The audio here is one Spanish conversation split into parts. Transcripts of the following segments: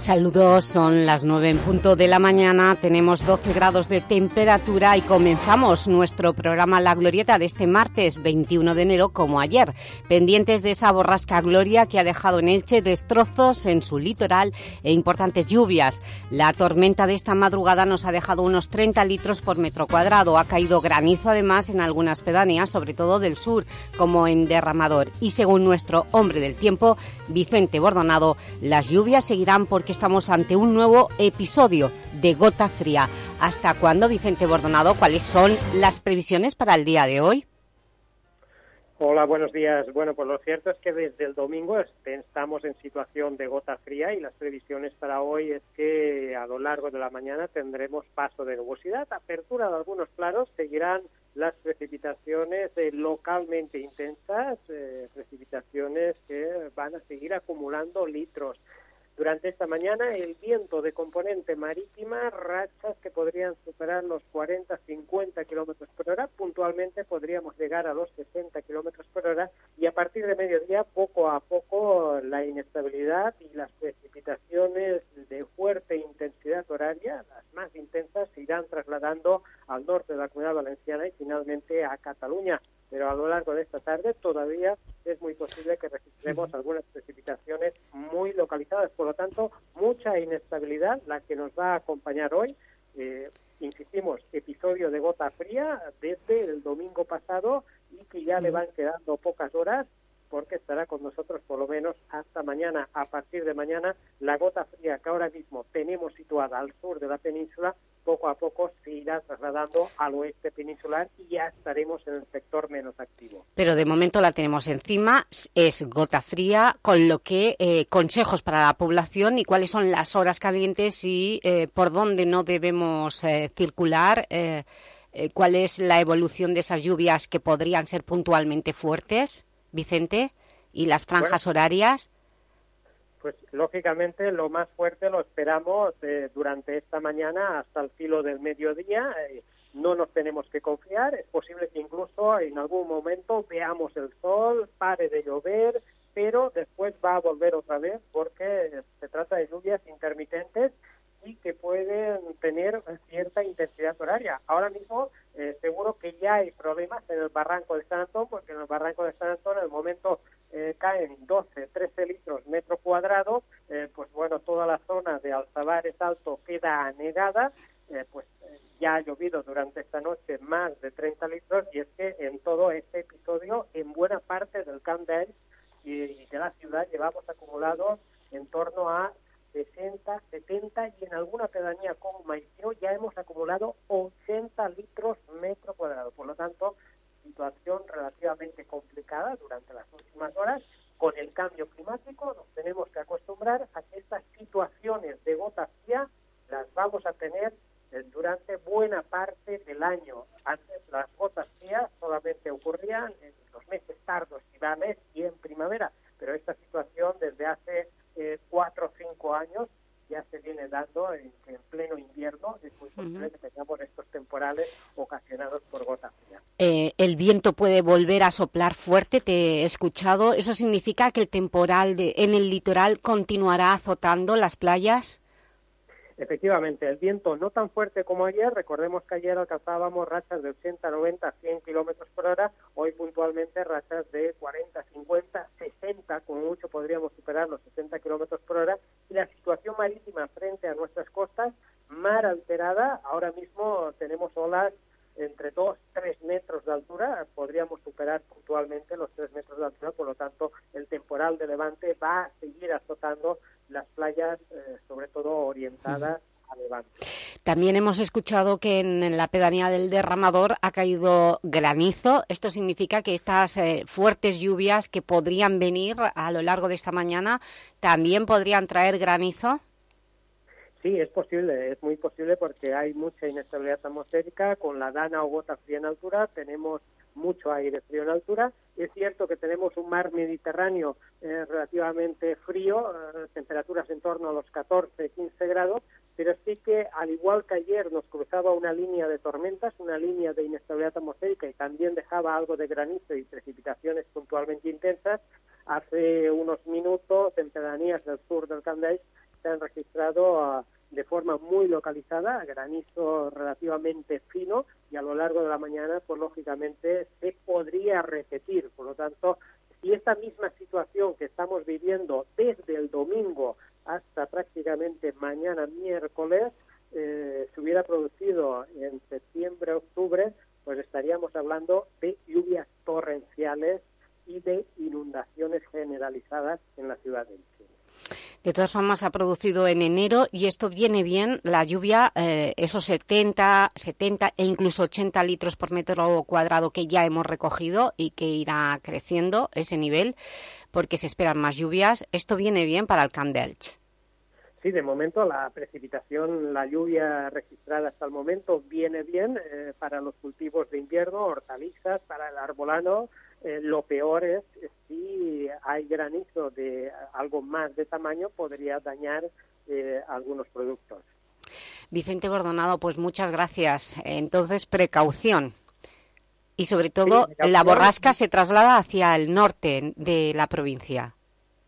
Saludos, son las nueve en punto de la mañana, tenemos 12 grados de temperatura y comenzamos nuestro programa La Glorieta de este martes 21 de enero como ayer, pendientes de esa borrasca Gloria que ha dejado en Elche destrozos en su litoral e importantes lluvias. La tormenta de esta madrugada nos ha dejado unos 30 litros por metro cuadrado, ha caído granizo además en algunas pedanías, sobre todo del sur, como en Derramador. Y según nuestro hombre del tiempo, Vicente Bordonado, las lluvias seguirán porque estamos ante un nuevo episodio de Gota Fría. ¿Hasta cuándo, Vicente Bordonado? ¿Cuáles son las previsiones para el día de hoy? Hola, buenos días. Bueno, pues lo cierto es que desde el domingo estamos en situación de gota fría y las previsiones para hoy es que a lo largo de la mañana tendremos paso de nubosidad, apertura de algunos claros, seguirán las precipitaciones eh, localmente intensas, eh, precipitaciones que van a seguir acumulando litros. Durante esta mañana el viento de componente marítima, rachas que podrían superar los 40-50 kilómetros por hora, puntualmente podríamos llegar a los 60 kilómetros por hora. Y a partir de mediodía poco a poco la inestabilidad y las precipitaciones de fuerte intensidad horaria, las más intensas, se irán trasladando al norte de la comunidad valenciana y finalmente a Cataluña pero a lo largo de esta tarde todavía es muy posible que registremos algunas precipitaciones muy localizadas. Por lo tanto, mucha inestabilidad la que nos va a acompañar hoy. Eh, insistimos, episodio de gota fría desde el domingo pasado y que ya le van quedando pocas horas porque estará con nosotros por lo menos hasta mañana. A partir de mañana, la gota fría que ahora mismo tenemos situada al sur de la península poco a poco se irá trasladando al oeste peninsular y ya estaremos en el sector menos activo. Pero de momento la tenemos encima, es gota fría, con lo que eh, consejos para la población y cuáles son las horas calientes y eh, por dónde no debemos eh, circular, cuál es la evolución de esas lluvias que podrían ser puntualmente fuertes, Vicente, y las franjas horarias. Pues lógicamente lo más fuerte lo esperamos eh, durante esta mañana hasta el filo del mediodía. Eh, no nos tenemos que confiar. Es posible que incluso en algún momento veamos el sol, pare de llover, pero después va a volver otra vez porque se trata de lluvias intermitentes y que pueden tener cierta intensidad horaria. Ahora mismo eh, seguro que ya hay problemas en el barranco de San Antón, porque en el barranco de San Antón en el momento eh, caen 12, 13 litros metro cuadrado, eh, pues bueno, toda la zona de Alzabares Alto queda anegada, eh, pues ya ha llovido durante esta noche más de 30 litros y es que en todo este episodio, en buena parte del Camp y, de la ciudad llevamos acumulados en torno a 60, 70 y en alguna pedanía como Maicio ya hemos acumulado 80 litros metro cuadrado. Por lo tanto, situación relativamente complicada durante las últimas horas. Con el cambio climático nos tenemos que acostumbrar a que estas situaciones de gota fría las vamos a tener durante buena parte del año. Antes las gotas frías solamente ocurrían en los meses tardos, mes y en primavera, pero esta situación desde hace eh, cuatro o cinco años ya se viene dando en en pleno invierno es muy posible que tengamos estos temporales ocasionados por gota fría. Eh, el viento puede volver a soplar fuerte, te he escuchado. ¿Eso significa que el temporal de, en el litoral continuará azotando las playas? Efectivamente, el viento no tan fuerte como ayer, recordemos que ayer alcanzábamos rachas de 80, 90, 100 kilómetros por hora, hoy puntualmente rachas de 40, 50, 60, como mucho podríamos superar los 60 kilómetros por hora, y la situación marítima frente a nuestras costas, mar alterada, ahora mismo tenemos olas entre 2, 3 metros de altura, podríamos superar puntualmente los 3 metros de altura, por lo tanto el temporal de levante va a seguir azotando las playas, eh, sobre todo orientadas a levante. También hemos escuchado que en la pedanía del Derramador ha caído granizo. Esto significa que estas eh, fuertes lluvias que podrían venir a lo largo de esta mañana también podrían traer granizo. Sí, es posible, es muy posible porque hay mucha inestabilidad atmosférica. Con la dana o gota fría en altura tenemos mucho aire frío en altura. Es cierto que tenemos un mar Mediterráneo eh, relativamente frío, eh, temperaturas en torno a los 14, 15 grados, pero sí que al igual que ayer nos cruzaba una línea de tormentas, una línea de inestabilidad atmosférica y también dejaba algo de granizo y precipitaciones puntualmente intensas, hace unos minutos en pedanías del sur del Candais se han registrado ah, de forma muy localizada, granizo relativamente fino y a lo largo de la mañana, pues lógicamente se podría repetir. Por lo tanto, si esta misma situación que estamos viviendo desde el domingo hasta prácticamente mañana miércoles eh, se hubiera producido en septiembre, octubre, pues estaríamos hablando de lluvias torrenciales y de inundaciones generalizadas en la ciudad de Elche. De todas formas, ha producido en enero y esto viene bien, la lluvia, eh, esos 70, 70 e incluso 80 litros por metro cuadrado que ya hemos recogido y que irá creciendo ese nivel porque se esperan más lluvias. Esto viene bien para el Camp Sí, de momento la precipitación, la lluvia registrada hasta el momento viene bien eh, para los cultivos de invierno, hortalizas, para el arbolano, eh, lo peor es si hay granizo de algo más de tamaño, podría dañar eh, algunos productos. Vicente Bordonado, pues muchas gracias. Entonces, precaución. Y sobre todo, la borrasca se traslada hacia el norte de la provincia.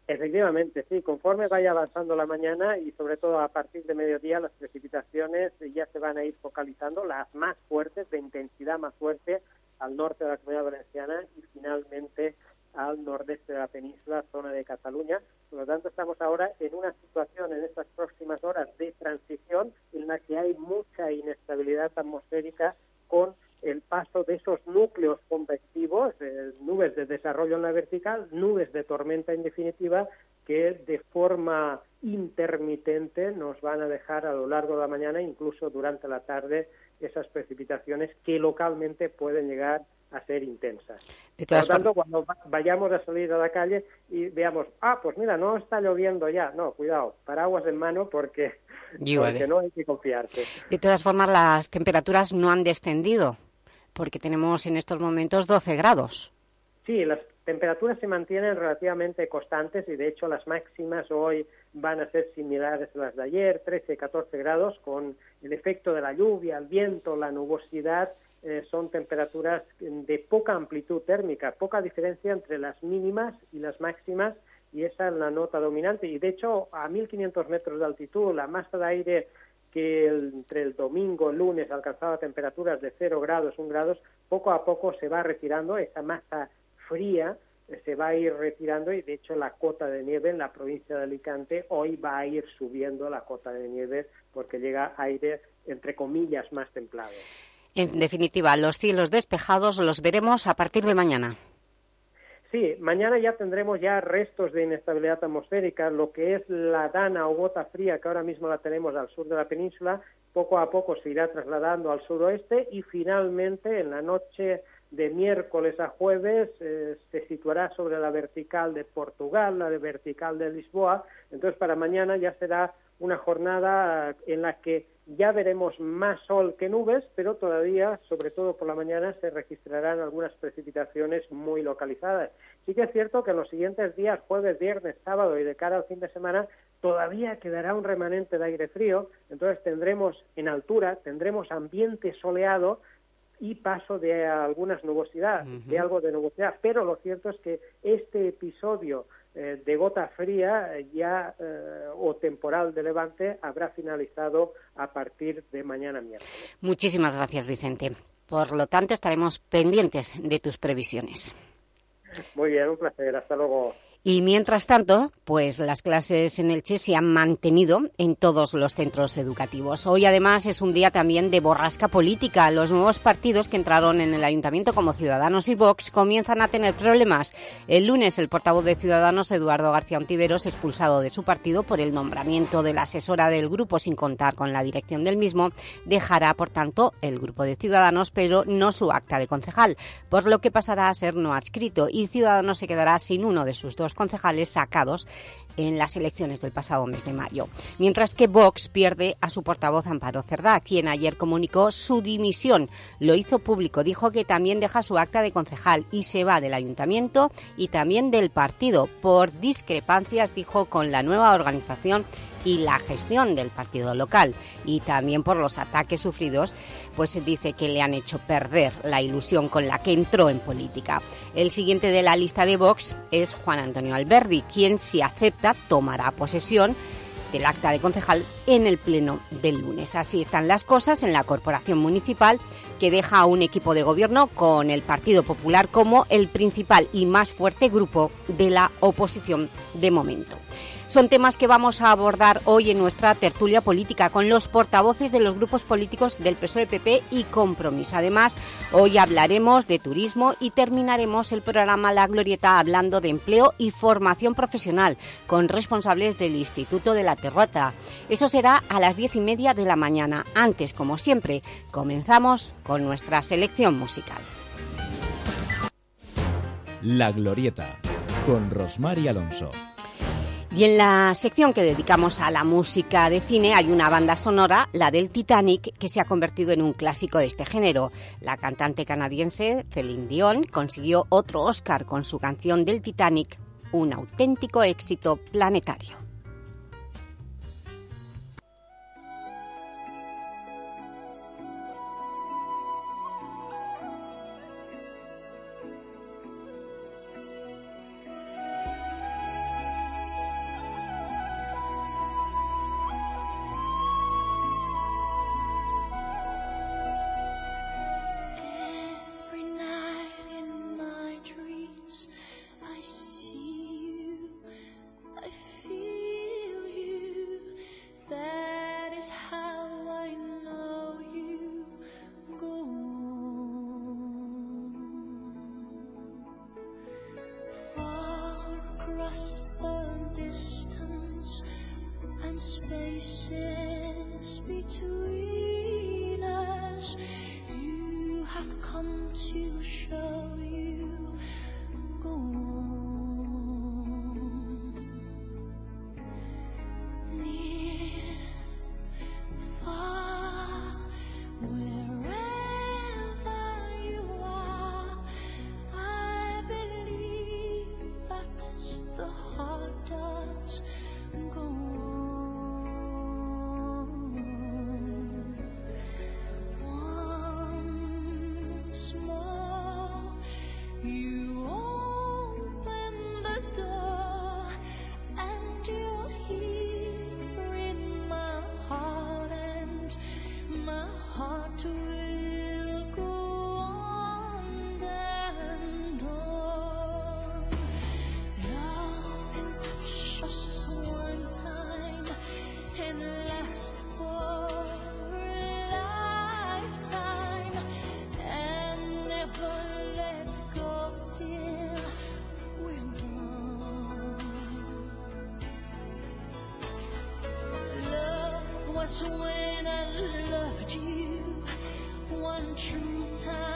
Efectivamente, sí. Conforme vaya avanzando la mañana y sobre todo a partir de mediodía, las precipitaciones ya se van a ir focalizando, las más fuertes, de intensidad más fuerte, al norte de la Comunidad Valenciana y finalmente al nordeste de la península, zona de Cataluña. Por lo tanto, estamos ahora en una situación en estas próximas horas de transición en la que hay mucha inestabilidad atmosférica con el paso de esos núcleos convectivos, eh, nubes de desarrollo en la vertical, nubes de tormenta en definitiva, que de forma intermitente nos van a dejar a lo largo de la mañana, incluso durante la tarde, esas precipitaciones que localmente pueden llegar a ser intensas. Por lo tanto, cuando vayamos a salir a la calle y veamos, ah, pues mira, no está lloviendo ya, no, cuidado, paraguas en mano porque, porque no hay que confiarse. De todas formas, las temperaturas no han descendido, porque tenemos en estos momentos 12 grados. Sí, las temperaturas se mantienen relativamente constantes y de hecho las máximas hoy van a ser similares a las de ayer, 13, 14 grados, con el efecto de la lluvia, el viento, la nubosidad, eh, son temperaturas de poca amplitud térmica, poca diferencia entre las mínimas y las máximas, y esa es la nota dominante. Y de hecho, a 1.500 metros de altitud, la masa de aire que entre el domingo y el lunes alcanzaba temperaturas de 0 grados, 1 grados, poco a poco se va retirando esa masa fría se va a ir retirando y de hecho la cota de nieve en la provincia de Alicante hoy va a ir subiendo la cota de nieve porque llega aire entre comillas más templado. En definitiva, los cielos despejados los veremos a partir de mañana. Sí, mañana ya tendremos ya restos de inestabilidad atmosférica, lo que es la dana o gota fría que ahora mismo la tenemos al sur de la península, poco a poco se irá trasladando al suroeste y finalmente en la noche de miércoles a jueves eh, se situará sobre la vertical de Portugal, la de vertical de Lisboa. Entonces, para mañana ya será una jornada en la que ya veremos más sol que nubes, pero todavía, sobre todo por la mañana, se registrarán algunas precipitaciones muy localizadas. Sí que es cierto que en los siguientes días, jueves, viernes, sábado y de cara al fin de semana, todavía quedará un remanente de aire frío, entonces tendremos en altura, tendremos ambiente soleado, y paso de algunas nubosidades, de algo de nubosidad. Pero lo cierto es que este episodio eh, de gota fría eh, ya eh, o temporal de levante habrá finalizado a partir de mañana miércoles. Muchísimas gracias, Vicente. Por lo tanto, estaremos pendientes de tus previsiones. Muy bien, un placer. Hasta luego. Y mientras tanto, pues las clases en el Che se han mantenido en todos los centros educativos. Hoy además es un día también de borrasca política. Los nuevos partidos que entraron en el Ayuntamiento como Ciudadanos y Vox comienzan a tener problemas. El lunes el portavoz de Ciudadanos, Eduardo García Ontiveros, expulsado de su partido por el nombramiento de la asesora del grupo sin contar con la dirección del mismo, dejará por tanto el grupo de Ciudadanos pero no su acta de concejal, por lo que pasará a ser no adscrito y Ciudadanos se quedará sin uno de sus dos concejales sacados en las elecciones del pasado mes de mayo. Mientras que Vox pierde a su portavoz Amparo Cerdá, quien ayer comunicó su dimisión. Lo hizo público, dijo que también deja su acta de concejal y se va del ayuntamiento y también del partido por discrepancias, dijo, con la nueva organización y la gestión del partido local y también por los ataques sufridos, pues dice que le han hecho perder la ilusión con la que entró en política. El siguiente de la lista de Vox es Juan Antonio Alberdi, quien si acepta tomará posesión del acta de concejal en el pleno del lunes. Así están las cosas en la corporación municipal que deja a un equipo de gobierno con el Partido Popular como el principal y más fuerte grupo de la oposición de momento. Son temas que vamos a abordar hoy en nuestra tertulia política con los portavoces de los grupos políticos del PSOE, PP y Compromís. Además, hoy hablaremos de turismo y terminaremos el programa La Glorieta hablando de empleo y formación profesional con responsables del Instituto de la Terrota. Eso será a las diez y media de la mañana. Antes, como siempre, comenzamos con nuestra selección musical. La Glorieta con Rosmar Alonso. Y en la sección que dedicamos a la música de cine hay una banda sonora, la del Titanic, que se ha convertido en un clásico de este género. La cantante canadiense Celine Dion consiguió otro Oscar con su canción del Titanic, un auténtico éxito planetario. was when I loved you one true time.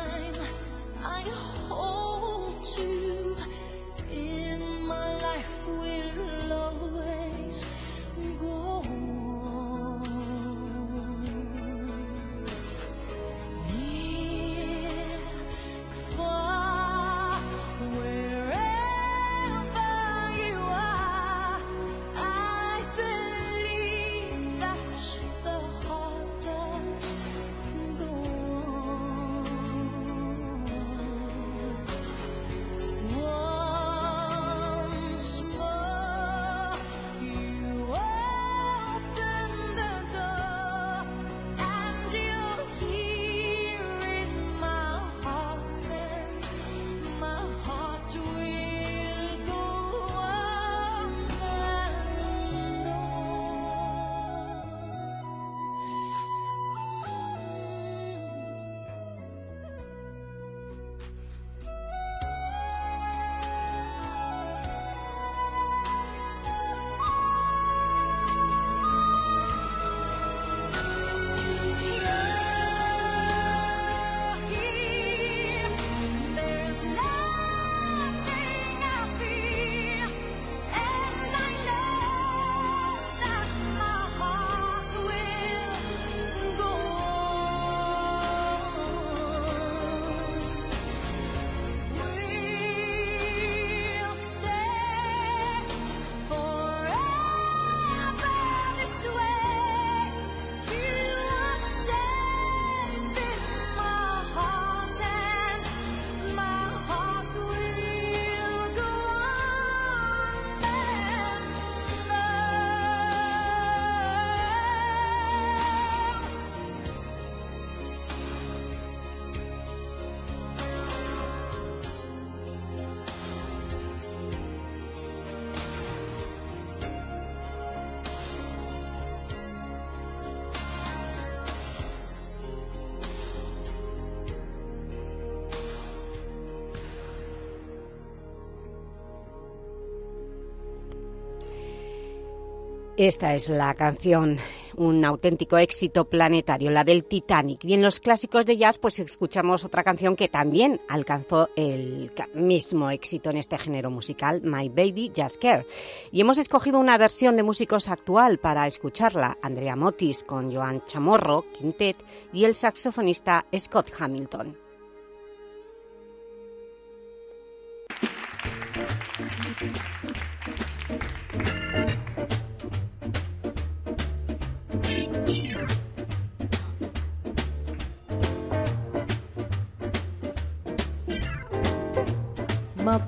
Esta es la canción, un auténtico éxito planetario, la del Titanic. Y en los clásicos de jazz pues escuchamos otra canción que también alcanzó el mismo éxito en este género musical, My Baby Just Care. Y hemos escogido una versión de músicos actual para escucharla, Andrea Motis con Joan Chamorro, Quintet, y el saxofonista Scott Hamilton.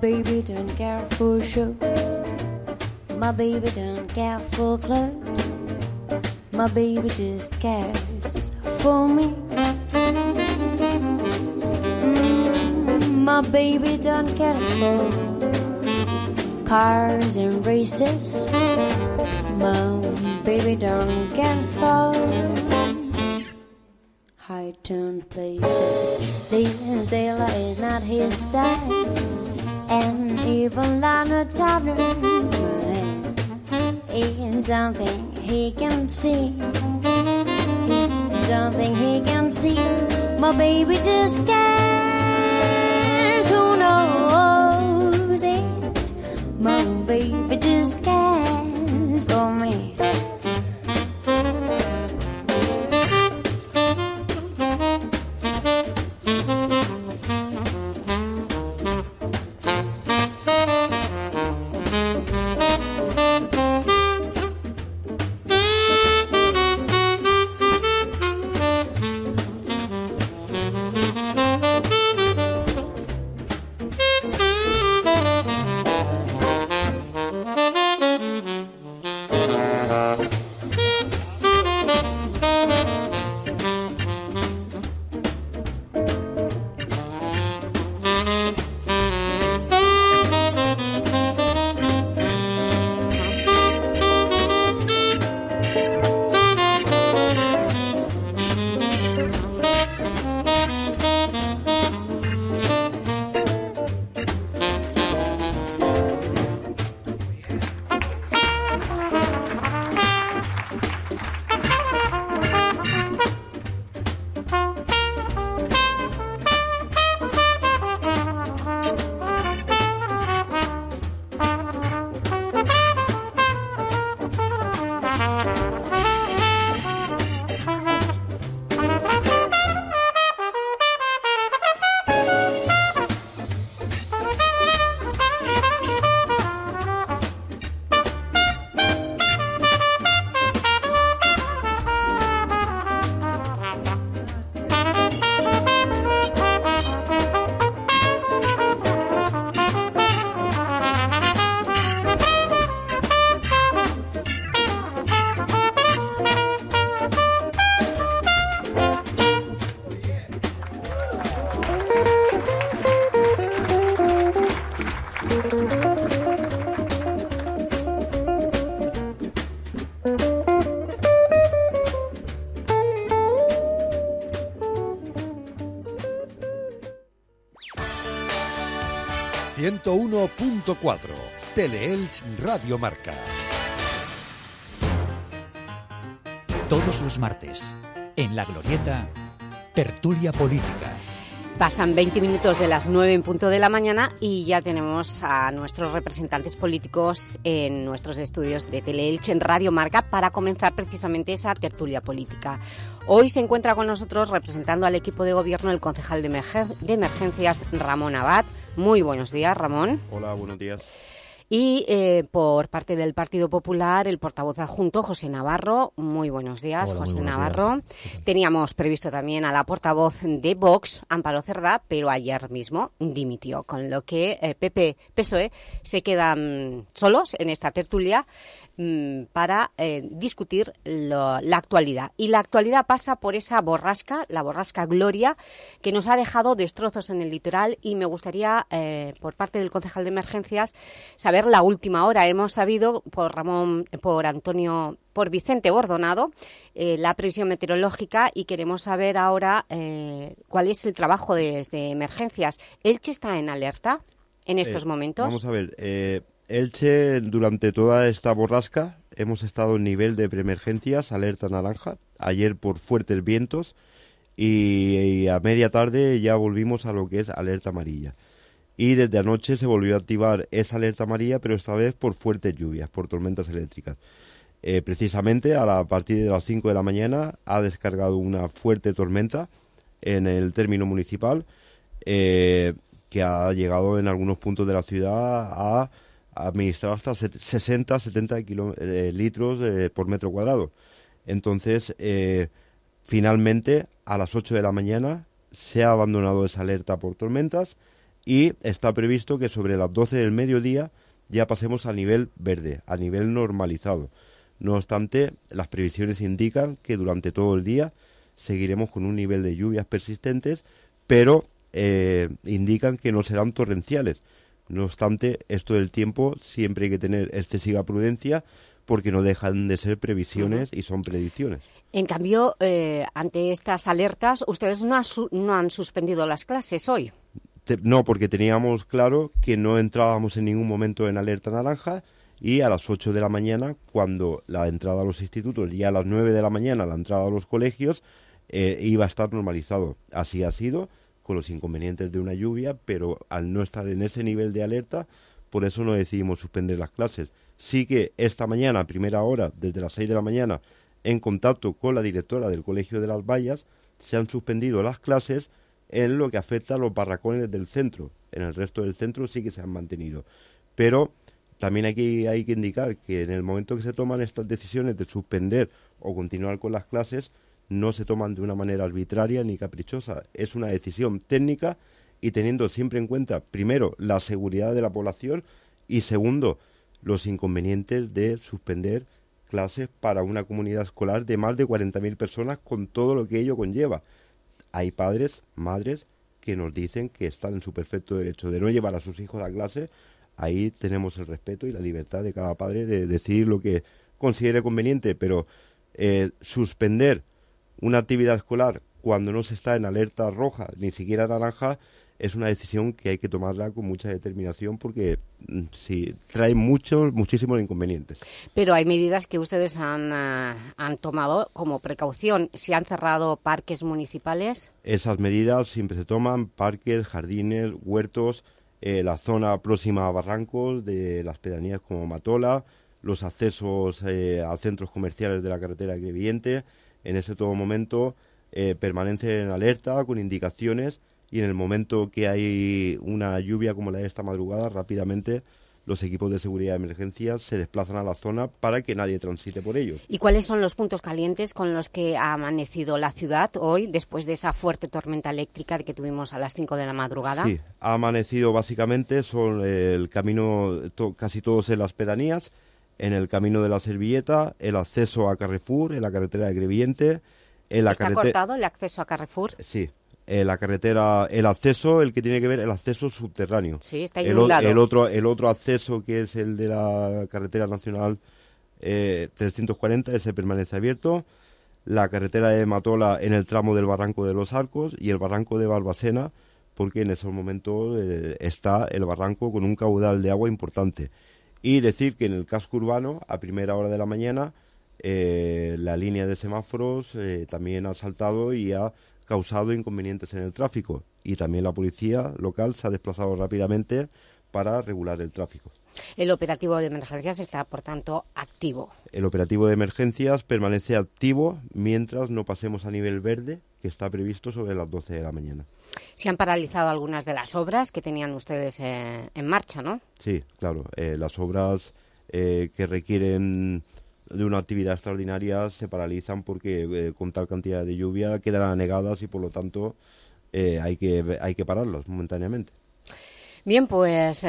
Baby don't care for shoes. My baby don't care for clothes. My baby just cares for me. Mm, my baby don't care for cars and races. My baby don't care for high turned places. This Zilla is not his style and even Lana Turner's mind is something he can see. something he can see. My baby just cares. Who knows it? My baby just cares Teleelch Radio Marca. Todos los martes, en La Glorieta, Tertulia Política. Pasan 20 minutos de las 9 en punto de la mañana y ya tenemos a nuestros representantes políticos en nuestros estudios de Teleelch en Radio Marca para comenzar precisamente esa tertulia política. Hoy se encuentra con nosotros representando al equipo de gobierno el concejal de, emergencias Ramón Abad. Muy buenos días, Ramón. Hola, buenos días. Y eh, por parte del Partido Popular, el portavoz adjunto, José Navarro. Muy buenos días, José Navarro. Teníamos previsto también a la portavoz de Vox, Amparo Cerda, pero ayer mismo dimitió, con lo que eh, PP, PSOE se quedan solos en esta tertulia para eh, discutir la actualidad. Y la actualidad pasa por esa borrasca, la borrasca Gloria, que nos ha dejado destrozos en el litoral y me gustaría, eh, por parte del concejal de emergencias, saber la última hora. Hemos sabido por Ramón, por Antonio, por Vicente Bordonado, eh, la previsión meteorológica y queremos saber ahora cuál es el trabajo de, de, emergencias. ¿Elche está en alerta en estos momentos? Vamos a ver, Elche, durante toda esta borrasca, hemos estado en nivel de preemergencias, alerta naranja, ayer por fuertes vientos y, a media tarde ya volvimos a lo que es alerta amarilla. Y desde anoche se volvió a activar esa alerta amarilla, pero esta vez por fuertes lluvias, por tormentas eléctricas. Eh, precisamente a, la, partir de las 5 de la mañana ha descargado una fuerte tormenta en el término municipal eh, que ha llegado en algunos puntos de la ciudad a administrar hasta 60, 70 eh, litros por metro cuadrado. Entonces, finalmente, a las 8 de la mañana se ha abandonado esa alerta por tormentas y está previsto que sobre las 12 del mediodía ya pasemos a nivel verde, a nivel normalizado. No obstante, las previsiones indican que durante todo el día seguiremos con un nivel de lluvias persistentes, pero eh, indican que no serán torrenciales. No obstante, esto del tiempo siempre hay que tener excesiva prudencia porque no dejan de ser previsiones y son predicciones. En cambio, eh, ante estas alertas, ustedes no, no han suspendido las clases hoy. no, porque teníamos claro que no entrábamos en ningún momento en alerta naranja y a las 8 de la mañana, cuando la entrada a los institutos y a las 9 de la mañana la entrada a los colegios, eh, iba a estar normalizado. Así ha sido, con los inconvenientes de una lluvia, pero al no estar en ese nivel de alerta, por eso no decidimos suspender las clases. Sí que esta mañana, a primera hora, desde las 6 de la mañana, en contacto con la directora del Colegio de las Vallas, se han suspendido las clases en lo que afecta a los barracones del centro. En el resto del centro sí que se han mantenido. Pero también aquí hay que indicar que en el momento que se toman estas decisiones de suspender o continuar con las clases, no se toman de una manera arbitraria ni caprichosa. Es una decisión técnica y teniendo siempre en cuenta, primero, la seguridad de la población y segundo, los inconvenientes de suspender clases para una comunidad escolar de más de 40.000 personas con todo lo que ello conlleva. Hay padres, madres que nos dicen que están en su perfecto derecho de no llevar a sus hijos a clase. Ahí tenemos el respeto y la libertad de cada padre de decidir lo que considere conveniente, pero eh, suspender una actividad escolar cuando no se está en alerta roja, ni siquiera naranja, es una decisión que hay que tomarla con mucha determinación porque mm, sí, trae muchos, muchísimos inconvenientes. Pero hay medidas que ustedes han, eh, han tomado como precaución. ¿Se han cerrado parques municipales? Esas medidas siempre se toman, parques, jardines, huertos, eh, la zona próxima a barrancos de las pedanías como Matola, los accesos eh, a centros comerciales de la carretera Greviente. En ese todo momento permanecen en alerta con indicaciones y en el momento que hay una lluvia como la de esta madrugada, rápidamente los equipos de seguridad de emergencia se desplazan a la zona para que nadie transite por ellos. ¿Y cuáles son los puntos calientes con los que ha amanecido la ciudad hoy, después de esa fuerte tormenta eléctrica que tuvimos a las 5 de la madrugada? Sí, ha amanecido básicamente, son el camino, casi todos en las pedanías, en el camino de la Servilleta, el acceso a Carrefour, en la carretera de Greviente... En la ¿Está cortado el acceso a Carrefour? Sí, la carretera, el acceso, el que tiene que ver, el acceso subterráneo. Sí, está el, el, otro, el otro acceso que es el de la carretera nacional eh, 340, ese permanece abierto. La carretera de Matola en el tramo del Barranco de los Arcos y el Barranco de Barbacena, porque en esos momentos eh, está el barranco con un caudal de agua importante. Y decir que en el casco urbano, a primera hora de la mañana, eh, la línea de semáforos también ha saltado y ha causado inconvenientes en el tráfico y también la policía local se ha desplazado rápidamente para regular el tráfico. El operativo de emergencias está, por tanto, activo. El operativo de emergencias permanece activo mientras no pasemos a nivel verde, que está previsto sobre las 12 de la mañana. Se han paralizado algunas de las obras que tenían ustedes eh, en marcha, ¿no? Sí, claro. Eh, las obras eh, que requieren de una actividad extraordinaria se paralizan porque eh, con tal cantidad de lluvia quedarán anegadas y por lo tanto eh, hay, que, hay que pararlas momentáneamente. Bien, pues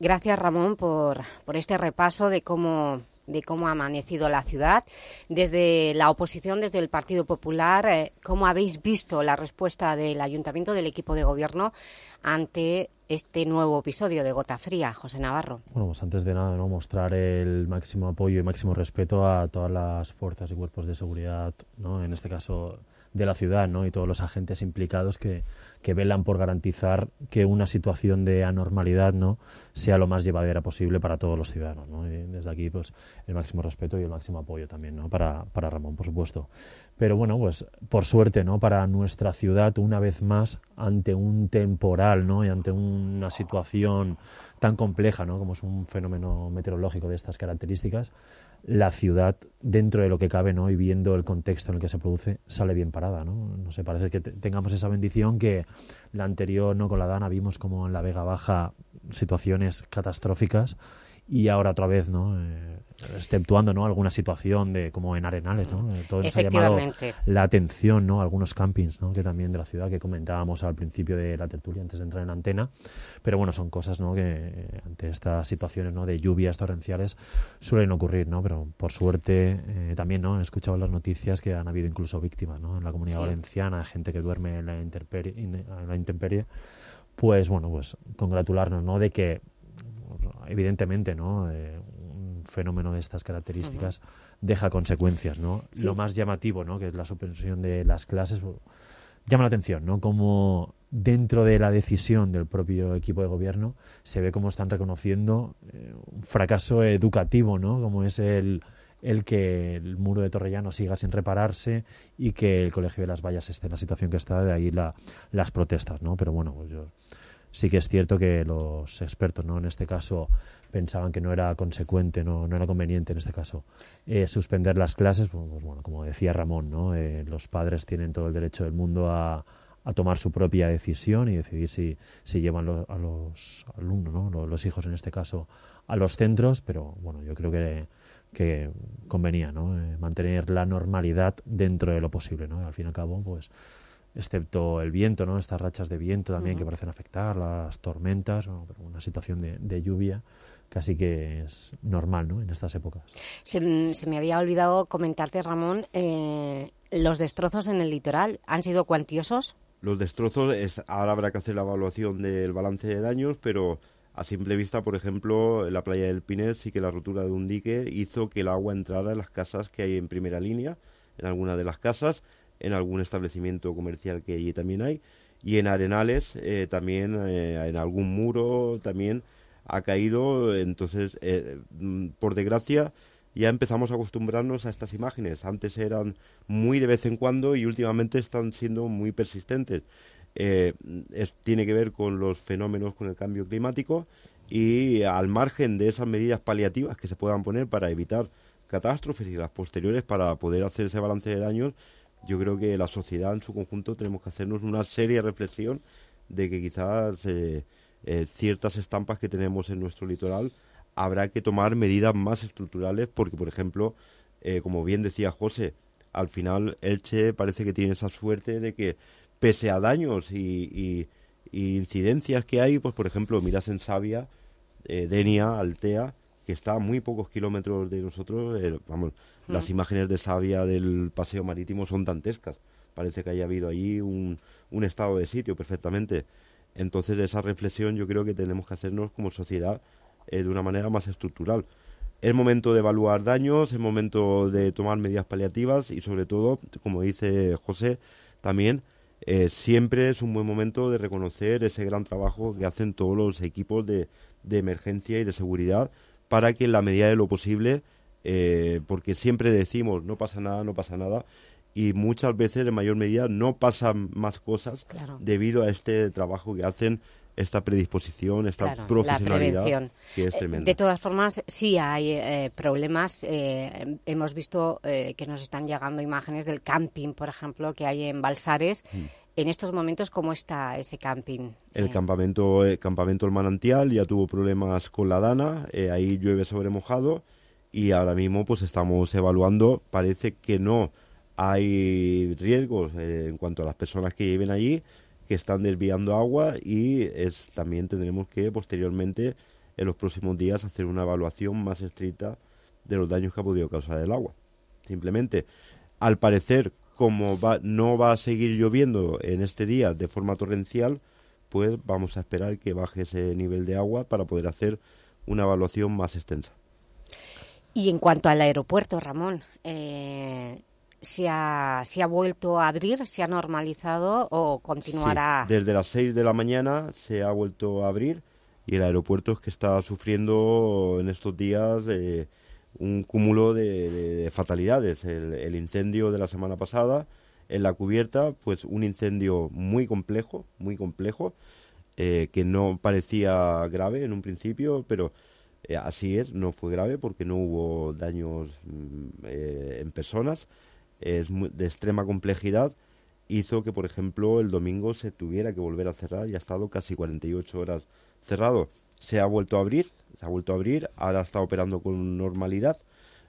gracias Ramón por, por este repaso de cómo de cómo ha amanecido la ciudad. Desde la oposición, desde el Partido Popular, eh, ¿cómo habéis visto la respuesta del Ayuntamiento, del equipo de gobierno, ante este nuevo episodio de Gota Fría, José Navarro? Bueno, pues antes de nada, mostrar el máximo apoyo y máximo respeto a todas las fuerzas y cuerpos de seguridad, ¿no? en este caso de la ciudad ¿no? y todos los agentes implicados que, que velan por garantizar que una situación de anormalidad no sea lo más llevadera posible para todos los ciudadanos. ¿no? Y desde aquí, pues, el máximo respeto y el máximo apoyo también ¿no? para, para Ramón, por supuesto. Pero bueno, pues por suerte, ¿no? Para nuestra ciudad, una vez más, ante un temporal, ¿no? Y ante una situación tan compleja, ¿no? Como es un fenómeno meteorológico de estas características, la ciudad, dentro de lo que cabe, ¿no? Y viendo el contexto en el que se produce, sale bien parada, ¿no? No sé, parece que tengamos esa bendición que la anterior, ¿no? Con la Dana vimos como en la Vega Baja situaciones catastróficas y ahora otra vez, ¿no? Eh, exceptuando ¿no? alguna situación de como en Arenales, ¿no? Eh, todo eso ha llamado la atención, ¿no? Algunos campings, ¿no? Que también de la ciudad que comentábamos al principio de la tertulia antes de entrar en antena, pero bueno, son cosas, ¿no? Que eh, ante estas situaciones, ¿no? De lluvias torrenciales suelen ocurrir, ¿no? Pero por suerte eh, también, ¿no? He escuchado las noticias que han habido incluso víctimas, ¿no? En la comunidad valenciana, gente que duerme en la, intemperie, en la intemperie, pues bueno, pues congratularnos, ¿no? De que evidentemente, ¿no? Eh, un fenómeno de estas características deja consecuencias, ¿no? Lo más llamativo, ¿no? Que es la suspensión de las clases, llama la atención, ¿no? Como dentro de la decisión del propio equipo de gobierno se ve cómo están reconociendo eh, un fracaso educativo, ¿no? Como es el, el que el muro de Torrellano siga sin repararse y que el Colegio de las Vallas esté en la situación que está, de ahí la, las protestas, ¿no? Pero bueno, pues yo sí que es cierto que los expertos, ¿no? En este caso pensaban que no era consecuente, no, no era conveniente en este caso eh, suspender las clases, pues, pues, bueno, como decía Ramón, ¿no? Eh, los padres tienen todo el derecho del mundo a, a tomar su propia decisión y decidir si, si llevan a los alumnos, ¿no? los, hijos en este caso, a los centros, pero bueno, yo creo que, que convenía ¿no? Eh, mantener la normalidad dentro de lo posible. ¿no? Al fin y al cabo, pues excepto el viento, ¿no? Estas rachas de viento también que parecen afectar, las tormentas, una situación de, lluvia casi que es normal, ¿no? En estas épocas. Se, me había olvidado comentarte, Ramón, eh, los destrozos en el litoral, ¿han sido cuantiosos? Los destrozos, es, ahora habrá que hacer la evaluación del balance de daños, pero a simple vista, por ejemplo, en la playa del Pinet sí que la rotura de un dique hizo que el agua entrara en las casas que hay en primera línea, en alguna de las casas, en algún establecimiento comercial que allí también hay. Y en Arenales eh, también eh, en algún muro también ha caído. Entonces eh, mm, por desgracia ya empezamos a acostumbrarnos a estas imágenes. Antes eran muy de vez en cuando y últimamente están siendo muy persistentes. Tiene que ver con los fenómenos con el cambio climático y al margen de esas medidas paliativas que se puedan poner para evitar catástrofes y las posteriores para poder hacer ese balance de daños yo creo que la sociedad en su conjunto tenemos que hacernos una seria reflexión de que quizás eh, eh, ciertas estampas que tenemos en nuestro litoral habrá que tomar medidas más estructurales porque, por ejemplo, eh, como bien decía José, al final Elche parece que tiene esa suerte de que pese a daños y, incidencias que hay, pues por ejemplo, miras en Sabia, Denia, Altea, que está a muy pocos kilómetros de nosotros, vamos, las imágenes de Sabia del paseo marítimo son dantescas. Parece que haya habido allí un, un estado de sitio perfectamente. Entonces esa reflexión yo creo que tenemos que hacernos como sociedad eh, de una manera más estructural. Es momento de evaluar daños, es momento de tomar medidas paliativas y sobre todo, como dice José, también eh, siempre es un buen momento de reconocer ese gran trabajo que hacen todos los equipos de, de emergencia y de seguridad para que en la medida de lo posible eh, porque siempre decimos no pasa nada, no pasa nada, y muchas veces en mayor medida no pasan más cosas debido a este trabajo que hacen esta predisposición, esta profesionalidad que es eh, tremenda. De todas formas, sí hay eh, problemas. hemos visto que nos están llegando imágenes del camping, por ejemplo, que hay en Balsares. Mm. En estos momentos, ¿cómo está ese camping? El campamento, el campamento El Manantial ya tuvo problemas con la Dana, ahí llueve sobre mojado y ahora mismo pues estamos evaluando, parece que no hay riesgos eh, en cuanto a las personas que viven allí, que están desviando agua y es, también tendremos que posteriormente en los próximos días hacer una evaluación más estricta de los daños que ha podido causar el agua. Simplemente, al parecer, como va, no va a seguir lloviendo en este día de forma torrencial, pues vamos a esperar que baje ese nivel de agua para poder hacer una evaluación más extensa. Y en cuanto al aeropuerto, Ramón, eh, se ha, se ha vuelto a abrir, se ha normalizado o continuará? desde las 6 de la mañana se ha vuelto a abrir y el aeropuerto es que está sufriendo en estos días eh, un cúmulo de, fatalidades. El, incendio de la semana pasada en la cubierta, pues un incendio muy complejo, muy complejo, eh, que no parecía grave en un principio, pero eh, así es, no fue grave porque no hubo daños mm, en personas, es de extrema complejidad hizo que, por ejemplo, el domingo se tuviera que volver a cerrar y ha estado casi 48 horas cerrado. Se ha vuelto a abrir, se ha vuelto a abrir, ahora está operando con normalidad.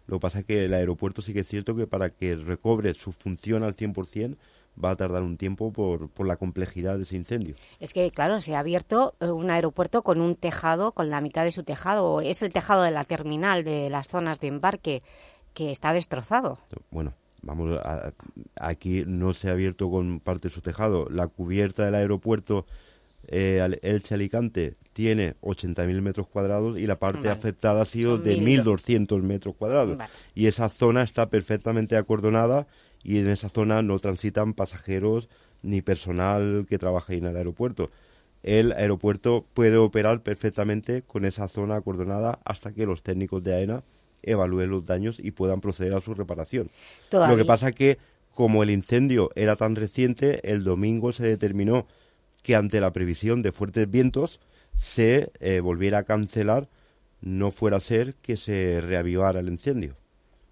Lo que pasa es que el aeropuerto sí que es cierto que para que recobre su función al 100% va a tardar un tiempo por, por la complejidad de ese incendio. Es que, claro, se ha abierto eh, un aeropuerto con un tejado, con la mitad de su tejado. Es el tejado de la terminal de las zonas de embarque que está destrozado. Bueno, vamos, aquí no se ha abierto con parte de su tejado. La cubierta del aeropuerto eh, Elche Alicante tiene 80.000 metros cuadrados y la parte afectada ha sido de 1.200 metros cuadrados. Y esa zona está perfectamente acordonada y en esa zona no transitan pasajeros ni personal que trabaja en el aeropuerto. El aeropuerto puede operar perfectamente con esa zona acordonada hasta que los técnicos de AENA evalúen los daños y puedan proceder a su reparación. Lo que pasa que, como el incendio era tan reciente, el domingo se determinó que ante la previsión de fuertes vientos se eh, volviera a cancelar, no fuera a ser que se reavivara el incendio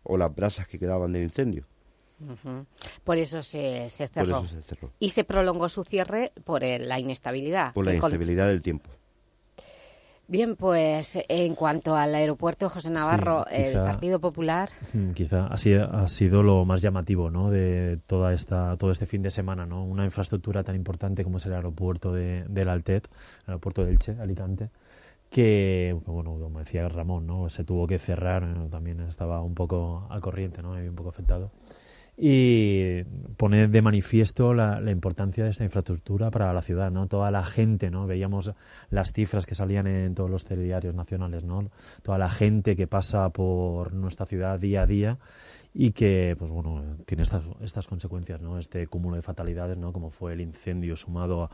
o las brasas que quedaban del incendio. Por, eso se, cerró. Y se prolongó su cierre por la inestabilidad. Por la inestabilidad del tiempo. Bien, pues en cuanto al aeropuerto José Navarro, el Partido Popular... Mm, quizá así ha sido lo más llamativo ¿no? de toda esta, todo este fin de semana, ¿no? Una infraestructura tan importante como es el aeropuerto de, del Altet, el aeropuerto de Elche, Alicante, que, bueno, como decía Ramón, ¿no? Se tuvo que cerrar, también estaba un poco al corriente, ¿no? Un poco afectado y pone de manifiesto la, importancia de esta infraestructura para la ciudad, ¿no? Toda la gente, ¿no? Veíamos las cifras que salían en todos los telediarios nacionales, ¿no? Toda la gente que pasa por nuestra ciudad día a día y que, pues bueno, tiene estas, consecuencias, ¿no? Este cúmulo de fatalidades, ¿no? Como fue el incendio sumado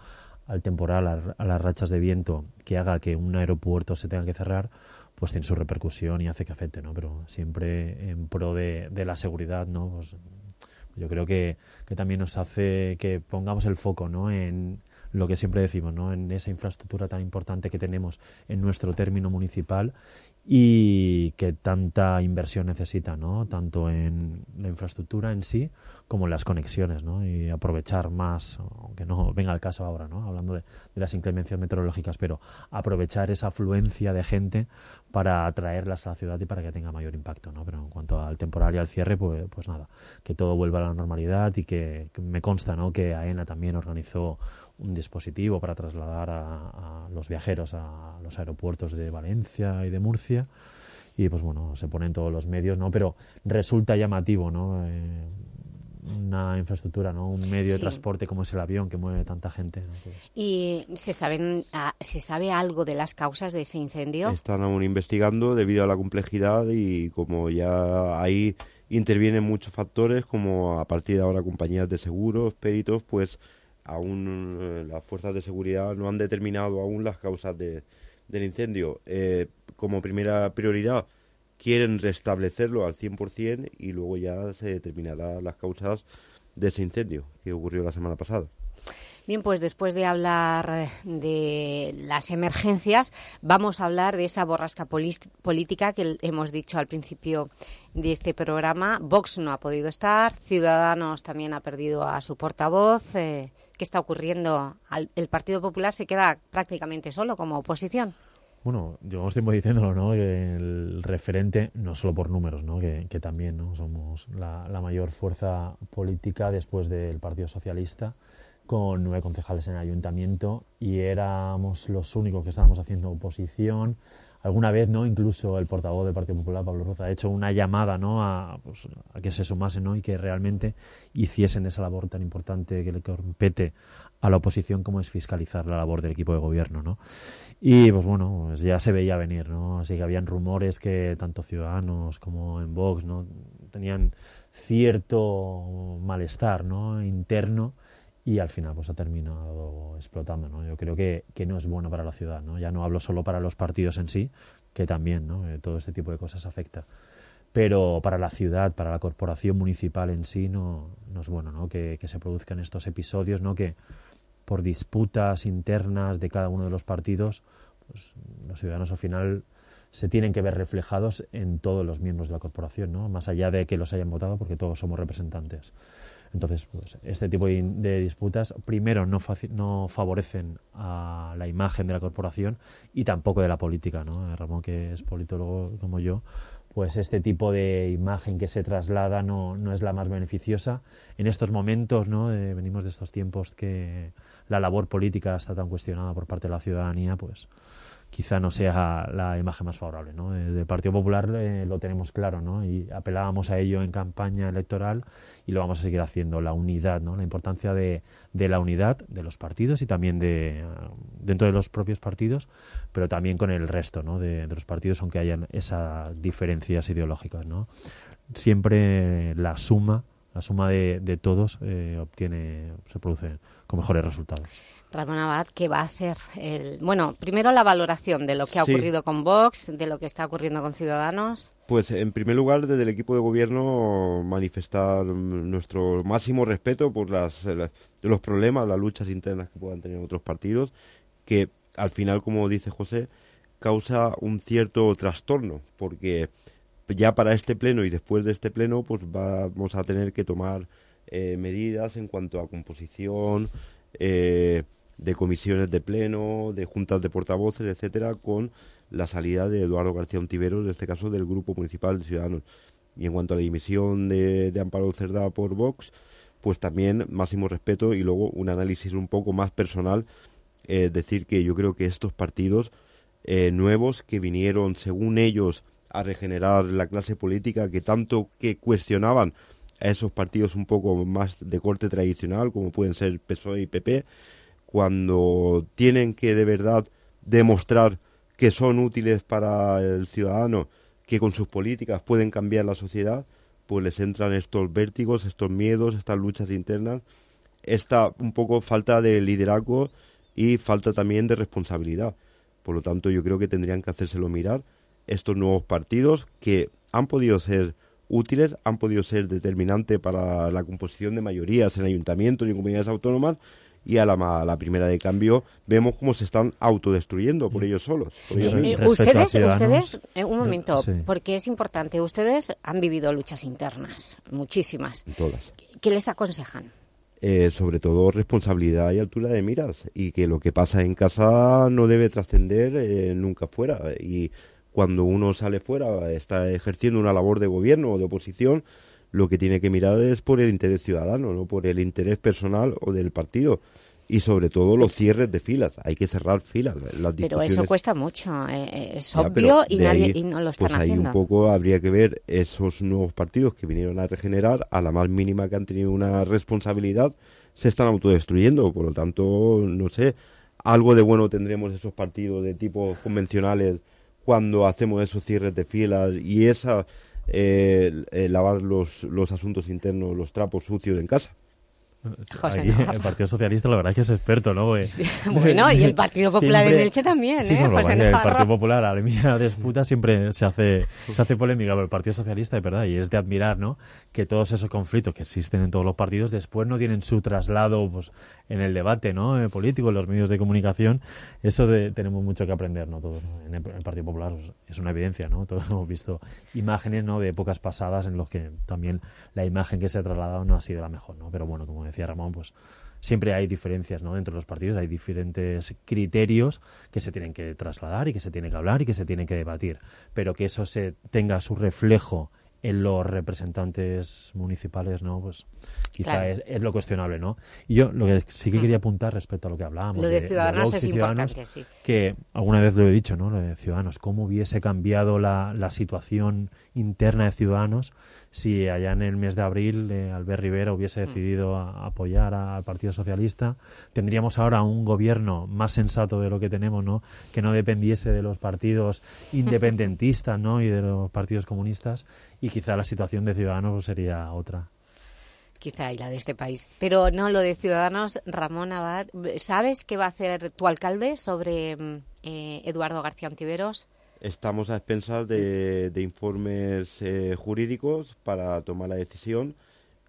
al temporal, a, las rachas de viento, que haga que un aeropuerto se tenga que cerrar, pues tiene su repercusión y hace que afecte, ¿no? Pero siempre en pro de, de la seguridad, ¿no? Pues, yo creo que, que también nos hace que pongamos el foco ¿no? en lo que siempre decimos, ¿no? en esa infraestructura tan importante que tenemos en nuestro término municipal y que tanta inversión necesita, ¿no? tanto en la infraestructura en sí como en las conexiones, ¿no? y aprovechar más, aunque no venga el caso ahora, ¿no? hablando de, las inclemencias meteorológicas, pero aprovechar esa afluencia de gente para atraerlas a la ciudad y para que tenga mayor impacto. ¿no? Pero en cuanto al temporal y al cierre, pues, pues nada, que todo vuelva a la normalidad y que, que me consta ¿no? que AENA también organizó un dispositivo para trasladar a, los viajeros a los aeropuertos de Valencia y de Murcia y pues bueno, se ponen todos los medios, ¿no? Pero resulta llamativo, ¿no? Eh, una infraestructura, ¿no? Un medio de transporte como es el avión que mueve tanta gente. ¿Y se, saben, ah, se sabe algo de las causas de ese incendio? Están aún investigando debido a la complejidad y como ya ahí intervienen muchos factores, como a partir de ahora compañías de seguros, peritos, pues aún eh, las fuerzas de seguridad no han determinado aún las causas de, del incendio. Eh, como primera prioridad, quieren restablecerlo al 100% y luego ya se determinarán las causas de ese incendio que ocurrió la semana pasada. Bien, pues después de hablar de las emergencias, vamos a hablar de esa borrasca política que hemos dicho al principio de este programa. Vox no ha podido estar, Ciudadanos también ha perdido a su portavoz. Eh, ¿Qué está ocurriendo? ¿El Partido Popular se queda prácticamente solo como oposición? Bueno, llevamos tiempo diciéndolo, ¿no? Que el referente, no solo por números, ¿no? Que, también, ¿no? Somos la, mayor fuerza política después del Partido Socialista, con nueve concejales en el ayuntamiento, y éramos los únicos que estábamos haciendo oposición, alguna vez no incluso el portavoz del Partido Popular Pablo Roza ha hecho una llamada no a, pues, a que se sumasen ¿no? y que realmente hiciesen esa labor tan importante que le compete a la oposición como es fiscalizar la labor del equipo de gobierno no y pues bueno pues ya se veía venir no así que habían rumores que tanto ciudadanos como en Vox no tenían cierto malestar ¿no? interno y al final pues ha terminado explotando. ¿no? Yo creo que, que, no es bueno para la ciudad. ¿no? Ya no hablo solo para los partidos en sí, que también ¿no? Eh, todo este tipo de cosas afecta. Pero para la ciudad, para la corporación municipal en sí, no, no es bueno ¿no? Que, que se produzcan estos episodios, ¿no? que por disputas internas de cada uno de los partidos, pues, los ciudadanos al final se tienen que ver reflejados en todos los miembros de la corporación, ¿no? más allá de que los hayan votado, porque todos somos representantes. Entonces, pues, este tipo de disputas, primero, no, no favorecen a la imagen de la corporación y tampoco de la política. ¿no? Ramón, que es politólogo como yo, pues este tipo de imagen que se traslada no, no es la más beneficiosa. En estos momentos, ¿no? venimos de estos tiempos que la labor política está tan cuestionada por parte de la ciudadanía, pues quizá no sea la imagen más favorable. ¿no? Eh, del Partido Popular eh, lo tenemos claro ¿no? y apelábamos a ello en campaña electoral y lo vamos a seguir haciendo, la unidad, ¿no? la importancia de, la unidad de los partidos y también de dentro de los propios partidos, pero también con el resto ¿no? de, los partidos, aunque hayan esas diferencias ideológicas. ¿no? Siempre la suma la suma de, de todos eh, obtiene, se produce con mejores resultados. Ramón Abad, ¿qué va a hacer? El... Bueno, primero la valoración de lo que ha ocurrido con Vox, de lo que está ocurriendo con Ciudadanos. Pues en primer lugar, desde el equipo de gobierno, manifestar nuestro máximo respeto por las, eh, los problemas, las luchas internas que puedan tener otros partidos, que al final, como dice José, causa un cierto trastorno, porque ya para este pleno y después de este pleno, pues vamos a tener que tomar eh, medidas en cuanto a composición, eh, de comisiones de pleno, de juntas de portavoces, etcétera, con la salida de Eduardo García Ontiveros, en este caso del Grupo Municipal de Ciudadanos. Y en cuanto a la dimisión de, Amparo Cerda por Vox, pues también máximo respeto y luego un análisis un poco más personal, eh, decir que yo creo que estos partidos eh, nuevos que vinieron, según ellos, a regenerar la clase política, que tanto que cuestionaban a esos partidos un poco más de corte tradicional, como pueden ser PSOE y PP, cuando tienen que de verdad demostrar que son útiles para el ciudadano, que con sus políticas pueden cambiar la sociedad, pues les entran estos vértigos, estos miedos, estas luchas internas, esta un poco falta de liderazgo y falta también de responsabilidad. Por lo tanto, yo creo que tendrían que hacérselo mirar estos nuevos partidos que han podido ser útiles, han podido ser determinantes para la composición de mayorías en ayuntamientos y en comunidades autónomas, y a la, primera de cambio vemos cómo se están autodestruyendo por ellos solos. Eh, ustedes, ustedes eh, un momento, porque es importante, ustedes han vivido luchas internas, muchísimas. Todas. ¿Qué les aconsejan? Eh, sobre todo responsabilidad y altura de miras y que lo que pasa en casa no debe trascender nunca fuera y cuando uno sale fuera está ejerciendo una labor de gobierno o de oposición lo que tiene que mirar es por el interés ciudadano, no por el interés personal o del partido. Y sobre todo los cierres de filas. Hay que cerrar filas. Las pero eso cuesta mucho. Eh, eh, es obvio y, nadie, y no lo están pues ahí un poco habría que ver esos nuevos partidos que vinieron a regenerar, a la más mínima que han tenido una responsabilidad, se están autodestruyendo. Por lo tanto, no sé, algo de bueno tendremos esos partidos de tipo convencionales cuando hacemos esos cierres de filas y esa eh, eh, lavar los, los asuntos internos, los trapos sucios en casa el Partido Socialista la verdad es que es experto, ¿no? bueno, y el Partido Popular en Elche también, ¿eh? el Partido Popular, a la disputa siempre se hace, se hace polémica, pero el Partido Socialista, de verdad, y es de admirar, ¿no? Que todos esos conflictos que existen en todos los partidos después no tienen su traslado pues, en el debate, ¿no? Eh, político, en los medios de comunicación. Eso de, tenemos mucho que aprender, ¿no? Todos, En el, Partido Popular pues, es una evidencia, ¿no? Todos hemos visto imágenes, ¿no? De épocas pasadas en los que también la imagen que se ha trasladado no ha sido la mejor, ¿no? Pero bueno, como decía Ramón, pues siempre hay diferencias ¿no? dentro de los partidos, hay diferentes criterios que se tienen que trasladar y que se tienen que hablar y que se tienen que debatir, pero que eso se tenga su reflejo en los representantes municipales, ¿no? Pues quizá es, lo cuestionable, ¿no? Y yo lo que sí que quería apuntar respecto a lo que hablábamos lo de, Ciudadanos es importante, sí. Que alguna vez lo he dicho, ¿no? Lo de Ciudadanos, cómo hubiese cambiado la, la situación interna de Ciudadanos si allá en el mes de abril eh, Albert Rivera hubiese mm. decidido apoyar al Partido Socialista, tendríamos ahora un gobierno más sensato de lo que tenemos, ¿no? Que no dependiese de los partidos independentistas, ¿no? Y de los partidos comunistas y quizá la situación de Ciudadanos sería otra quizá y la de este país. Pero no, lo de Ciudadanos, Ramón Abad, ¿sabes qué va a hacer tu alcalde sobre mm, eh, Eduardo García Ontiveros? Estamos a expensas de, informes eh, jurídicos para tomar la decisión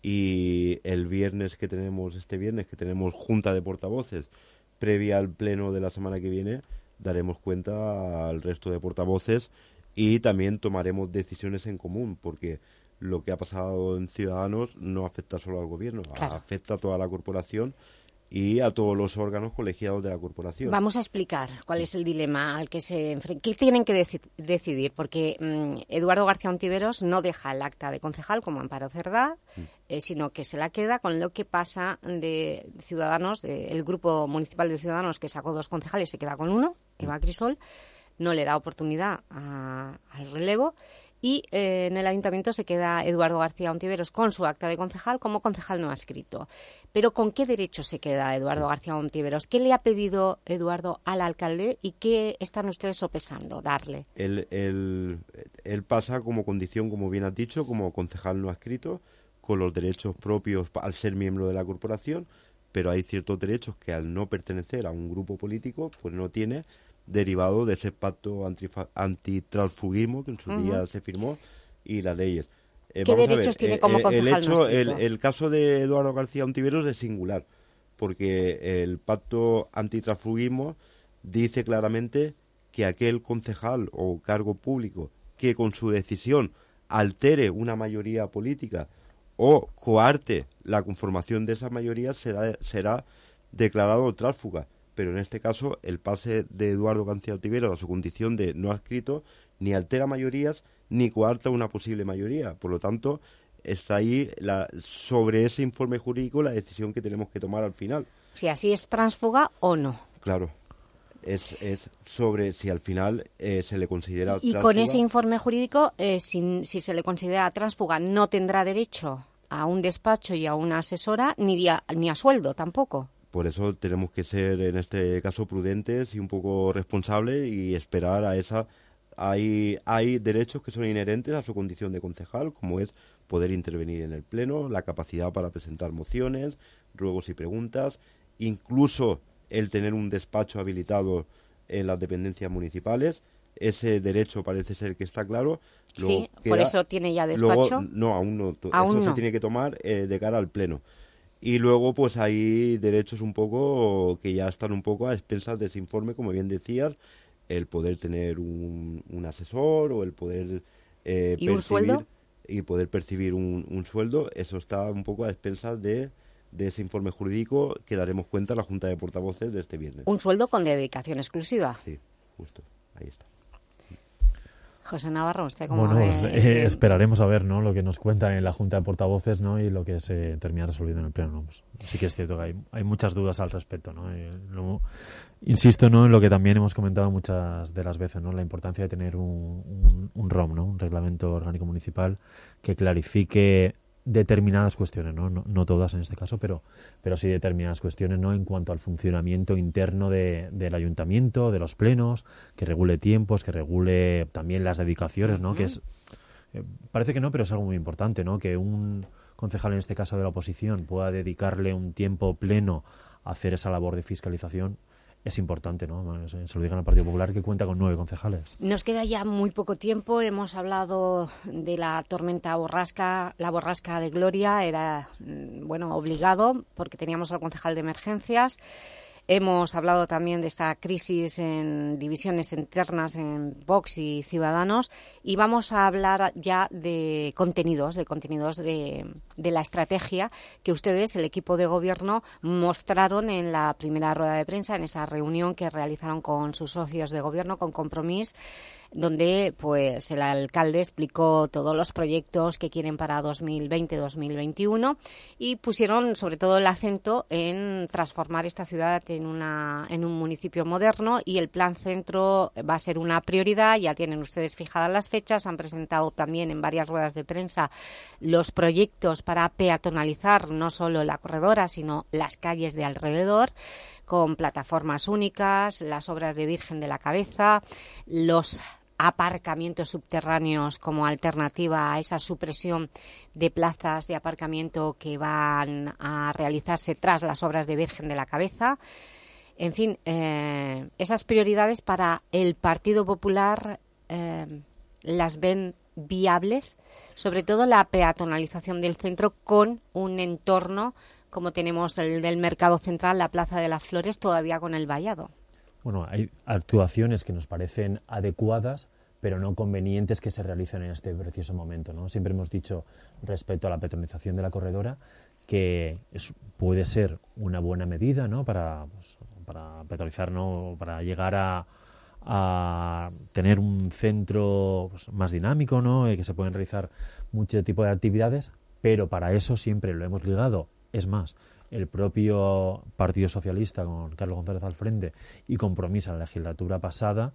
y el viernes que tenemos, este viernes que tenemos junta de portavoces previa al pleno de la semana que viene, daremos cuenta al resto de portavoces y también tomaremos decisiones en común, porque lo que ha pasado en Ciudadanos no afecta solo al gobierno, afecta a toda la corporación y a todos los órganos colegiados de la corporación. Vamos a explicar cuál es el dilema al que se enfrentan. ¿Qué tienen que decidir? Porque mm, Eduardo García Ontiveros no deja el acta de concejal como Amparo Cerdá, mm. eh, sino que se la queda con lo que pasa de Ciudadanos, el grupo municipal de Ciudadanos que sacó dos concejales se queda con uno, Eva Crisol, no le da oportunidad al relevo y eh, en el ayuntamiento se queda Eduardo García Ontiveros con su acta de concejal como concejal no escrito. Pero ¿con qué derecho se queda Eduardo García Ontiveros? ¿Qué le ha pedido Eduardo al alcalde y qué están ustedes sopesando darle? Él, él, pasa como condición, como bien has dicho, como concejal no escrito, con los derechos propios al ser miembro de la corporación, pero hay ciertos derechos que al no pertenecer a un grupo político, pues no tiene derivado de ese pacto antitransfugismo que en su día se firmó y las leyes. Eh, ¿Qué derechos tiene eh, como concejal el, el, caso de Eduardo García Ontiveros es singular, porque el pacto antitransfugismo dice claramente que aquel concejal o cargo público que con su decisión altere una mayoría política o coarte la conformación de esa mayoría será, será declarado tránsfuga pero en este caso el pase de Eduardo García Otivero a su condición de no adscrito ni altera mayorías ni coarta una posible mayoría. Por lo tanto, está ahí la, sobre ese informe jurídico la decisión que tenemos que tomar al final. Si así es transfuga o no. Claro. Es, es sobre si al final eh, se le considera Y con ese informe jurídico, eh, si, si se le considera transfuga, no tendrá derecho a un despacho y a una asesora ni ni a sueldo tampoco. Por eso tenemos que ser, en este caso, prudentes y un poco responsables y esperar a esa... Hay, hay derechos que son inherentes a su condición de concejal, como es poder intervenir en el Pleno, la capacidad para presentar mociones, ruegos y preguntas, incluso el tener un despacho habilitado en las dependencias municipales. Ese derecho parece ser que está claro. sí, por eso tiene ya despacho. no, aún no. eso se tiene que tomar eh, de cara al Pleno. Y luego, pues hay derechos un poco que ya están un poco a expensas de ese informe, como bien decías, el poder tener un, asesor o el poder eh, ¿Y percibir y poder percibir un, sueldo, eso está un poco a expensas de, de ese informe jurídico que daremos cuenta a la Junta de Portavoces de este viernes. Un sueldo con dedicación exclusiva. Sí, justo, ahí está. José Navarro, ¿usted cómo bueno, pues, eh, esperaremos a ver ¿no? lo que nos cuenta en la Junta de Portavoces ¿no? y lo que se termina resolviendo en el Pleno. Pues, sí que es cierto que hay, hay muchas dudas al respecto. ¿no? Eh, insisto ¿no? en lo que también hemos comentado muchas de las veces, ¿no? la importancia de tener un, un ROM, ¿no? un Reglamento Orgánico Municipal, que clarifique determinadas cuestiones, ¿no? ¿no? todas en este caso, pero, pero sí determinadas cuestiones ¿no? en cuanto al funcionamiento interno de, del ayuntamiento, de los plenos, que regule tiempos, que regule también las dedicaciones, ¿no? que es, eh, parece que no, pero es algo muy importante, ¿no? que un concejal, en este caso de la oposición, pueda dedicarle un tiempo pleno a hacer esa labor de fiscalización es importante, ¿no? Se, lo digan al Partido Popular que cuenta con nueve concejales. Nos queda ya muy poco tiempo. Hemos hablado de la tormenta borrasca, la borrasca de Gloria. Era, mm, bueno, obligado porque teníamos al concejal de emergencias. Hemos hablado también de esta crisis en divisiones internas en Vox y Ciudadanos y vamos a hablar ya de contenidos, de contenidos de, de la estrategia que ustedes, el equipo de gobierno, mostraron en la primera rueda de prensa, en esa reunión que realizaron con sus socios de gobierno, con Compromís, donde pues el alcalde explicó todos los proyectos que quieren para 2020-2021 y pusieron sobre todo el acento en transformar esta ciudad en, una, en un municipio moderno y el plan centro va a ser una prioridad, ya tienen ustedes fijadas las fechas, han presentado también en varias ruedas de prensa los proyectos para peatonalizar no solo la corredora sino las calles de alrededor con plataformas únicas, las obras de Virgen de la Cabeza, los aparcamientos subterráneos como alternativa a esa supresión de plazas de aparcamiento que van a realizarse tras las obras de Virgen de la Cabeza. En fin, eh, esas prioridades para el Partido Popular eh, las ven viables, sobre todo la peatonalización del centro con un entorno como tenemos el del Mercado Central, la Plaza de las Flores, todavía con el vallado. Bueno, hay actuaciones que nos parecen adecuadas, pero no convenientes que se realicen en este preciso momento. ¿no? Siempre hemos dicho respecto a la petronización de la corredora que puede ser una buena medida ¿no? para, pues, para ¿no? para llegar a, a tener un centro pues, más dinámico, ¿no? que se pueden realizar mucho tipo de actividades, pero para eso siempre lo hemos ligado. Es más, el propio Partido Socialista con Carlos González al frente y Compromisa en la legislatura pasada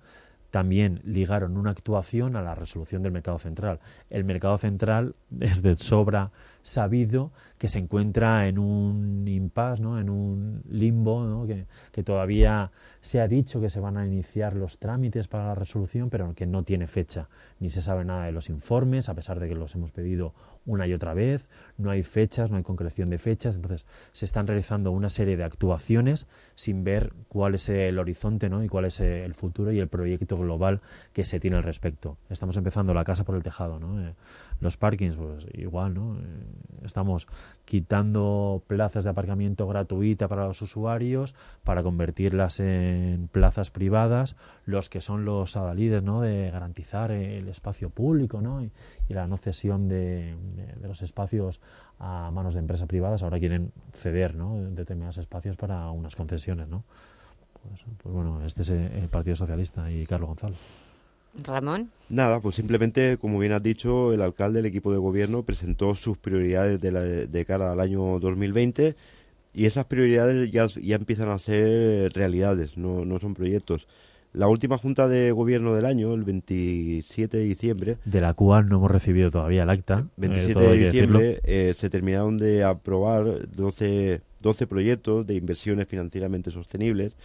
también ligaron una actuación a la resolución del mercado central. El mercado central es de sobra sabido que se encuentra en un impasse, ¿no? en un limbo, ¿no? que, que, todavía se ha dicho que se van a iniciar los trámites para la resolución, pero que no tiene fecha, ni se sabe nada de los informes, a pesar de que los hemos pedido una y otra vez, no hay fechas, no hay concreción de fechas, entonces se están realizando una serie de actuaciones sin ver cuál es el horizonte ¿no? y cuál es el futuro y el proyecto global que se tiene al respecto. Estamos empezando la casa por el tejado, ¿no? Eh, los parkings, pues igual, ¿no? Eh, estamos quitando plazas de aparcamiento gratuita para los usuarios para convertirlas en plazas privadas, los que son los adalides, ¿no? De garantizar el espacio público, ¿no? Y, la no cesión de, los espacios a manos de empresas privadas, ahora quieren ceder, ¿no? Determinados espacios para unas concesiones, ¿no? Pues, pues bueno, este es el Partido Socialista y Carlos González. Ramón. Nada, pues simplemente, como bien has dicho, el alcalde, el equipo de gobierno presentó sus prioridades de, cara al año 2020 y esas prioridades ya, ya empiezan a ser realidades, no, no son proyectos. La última junta de gobierno del año, el 27 de diciembre. De la cual no hemos recibido todavía el acta. 27 eh, de diciembre eh, se terminaron de aprobar 12, 12 proyectos de inversiones financieramente sostenibles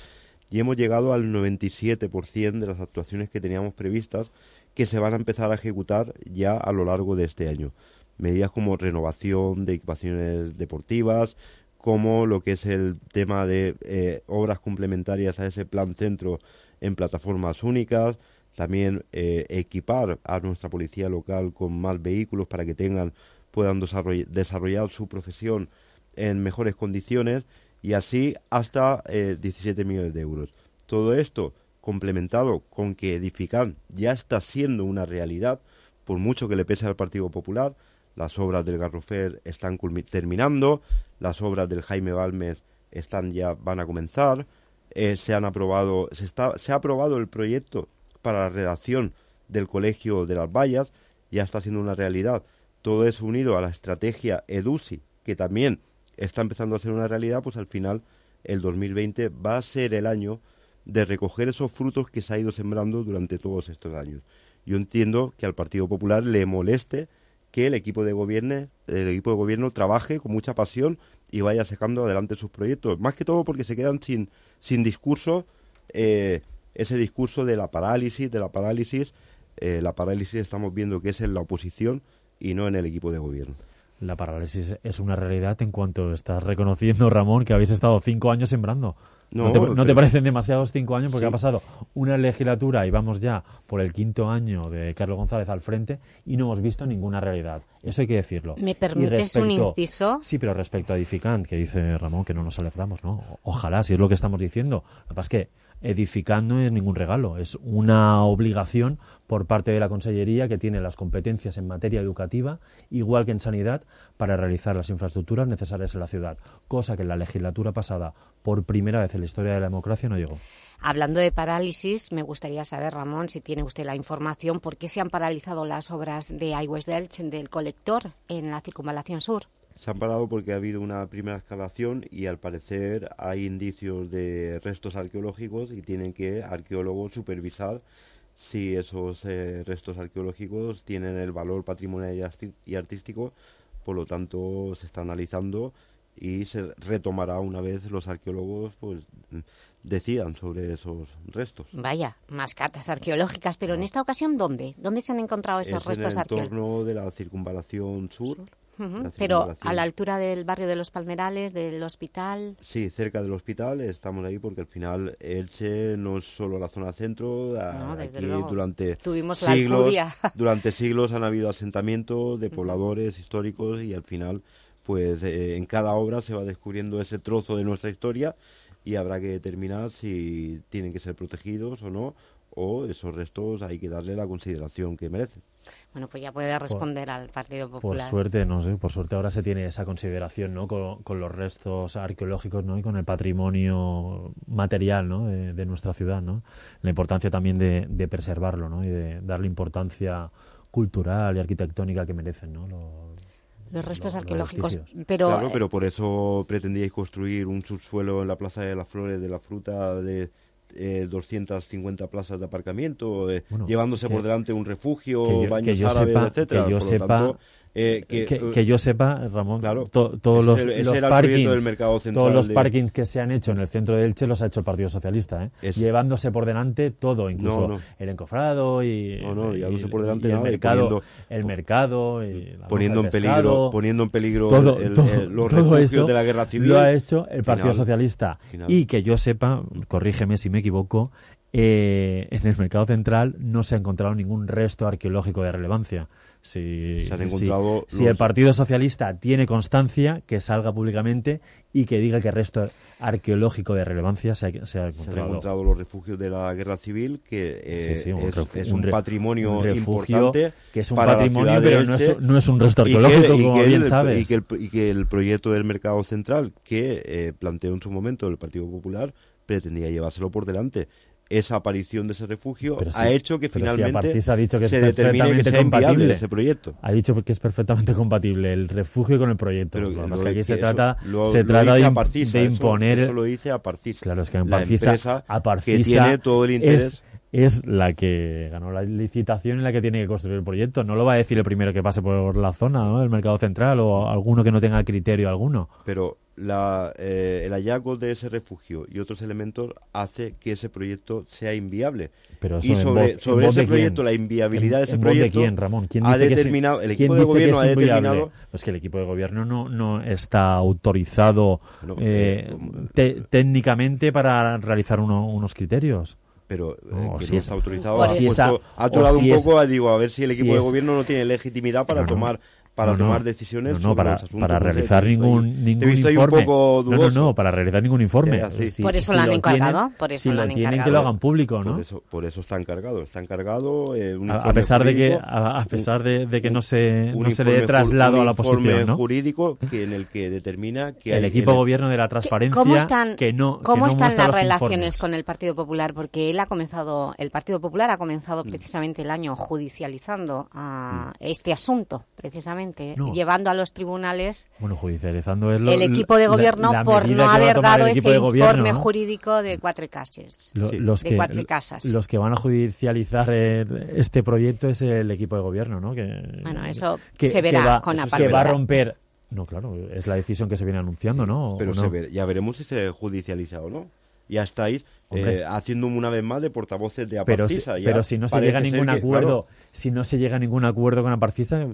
y hemos llegado al 97% de las actuaciones que teníamos previstas que se van a empezar a ejecutar ya a lo largo de este año. Medidas como renovación de equipaciones deportivas, como lo que es el tema de eh, obras complementarias a ese plan centro en plataformas únicas, también eh, equipar a nuestra policía local con más vehículos para que tengan puedan desarrollar su profesión en mejores condiciones y así hasta 17 eh, millones de euros. Todo esto complementado con que Edifican ya está siendo una realidad, por mucho que le pese al Partido Popular, las obras del Garrofer están terminando, las obras del Jaime Balmes están ya van a comenzar, eh, se han aprobado, se, está, se ha aprobado el proyecto para la redacción del Colegio de las Vallas, ya está siendo una realidad. Todo eso unido a la estrategia EDUSI, que también está empezando a ser una realidad, pues al final el 2020 va a ser el año de recoger esos frutos que se ha ido sembrando durante todos estos años. Yo entiendo que al Partido Popular le moleste que el equipo de gobierno, el equipo de gobierno trabaje con mucha pasión y vaya sacando adelante sus proyectos. Más que todo porque se quedan sin, sin discurso, eh, ese discurso de la parálisis, de la parálisis. Eh, la parálisis estamos viendo que es en la oposición y no en el equipo de gobierno la parálisis es una realidad en cuanto estás reconociendo, Ramón, que habéis estado cinco años sembrando. ¿No, te, parecen demasiados cinco años? Porque ha pasado una legislatura y vamos ya por el quinto año de Carlos González al frente y no hemos visto ninguna realidad. Eso hay que decirlo. ¿Me permites un inciso? Sí, pero respecto a Edificant, que dice Ramón que no nos alegramos, ¿no? Ojalá, si es lo que estamos diciendo. Lo que pasa es que edificar no es ningún regalo, es una obligación por parte de la Consellería que tiene las competencias en materia educativa, igual que en sanidad, para realizar las infraestructuras necesarias en la ciudad, cosa que en la legislatura pasada, por primera vez en la historia de la democracia, no llegó. Hablando de parálisis, me gustaría saber, Ramón, si tiene usted la información, ¿por qué se han paralizado las obras de iWest del colector en la circunvalación sur? Se han parado porque ha habido una primera excavación y al parecer hay indicios de restos arqueológicos y tienen que arqueólogos supervisar si esos eh, restos arqueológicos tienen el valor patrimonial y artístico, por lo tanto se está analizando y se retomará una vez los arqueólogos pues decidan sobre esos restos. Vaya, más cartas arqueológicas, pero en esta ocasión ¿dónde? ¿Dónde se han encontrado esos es restos en el arqueológicos? entorno de la circunvalación sur. La Pero a la altura del barrio de los Palmerales, del hospital. Sí, cerca del hospital, estamos ahí porque al final Elche no es solo la zona centro, No, desde aquí durante Tuvimos la siglos, Alcudia. durante siglos han habido asentamientos de pobladores históricos y al final pues eh, en cada obra se va descubriendo ese trozo de nuestra historia y habrá que determinar si tienen que ser protegidos o no o esos restos hay que darle la consideración que merecen. Bueno, pues ya puede responder al Partido Por Popular. suerte, no sé, por suerte ahora se tiene esa consideración, ¿no? Con, con los restos arqueológicos, ¿no? Y con el patrimonio material, ¿no? De, de nuestra ciudad, ¿no? La importancia también de, de preservarlo, ¿no? Y de darle importancia cultural y arquitectónica que merecen, ¿no? Los, Los restos los arqueológicos. Pero, claro, eh, pero por eso pretendíais construir un subsuelo en la Plaza de las Flores de la Fruta de eh, 250 plazas de aparcamiento, eh, Bueno, llevándose que- por delante un refugio, yo- baños árabes, etcétera. que yo Por lo sepa- tanto, eh, que, que, eh, que yo sepa, Ramón, Claro, to- todos los, el- los parkings, del mercado central todos los de- parkings que se han hecho en el centro de Elche los ha hecho el Partido Socialista, ¿eh? Es- llevándose por delante todo, incluso no. el encofrado y, No, no, y- llevándose por y delante el y mercado, poniendo- el mercado y poniendo en peligro, poniendo en peligro todo, el- el- todo- el- los refugios eso de la guerra civil. Lo ha hecho el Partido Final, Socialista. final. Y que yo sepa, corrígeme si me equivoco, eh, en el mercado central no se ha encontrado ningún resto arqueológico de relevancia. Si, Se han encontrado si, el Partido Socialista tiene constancia, que salga públicamente y que diga que resto arqueológico de relevancia se ha, se ha Se han encontrado. encontrado los refugios de la guerra civil, que eh, Sí, sí, un es, un patrimonio un importante que es un para patrimonio, pero no es- Elche, no es un resto arqueológico, y como que bien el- sabes. Y que, el, y que el proyecto del mercado central que eh, planteó en su momento el Partido Popular pretendía llevárselo por delante. Esa aparición de ese refugio Pero sí, ha hecho que si finalmente Aparcis ha dicho que es se determine que perfectamente sea compatible. ese proyecto. Ha dicho que es perfectamente compatible el refugio con el proyecto. Pero que aquí se trata, lo- se lo trata de, imponer. Eso, lo dice Aparcisa. Claro, es que en la Aparcisa, empresa Aparcisa que tiene todo el interés. Es, es la que ganó la licitación y la que tiene que construir el proyecto. No lo va a decir el primero que pase por la zona, ¿no? El mercado central o alguno que no tenga criterio alguno. pero la, eh, el hallazgo de ese refugio y otros elementos hace que ese proyecto sea inviable. Pero y sobre, voz- sobre ese de quién? proyecto, la inviabilidad ¿En- de ese voz de proyecto, quién, Ramón? ¿Quién ha es- determinado, el equipo de gobierno es ha determinado Pues que el equipo de gobierno no, no está autorizado Bueno, eh, eh, te- técnicamente para realizar uno- unos criterios. pero eh, No, que si no es- está autorizado, ha, si puesto- ha o aturado si un es- poco a, digo, a ver si el si equipo de es- gobierno no tiene legitimidad para No, no. tomar para No, tomar decisiones No, no, sobre para, realizar ningún, ningún informe. un poco no, no, para realizar ningún informe. Por eso si lo han tienen- encargado, por eso si lo lo han tienen, que encargado. lo hagan público, ¿no? Por eso, por eso está encargado, está encargado eh, un A, pesar de que a, a pesar de, de que un- no se no se le dé traslado a la posición, ¿no? jurídico que en el que determina que el hay- equipo el- gobierno de la transparencia ¿Cómo están, que no que cómo no están las relaciones con el Partido Popular? Porque él ha comenzado, el Partido Popular ha comenzado Mm. precisamente el año judicializando a este asunto, precisamente, No. llevando a los tribunales Bueno, judicializando es lo- el equipo de gobierno la por no que haber dado ese de gobierno, informe ¿no? jurídico de cuatro. Lo- Sí. los de que cuatro casas. los que van a judicializar el- este proyecto es el equipo de gobierno, ¿no? Que, Bueno, eso que- se que verá va- con que va a romper. No, claro, es la decisión que se viene anunciando, ¿no? pero ya veremos si se judicializa o no. Ya estáis eh, haciendo una vez más de portavoces de Pero si, Aparcisa. ya pero si no se llega a ningún que, acuerdo, claro, si no se llega a ningún acuerdo con Aparcisa, eh,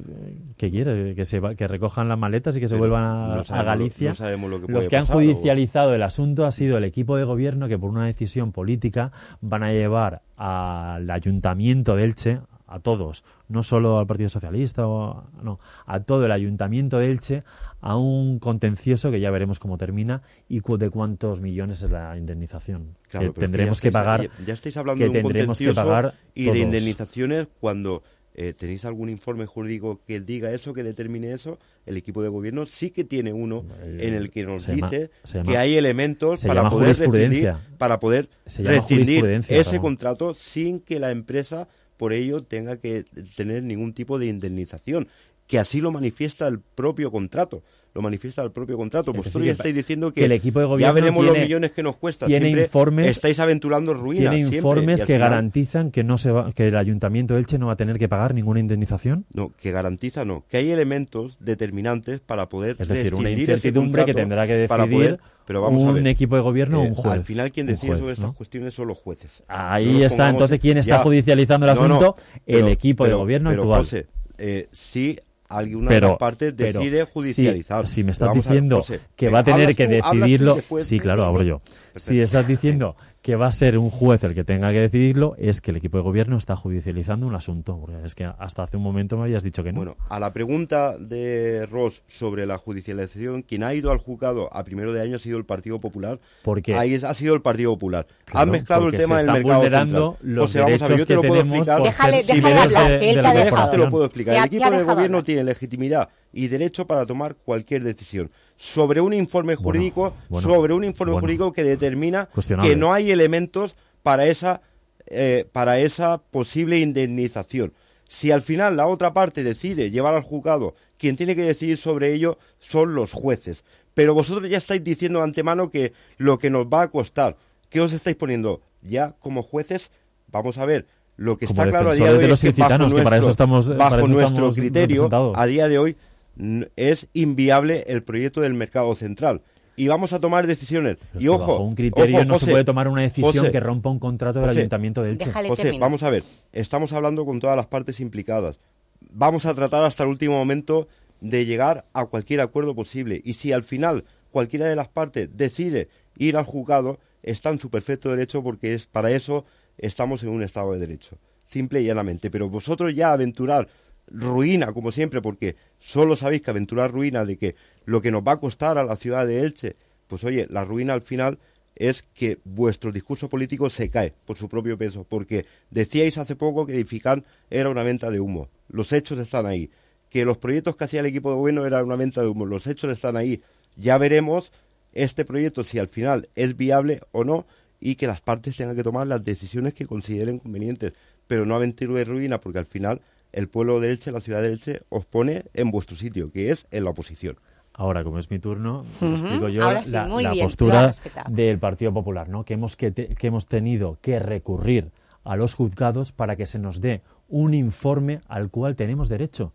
¿qué quiere? Que se va- que recojan las maletas y que se Pero vuelvan a, no sabemos Galicia. no sabemos lo que Los que han o- judicializado el asunto ha sido el equipo de gobierno que por una decisión política van a llevar al ayuntamiento de Elche a todos, no solo al Partido Socialista, o, no, a todo el ayuntamiento de Elche a un contencioso que ya veremos cómo termina y cu- de cuántos millones es la indemnización. Claro, que tendremos ya que estáis- pagar Ya, ya estáis hablando que de un que contencioso pagar y todos. de indemnizaciones cuando eh, tenéis algún informe jurídico que diga eso, que determine eso. El equipo de gobierno sí que tiene uno Eh, en el que nos dice llama- que hay elementos para poder decidir, para poder rescindir ese Ramón. contrato sin que la empresa por ello tenga que tener ningún tipo de indemnización que así lo manifiesta el propio contrato. lo manifiesta el propio contrato. Vosotros ya estáis diciendo que, que el equipo de ya gobierno veremos los tiene- millones que nos cuesta. tiene Siempre informes- estáis aventurando ruina. ¿Tiene informes que final- garantizan que no se va, que el Ayuntamiento de Elche no va a tener que pagar ninguna indemnización? No, que garantiza no, que hay elementos determinantes para poder Es decir, una incertidumbre que tendrá que para decidir poder- pero vamos a un ver, equipo de gobierno o eh, un juez. Al final quien decide juez, sobre estas ¿no? cuestiones son los jueces. Ahí No está, entonces, en- ¿quién está ya. judicializando el No, no, asunto? pero- el equipo de pero- gobierno pero, actual. José, eh, si alguna de pero, las partes pero, decide si- judicializar. Si, me estás a ver, diciendo José, que va a tener que decidirlo, sí, claro, abro yo. Si estás diciendo que va a ser un juez el que tenga que decidirlo, es que el equipo de gobierno está judicializando un asunto. Porque es que hasta hace un momento me habías dicho que no. Bueno, a la pregunta de Ross sobre la judicialización, quien ha ido al juzgado a primero de año ha sido el Partido Popular. Porque- Ahí es- ha sido el Partido Popular. Claro, Han mezclado el tema se del están mercado vulnerando central. los José, vamos a ver, yo derechos te lo que puedo tenemos explicar. Déjale- hablar, de- que él de te ha la dejado. Te lo puedo explicar. El equipo de gobierno tiene legitimidad y derecho para tomar cualquier decisión sobre un informe jurídico, bueno, sobre un informe bueno. jurídico que determina que no hay elementos para esa eh, para esa posible indemnización. Si al final la otra parte decide llevar al juzgado, quien tiene que decidir sobre ello son los jueces. Pero vosotros ya estáis diciendo de antemano que lo que nos va a costar, ¿qué os estáis poniendo? Ya como jueces, vamos a ver, lo que Como está claro a día de hoy de los es que bajo que para nuestro- eso estamos- bajo para eso nuestro criterio, a día de hoy es inviable el proyecto del mercado central. Y vamos a tomar decisiones. Pero es y que ojo, bajo un criterio ojo, no se José, puede tomar una decisión José, que rompa un contrato del José, Ayuntamiento de Elche. José, terminar. vamos a ver, estamos hablando con todas las partes implicadas. Vamos a tratar hasta el último momento de llegar a cualquier acuerdo posible. Y si al final cualquiera de las partes decide ir al juzgado, está en su perfecto derecho porque es para eso estamos en un estado de derecho. Simple y llanamente. Pero vosotros ya aventurar ruina, como siempre, porque solo sabéis que aventurar ruina de que lo que nos va a costar a la ciudad de Elche, pues oye, la ruina al final es que vuestro discurso político se cae por su propio peso, porque decíais hace poco que edificar era una venta de humo. Los hechos están ahí. Que los proyectos que hacía el equipo de gobierno eran una venta de humo. Los hechos están ahí. Ya veremos este proyecto si al final es viable o no y que las partes tengan que tomar las decisiones que consideren convenientes, pero no aventura de ruina porque al final el pueblo de Elche, la ciudad de Elche, os pone en vuestro sitio, que es en la oposición. Ahora, como es mi turno, explico yo Ahora sí, la, bien, postura del Partido Popular, ¿no? Que hemos, que, te- que hemos tenido que recurrir a los juzgados para que se nos dé un informe al cual tenemos derecho.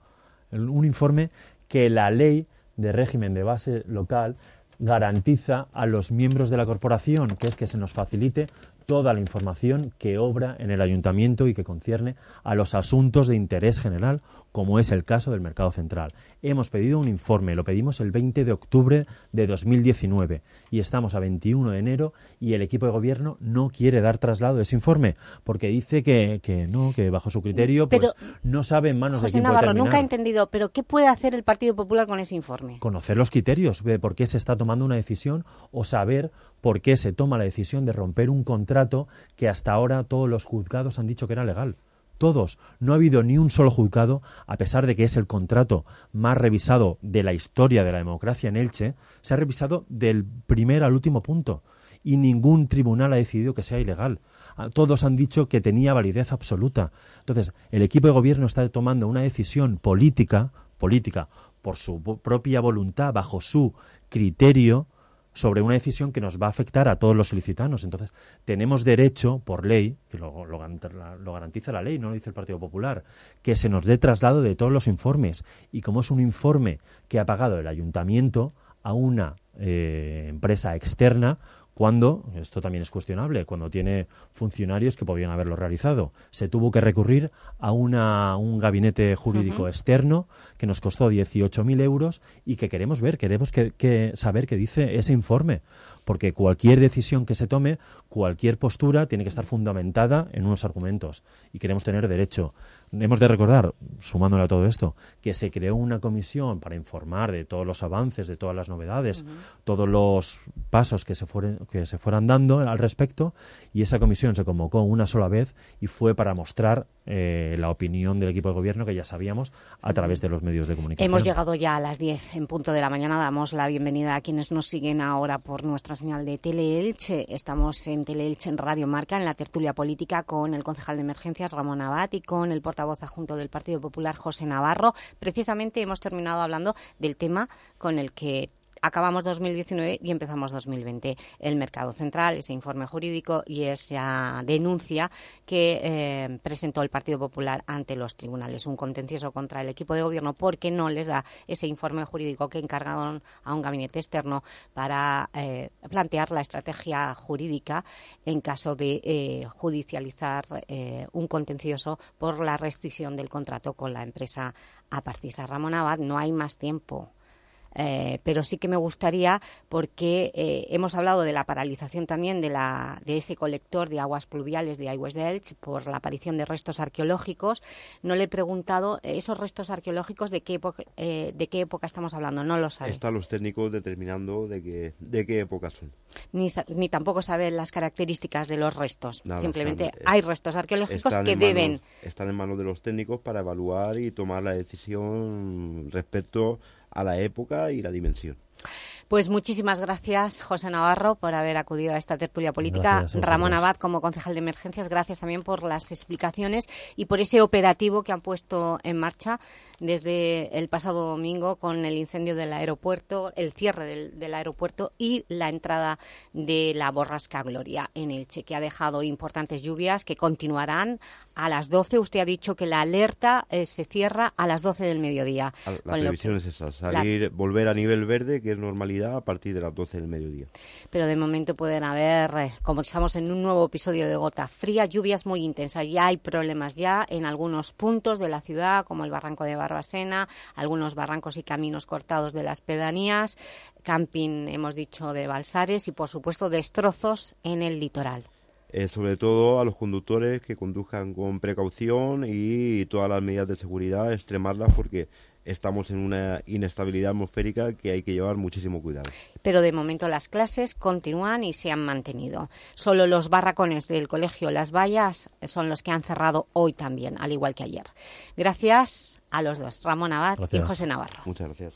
Un informe que la ley de régimen de base local garantiza a los miembros de la corporación, que es que se nos facilite toda la información que obra en el ayuntamiento y que concierne a los asuntos de interés general, como es el caso del mercado central. Hemos pedido un informe, lo pedimos el 20 de octubre de 2019 y estamos a 21 de enero y el equipo de gobierno no quiere dar traslado de ese informe porque dice que, que no, que bajo su criterio pues, Pero, no sabe en manos de quién Navarro, nunca he entendido, pero ¿qué puede hacer el Partido Popular con ese informe? conocer los criterios de por qué se está tomando una decisión o saber por qué se toma la decisión de romper un contrato que hasta ahora todos los juzgados han dicho que era legal. Todos. No ha habido ni un solo juzgado, a pesar de que es el contrato más revisado de la historia de la democracia en Elche, se ha revisado del primer al último punto. Y ningún tribunal ha decidido que sea ilegal. Ah, Todos han dicho que tenía validez absoluta. Entonces, el equipo de gobierno está tomando una decisión política, política, por su propia voluntad, bajo su criterio, sobre una decisión que nos va a afectar a todos los solicitanos. Entonces, tenemos derecho, por ley, que lo, lo garantiza la ley, no lo dice el Partido Popular, que se nos dé traslado de todos los informes. Y como es un informe que ha pagado el ayuntamiento a una eh, empresa externa, cuando, esto también es cuestionable, cuando tiene funcionarios que podían haberlo realizado. Se tuvo que recurrir a una, un gabinete jurídico externo que nos costó 18.000 euros y que queremos ver, queremos que, que saber qué dice ese informe. Porque cualquier decisión que se tome, cualquier postura tiene que estar fundamentada en unos argumentos y queremos tener derecho. Hemos de recordar, sumándole a todo esto, que se creó una comisión para informar de todos los avances, de todas las novedades, todos los pasos que se, fueren, que se fueran dando al respecto, y esa comisión se convocó una sola vez y fue para mostrar eh, la opinión del equipo de gobierno que ya sabíamos a través de los medios de comunicación. Hemos llegado ya a las 10 en punto de la mañana. Damos la bienvenida a quienes nos siguen ahora por nuestra señal de Teleelche. Estamos en Teleelche en Radio Marca, en la tertulia política, con el concejal de emergencias Ramón Abad y con el portavoz portavoz adjunto del Partido Popular, José Navarro. Precisamente hemos terminado hablando del tema con el que acabamos 2019 y empezamos 2020. El mercado central, ese informe jurídico y esa denuncia que eh, presentó el Partido Popular ante los tribunales. Un contencioso contra el equipo de gobierno porque no les da ese informe jurídico que encargaron a un gabinete externo para eh, plantear la estrategia jurídica en caso de eh, judicializar un contencioso por la restricción del contrato con la empresa Apartisa. Ramón Abad, no hay más tiempo. Eh, pero sí que me gustaría, porque eh, hemos hablado de la paralización también de, la, de ese colector de aguas pluviales de Aigües de Elche por la aparición de restos arqueológicos. No le he preguntado eh, esos restos arqueológicos de qué, época, de qué época estamos hablando, no lo sabe. Están los técnicos determinando de qué, de qué época son. Ni, ni tampoco saben las características de los restos. Simplemente hay restos arqueológicos que deben... están en manos de los técnicos para evaluar y tomar la decisión respecto a la época y la dimensión. Pues muchísimas gracias, José Navarro, por haber acudido a esta tertulia política. Ramón Abad, como concejal de emergencias, gracias también por las explicaciones y por ese operativo que han puesto en marcha desde el pasado domingo con el incendio del aeropuerto, el cierre del, aeropuerto y la entrada de la borrasca Gloria en Elche, que ha dejado importantes lluvias que continuarán a las 12. Usted ha dicho que la alerta eh, se cierra a las 12 del mediodía. La previsión es esa, salir, volver a nivel verde, que es normalidad, a partir de las 12 del mediodía. Pero de momento pueden haber, eh, como estamos en un nuevo episodio de Gota Fría, lluvias muy intensas. Ya hay problemas ya en algunos puntos de la ciudad, como el Barranco de Barbasena, algunos barrancos y caminos cortados de las pedanías, camping, hemos dicho, de Balsares y, por supuesto, destrozos en el litoral. Eh, sobre todo a los conductores que conduzcan con precaución y todas las medidas de seguridad extremarlas porque estamos en una inestabilidad atmosférica que hay que llevar muchísimo cuidado. Pero de momento las clases continúan y se han mantenido. Solo los barracones del colegio Las Vallas son los que han cerrado hoy también, al igual que ayer. Gracias a los dos, Ramón Abad y José Navarro. Muchas gracias.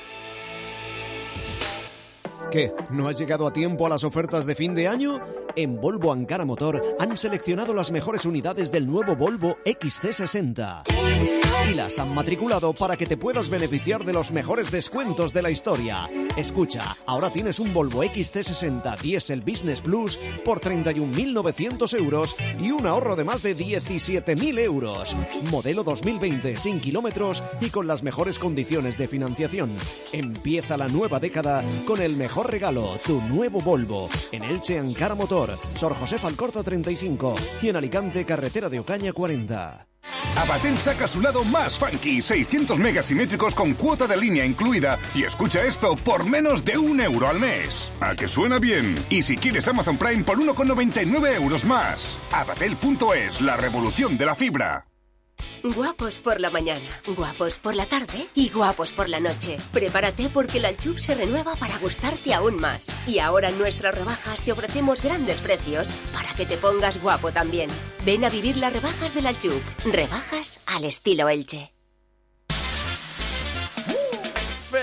¿Qué? ¿No has llegado a tiempo a las ofertas de fin de año? En Volvo Ankara Motor han seleccionado las mejores unidades del nuevo Volvo XC60 y las han matriculado para que te puedas beneficiar de los mejores descuentos de la historia. Escucha, ahora tienes un Volvo XC60 Diesel Business Plus por 31.900 euros y un ahorro de más de 17.000 euros. Modelo 2020 sin kilómetros y con las mejores condiciones de financiación. Empieza la nueva década con el mejor regalo, tu nuevo Volvo. En Elche Ankara Motor, Sor José Falcorta 35 y en Alicante Carretera de Ocaña 40. Abatel saca su lado más funky, 600 megas simétricos con cuota de línea incluida. Y escucha esto por menos de un euro al mes. ¿A que suena bien? Y si quieres Amazon Prime por 1,99 euros más. Abatel.es, la revolución de la fibra. Guapos por la mañana, guapos por la tarde y guapos por la noche. Prepárate porque la Alchub se renueva para gustarte aún más. Y ahora en nuestras rebajas te ofrecemos grandes precios para que te pongas guapo también. Ven a vivir las rebajas del Alchub. Rebajas al estilo Elche.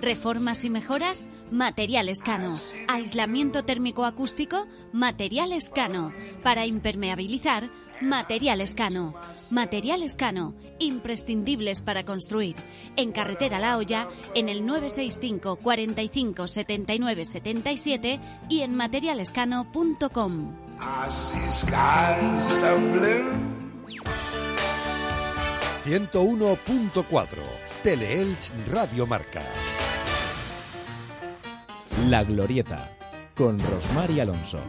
Reformas y mejoras, Materiales Cano. Aislamiento térmico acústico, Materiales Cano. Para impermeabilizar, Materiales Cano. Materiales Cano, imprescindibles para construir. En Carretera La Hoya, en el 965 45 79 77 y en materialescano.com. 101.4 Teleelch Radio Marca. La Glorieta con Rosmar y Alonso.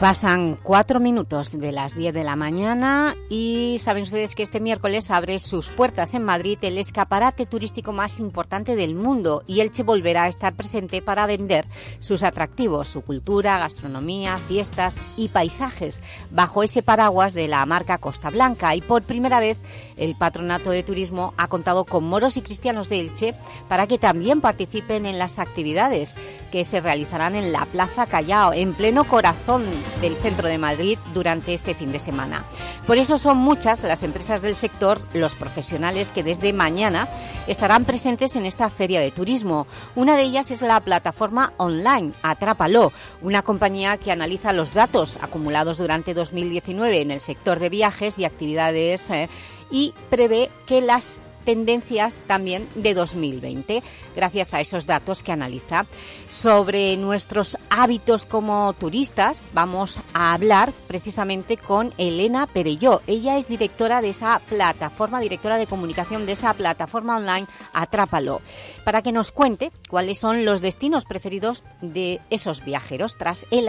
Pasan cuatro minutos de las 10 de la mañana y saben ustedes que este miércoles abre sus puertas en Madrid el escaparate turístico más importante del mundo y Elche volverá a estar presente para vender sus atractivos, su cultura, gastronomía, fiestas y paisajes bajo ese paraguas de la marca Costa Blanca y por primera vez el Patronato de Turismo ha contado con moros y cristianos de Elche para que también participen en las actividades que se realizarán en la Plaza Callao, en pleno corazón del centro de Madrid durante este fin de semana. Por eso son muchas las empresas del sector, los profesionales que desde mañana estarán presentes en esta feria de turismo. Una de ellas es la plataforma online Atrápalo, una compañía que analiza los datos acumulados durante 2019 en el sector de viajes y actividades eh, y prevé que las tendencias también de 2020, gracias a esos datos que analiza. Sobre nuestros hábitos como turistas, vamos a hablar precisamente con Elena Perelló. Ella es directora de esa plataforma, directora de comunicación de esa plataforma online Atrápalo, para que nos cuente cuáles son los destinos preferidos de esos viajeros tras el,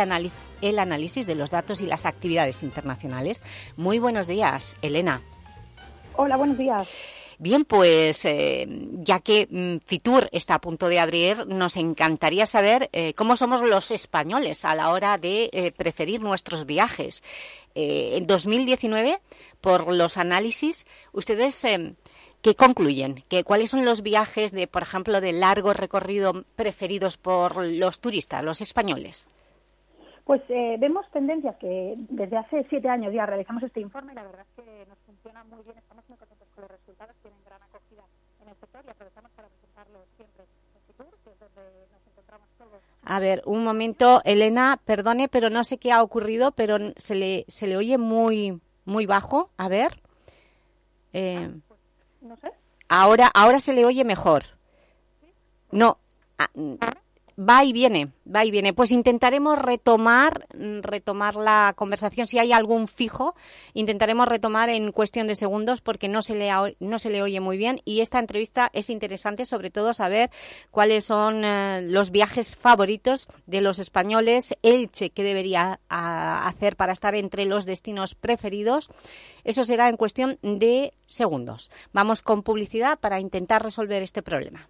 el análisis de los datos y las actividades internacionales. Muy buenos días, Elena. Hola, buenos días. Bien, pues eh, ya que mm, Fitur está a punto de abrir, nos encantaría saber eh, cómo somos los españoles a la hora de eh, preferir nuestros viajes. en 2019, por los análisis, ustedes... ¿Qué concluyen? ¿Que, ¿Cuáles son los viajes, de, por ejemplo, de largo recorrido preferidos por los turistas, los españoles? Pues vemos tendencias que desde hace siete años ya realizamos este informe y la verdad es que nos funciona muy bien, los resultados, tienen gran acogida en el sector y aprovechamos para presentarlo siempre en Fitur, que es donde nos encontramos todos. A ver, un momento, Elena, perdone, pero no sé qué ha ocurrido, pero se le, se le oye muy, muy bajo. A ver. Eh, no sé. Ahora, ahora se le oye mejor. No. Ah, va y viene, va y viene. Pues intentaremos retomar, retomar la conversación. Si hay algún fijo, intentaremos retomar en cuestión de segundos porque no se le, no se le oye muy bien. Y esta entrevista es interesante, sobre todo saber cuáles son eh, los viajes favoritos de los españoles, Elche, qué debería hacer para estar entre los destinos preferidos. Eso será en cuestión de segundos. Vamos con publicidad para intentar resolver este problema.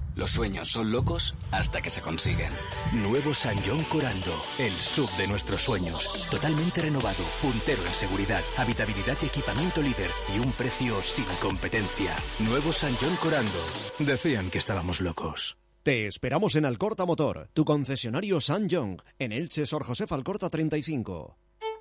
Los sueños son locos hasta que se consiguen. Nuevo San John Corando, el sub de nuestros sueños. Totalmente renovado, puntero en seguridad, habitabilidad y equipamiento líder y un precio sin competencia. Nuevo San John Corando. Decían que estábamos locos. Te esperamos en Alcorta Motor, tu concesionario San John, en Elche, Sor José Alcorta 35.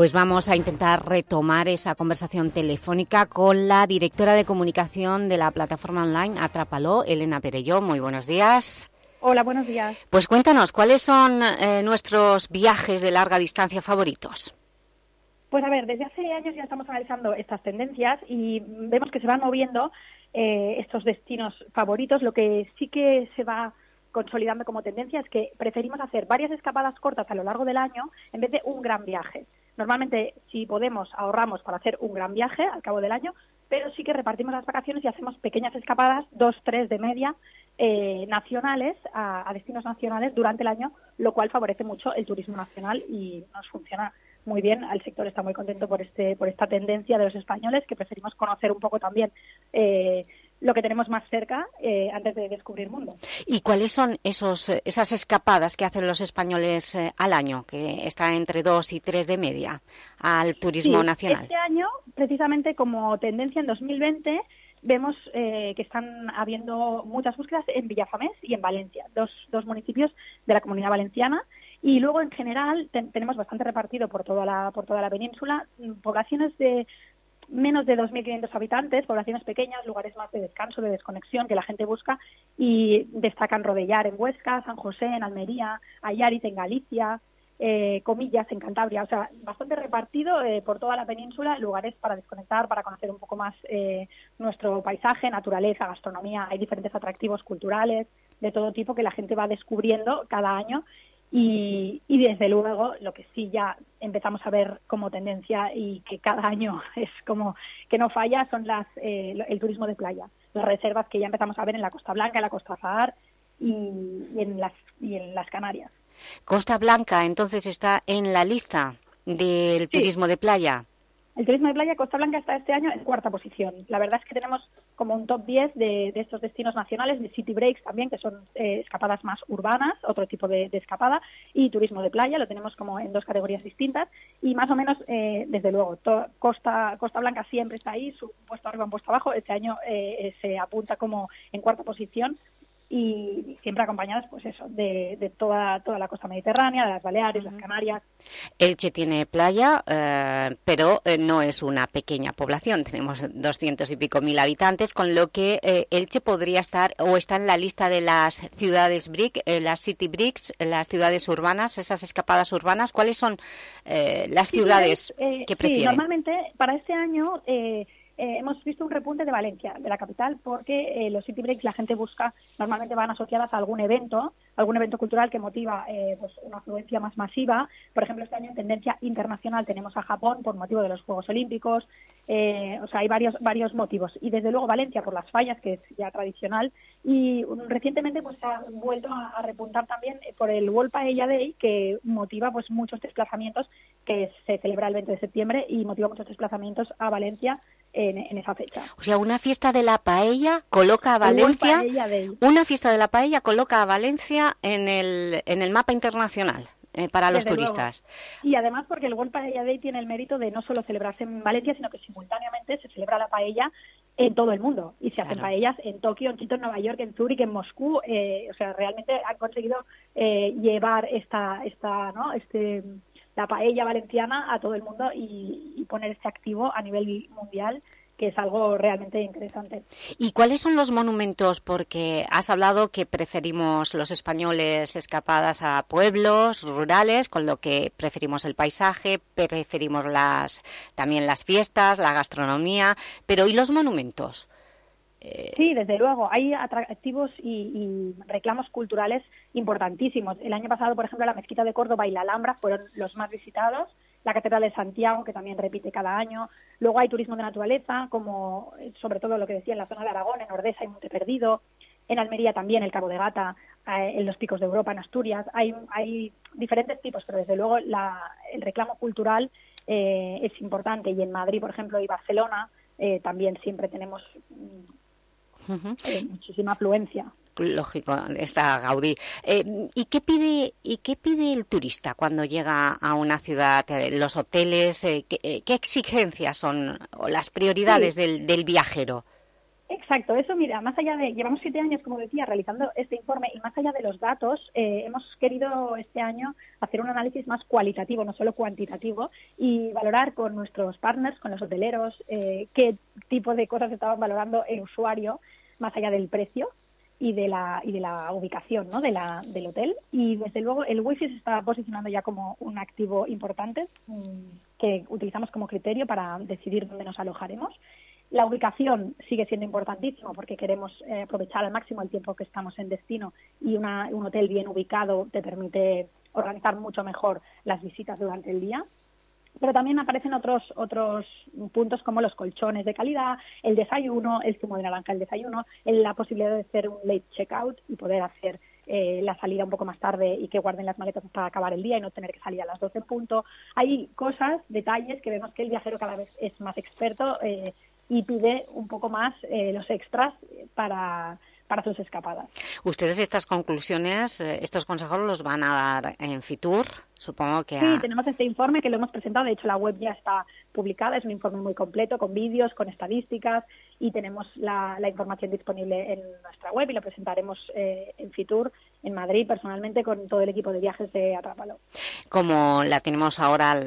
Pues vamos a intentar retomar esa conversación telefónica con la directora de comunicación de la plataforma online Atrápalo, Elena Perelló. Muy buenos días. Hola, buenos días. Pues cuéntanos, ¿cuáles son eh, nuestros viajes de larga distancia favoritos? Pues a ver, desde hace años ya estamos analizando estas tendencias y vemos que se van moviendo eh, estos destinos favoritos. Lo que sí que se va consolidando como tendencia es que preferimos hacer varias escapadas cortas a lo largo del año en vez de un gran viaje. Normalmente, si podemos, ahorramos para hacer un gran viaje al cabo del año, pero sí que repartimos las vacaciones y hacemos pequeñas escapadas, dos, tres de media, eh, nacionales, a, a destinos nacionales durante el año, lo cual favorece mucho el turismo nacional y nos funciona muy bien. El sector está muy contento por este por esta tendencia de los españoles que preferimos conocer un poco también eh, lo que tenemos más cerca eh, antes de descubrir el mundo. ¿Y cuáles son esos eh, esas escapadas que hacen los españoles eh, al año, que está entre dos y tres de media, al turismo Sí, nacional? Este año, precisamente como tendencia en 2020, vemos eh, que están habiendo muchas búsquedas en Villafamés y en Valencia, dos, dos municipios de la comunidad valenciana. Y luego, en general, ten- tenemos bastante repartido por toda la, por toda la península mm, poblaciones de menos de 2.500 habitantes, poblaciones pequeñas, lugares más de descanso, de desconexión que la gente busca y destacan Rodellar en Huesca, San José en Almería, Ayariz en Galicia, eh, Comillas en Cantabria, o sea, bastante repartido eh, por toda la península, lugares para desconectar, para conocer un poco más eh, nuestro paisaje, naturaleza, gastronomía, hay diferentes atractivos culturales de todo tipo que la gente va descubriendo cada año y, y desde luego lo que sí ya empezamos a ver como tendencia y que cada año es como que no falla son las eh, el turismo de playa, las reservas que ya empezamos a ver en la Costa Blanca, en la Costa Azahar y, y en las y en las Canarias. Costa Blanca, entonces, está en la lista del turismo de playa. El turismo de playa Costa Blanca está este año en cuarta posición. La verdad es que tenemos como un top 10 de, estos destinos nacionales, de city breaks también, que son eh, escapadas más urbanas, otro tipo de, escapada, y turismo de playa, lo tenemos como en dos categorías distintas. Y más o menos, eh, desde luego, Costa, Costa Blanca siempre está ahí, su puesto arriba, un puesto abajo. Este año eh, se apunta como en cuarta posición y siempre acompañadas, pues eso, de, de toda, toda la costa mediterránea, de las Baleares, las Canarias. Elche tiene playa, eh, pero eh, no es una pequeña población. Tenemos doscientos y pico mil habitantes, con lo que eh, Elche podría estar o está en la lista de las ciudades BRIC, eh, las City Bricks, las ciudades urbanas, esas escapadas urbanas. ¿Cuáles son eh, las Sí, ciudades que sí, prefieren? normalmente para este año eh, hemos visto un repunte de Valencia, de la capital, porque eh, los city breaks la gente busca, normalmente van asociadas a algún evento, algún evento cultural que motiva eh, pues, una afluencia más masiva. Por ejemplo, este año en tendencia internacional tenemos a Japón por motivo de los Juegos Olímpicos, eh, o sea, hay varios, varios motivos. Y desde luego Valencia por las fallas, que es ya tradicional, y recientemente pues ha vuelto a, repuntar también por el World Paella Day, que motiva pues muchos desplazamientos, que se celebra el 20 de septiembre y motiva muchos desplazamientos a Valencia en, en esa fecha. O sea, una fiesta de la paella coloca a Valencia, una fiesta de la paella coloca a Valencia en el, en el mapa internacional eh, para los luego. turistas. Y además porque el World Paella Day tiene el mérito de no solo celebrarse en Valencia, sino que simultáneamente se celebra la paella en todo el mundo. Y se hacen paellas en Tokio, en Quito, en Nueva York, en Zúrich, en Moscú. eh, o sea, realmente han conseguido eh, llevar esta, esta, ¿no? Este, la paella valenciana a todo el mundo y, y poner este activo a nivel mundial que es algo realmente interesante. ¿Y cuáles son los monumentos? Porque has hablado que preferimos los españoles escapadas a pueblos rurales, con lo que preferimos el paisaje, preferimos las, también las fiestas, la gastronomía, pero ¿y los monumentos? Sí, desde luego. Hay atractivos y, y reclamos culturales importantísimos. El año pasado, por ejemplo, la Mezquita de Córdoba y la Alhambra fueron los más visitados. La Catedral de Santiago, que también repite cada año. Luego hay turismo de naturaleza, como eh, sobre todo lo que decía en la zona de Aragón, en Ordesa y Monte Perdido. En Almería también, el Cabo de Gata, eh, en los picos de Europa, en Asturias. Hay, hay diferentes tipos, pero desde luego la- el reclamo cultural eh, es importante. Y en Madrid, por ejemplo, y Barcelona, eh, también siempre tenemos eh, muchísima afluencia. Lógico, está Gaudí. Eh, ¿y, qué pide, ¿Y qué pide el turista cuando llega a una ciudad? Eh, ¿Los hoteles? eh, ¿qué, qué exigencias son o las prioridades Sí. del, del viajero? Exacto, eso mira, más allá de, llevamos siete años, como decía, realizando este informe y más allá de los datos, eh, hemos querido este año hacer un análisis más cualitativo, no solo cuantitativo, y valorar con nuestros partners, con los hoteleros, eh, qué tipo de cosas estaban valorando el usuario, más allá del precio y de la, y de la ubicación ¿no? del hotel. Y desde luego el wifi se está posicionando ya como un activo importante mm, que utilizamos como criterio para decidir dónde nos alojaremos. La ubicación sigue siendo importantísimo porque queremos eh, aprovechar al máximo el tiempo que estamos en destino y una, un hotel bien ubicado te permite organizar mucho mejor las visitas durante el día. Pero también aparecen otros, otros puntos como los colchones de calidad, el desayuno, el zumo de naranja, el desayuno, la posibilidad de hacer un late checkout y poder hacer eh, la salida un poco más tarde y que guarden las maletas para acabar el día y no tener que salir a las 12 en punto. Hay cosas, detalles que vemos que el viajero cada vez es más experto eh, y pide un poco más eh, los extras para, para sus escapadas. Ustedes estas conclusiones, estos consejos los van a dar en Fitur, supongo que... Sí, tenemos este informe que lo hemos presentado, de hecho la web ya está publicada, es un informe muy completo con vídeos, con estadísticas y tenemos la, información disponible en nuestra web y lo presentaremos eh, en Fitur, en Madrid, personalmente con todo el equipo de viajes de Atrápalo. Como la tenemos ahora,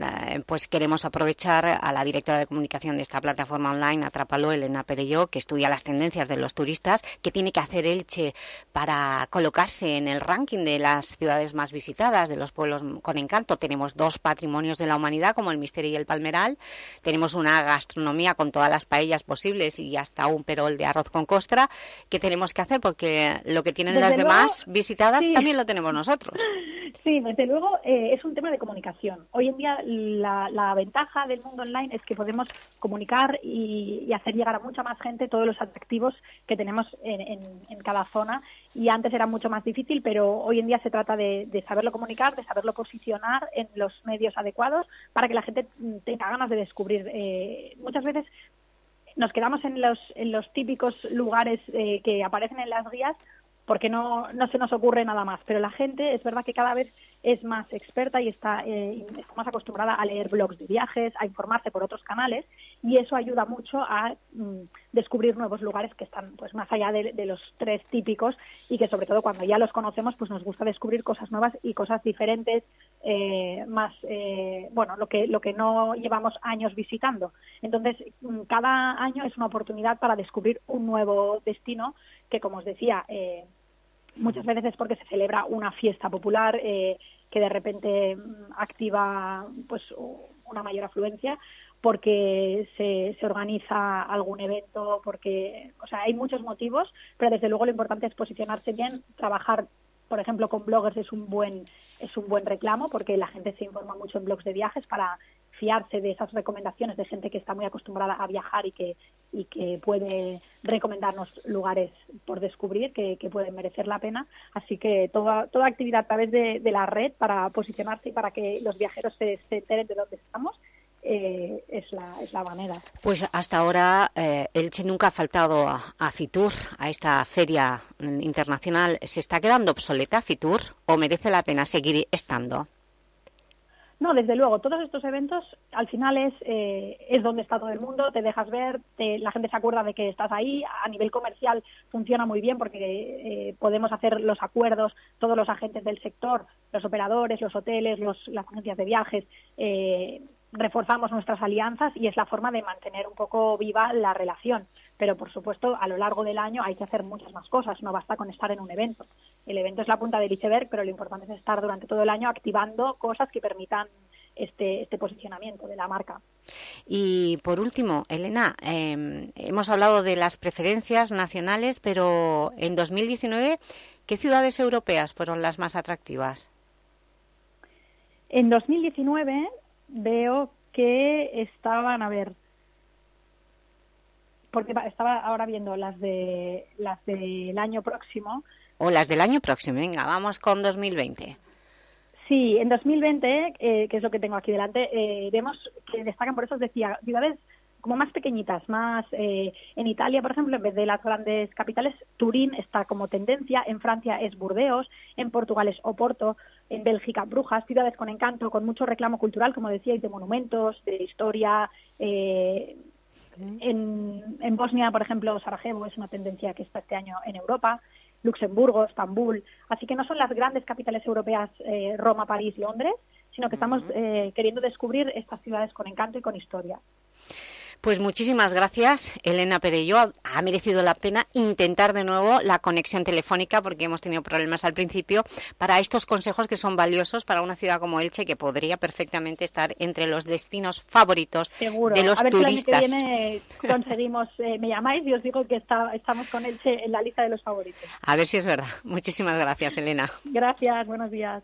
pues queremos aprovechar a la directora de comunicación de esta plataforma online, Atrápalo, Elena Perello, que estudia las tendencias de los turistas, ¿qué tiene que hacer Elche para colocarse en el ranking de las ciudades más visitadas, de los pueblos con encanto? Tenemos dos patrimonios de la humanidad, como el Misterio y el Palmeral, tenemos una gastronomía con todas las paellas posibles y hasta un perol de arroz con costra. ¿Qué tenemos que hacer? Porque lo que tienen las demás visitadas también lo tenemos nosotros. Sí, desde luego eh, es un tema de comunicación. Hoy en día la, ventaja del mundo online es que podemos comunicar y, hacer llegar a mucha más gente todos los atractivos que tenemos en, cada zona. Y antes era mucho más difícil, pero hoy en día se trata de, saberlo comunicar, de saberlo posicionar en los medios adecuados para que la gente tenga ganas de descubrir. Eh, muchas veces nos quedamos en los, en los típicos lugares eh, que aparecen en las guías porque no, no se nos ocurre nada más. Pero la gente es verdad que cada vez es más experta y está, eh, está más acostumbrada a leer blogs de viajes, a informarse por otros canales y eso ayuda mucho a mm, descubrir nuevos lugares que están pues más allá de, los tres típicos y que sobre todo cuando ya los conocemos pues nos gusta descubrir cosas nuevas y cosas diferentes eh, más eh, bueno lo que lo que no llevamos años visitando. Entonces mm, cada año es una oportunidad para descubrir un nuevo destino que como os decía eh, muchas veces es porque se celebra una fiesta popular eh, que de repente mm, activa pues una mayor afluencia porque se, se organiza algún evento, porque, o sea, hay muchos motivos, pero desde luego lo importante es posicionarse bien, trabajar por ejemplo, con bloggers es un buen es un buen reclamo porque la gente se informa mucho en blogs de viajes para fiarse de esas recomendaciones de gente que está muy acostumbrada a viajar y que y que puede recomendarnos lugares por descubrir que, pueden merecer la pena. Así que toda, toda actividad a través de, la red para posicionarse y para que los viajeros se, se enteren de dónde estamos eh, es, la, es la manera. Pues hasta ahora eh, Elche nunca ha faltado a, Fitur, a esta feria internacional. ¿Se está quedando obsoleta Fitur o merece la pena seguir estando? No, desde luego, todos estos eventos al final es, eh, es donde está todo el mundo, te dejas ver, la gente se acuerda de que estás ahí, a nivel comercial funciona muy bien porque eh, podemos hacer los acuerdos, todos los agentes del sector, los operadores, los hoteles, los, las agencias de viajes, eh, reforzamos nuestras alianzas y es la forma de mantener un poco viva la relación. Pero, por supuesto, a lo largo del año hay que hacer muchas más cosas, no basta con estar en un evento. El evento es la punta del iceberg, pero lo importante es estar durante todo el año activando cosas que permitan este, este posicionamiento de la marca. Y por último, Elena, em, hemos hablado de las preferencias nacionales, pero en 2019, ¿qué ciudades europeas fueron las más atractivas? En 2019 veo que estaban, a ver, porque estaba ahora viendo las de las del año próximo. O las del año próximo, venga, vamos con 2020. Sí, en 2020, eh, que es lo que tengo aquí delante, eh, vemos que destacan, por eso os decía, ciudades como más pequeñitas, más eh, en Italia, por ejemplo, en vez de las grandes capitales, Turín está como tendencia, en Francia es Burdeos, en Portugal es Oporto, en Bélgica Brujas, ciudades con encanto, con mucho reclamo cultural, como decíais, de monumentos, de historia. Eh, en, en Bosnia, por ejemplo, Sarajevo es una tendencia que está este año en Europa. Luxemburgo, Estambul. Así que no son las grandes capitales europeas, eh, Roma, París, Londres, sino que estamos queriendo descubrir estas ciudades con encanto y con historia. Pues muchísimas gracias, Elena Perello. Ha merecido la pena intentar de nuevo la conexión telefónica porque hemos tenido problemas al principio para estos consejos que son valiosos para una ciudad como Elche que podría perfectamente estar entre los destinos favoritos de los a ver turistas. Si el año que viene conseguimos, eh, me llamáis y os digo que está, estamos con Elche en la lista de los favoritos. A ver si es verdad. Muchísimas gracias, Elena. Gracias, buenos días.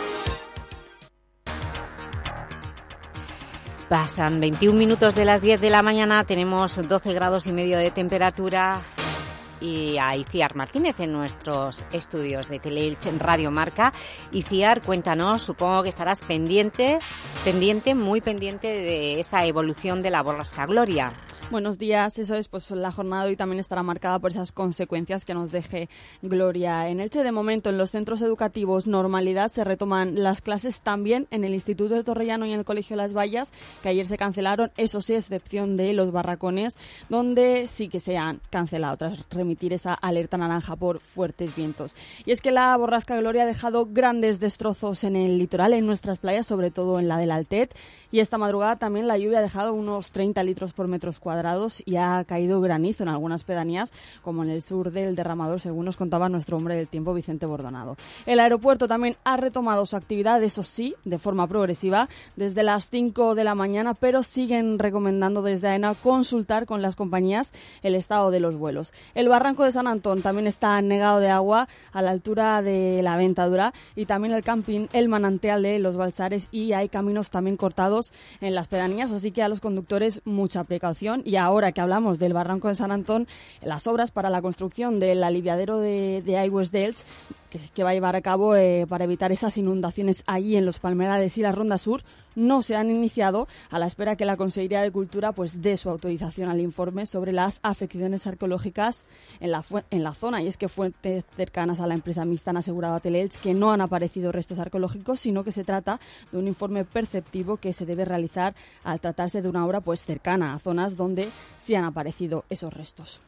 Pasan 21 minutos de las 10 de la mañana, tenemos 12 grados y medio de temperatura y a Iciar Martínez en nuestros estudios de Teleelch en Radio Marca. Iciar, cuéntanos, supongo que estarás pendiente, pendiente, muy pendiente de esa evolución de la borrasca Gloria. Buenos días, eso es, pues la jornada hoy también estará marcada por esas consecuencias que nos deje Gloria. En Elche, de momento, en los centros educativos normalidad se retoman las clases también en el Instituto de Torrellano y en el Colegio Las Vallas, que ayer se cancelaron, eso sí, excepción de los barracones, donde sí que se han cancelado tras remitir esa alerta naranja por fuertes vientos. Y es que la borrasca Gloria ha dejado grandes destrozos en el litoral, en nuestras playas, sobre todo en la del Altet, y esta madrugada también la lluvia ha dejado unos 30 litros por metros cuadrados y ha caído granizo en algunas pedanías, como en el sur del derramador, según nos contaba nuestro hombre del tiempo, Vicente Bordonado. El aeropuerto también ha retomado su actividad, eso sí, de forma progresiva, desde las 5 de la mañana, pero siguen recomendando desde AENA consultar con las compañías el estado de los vuelos. El barranco de San Antón también está negado de agua a la altura de la Ventadura y también el camping El Manantial de los Balsares y hay caminos también cortados en las pedanías, así que a los conductores mucha precaución ahora que hablamos del barranco de San Antón, las obras para la construcción del aliviadero de, de Aigües que, va a llevar a cabo eh, para evitar esas inundaciones allí en los Palmerales y la Ronda Sur no se han iniciado a la espera que la Consejería de Cultura pues dé su autorización al informe sobre las afecciones arqueológicas en la, en la zona. Y es que fuentes cercanas a la empresa mixta han asegurado a Teleelch que no han aparecido restos arqueológicos, sino que se trata de un informe perceptivo que se debe realizar al tratarse de una obra pues cercana a zonas donde sí han aparecido esos restos.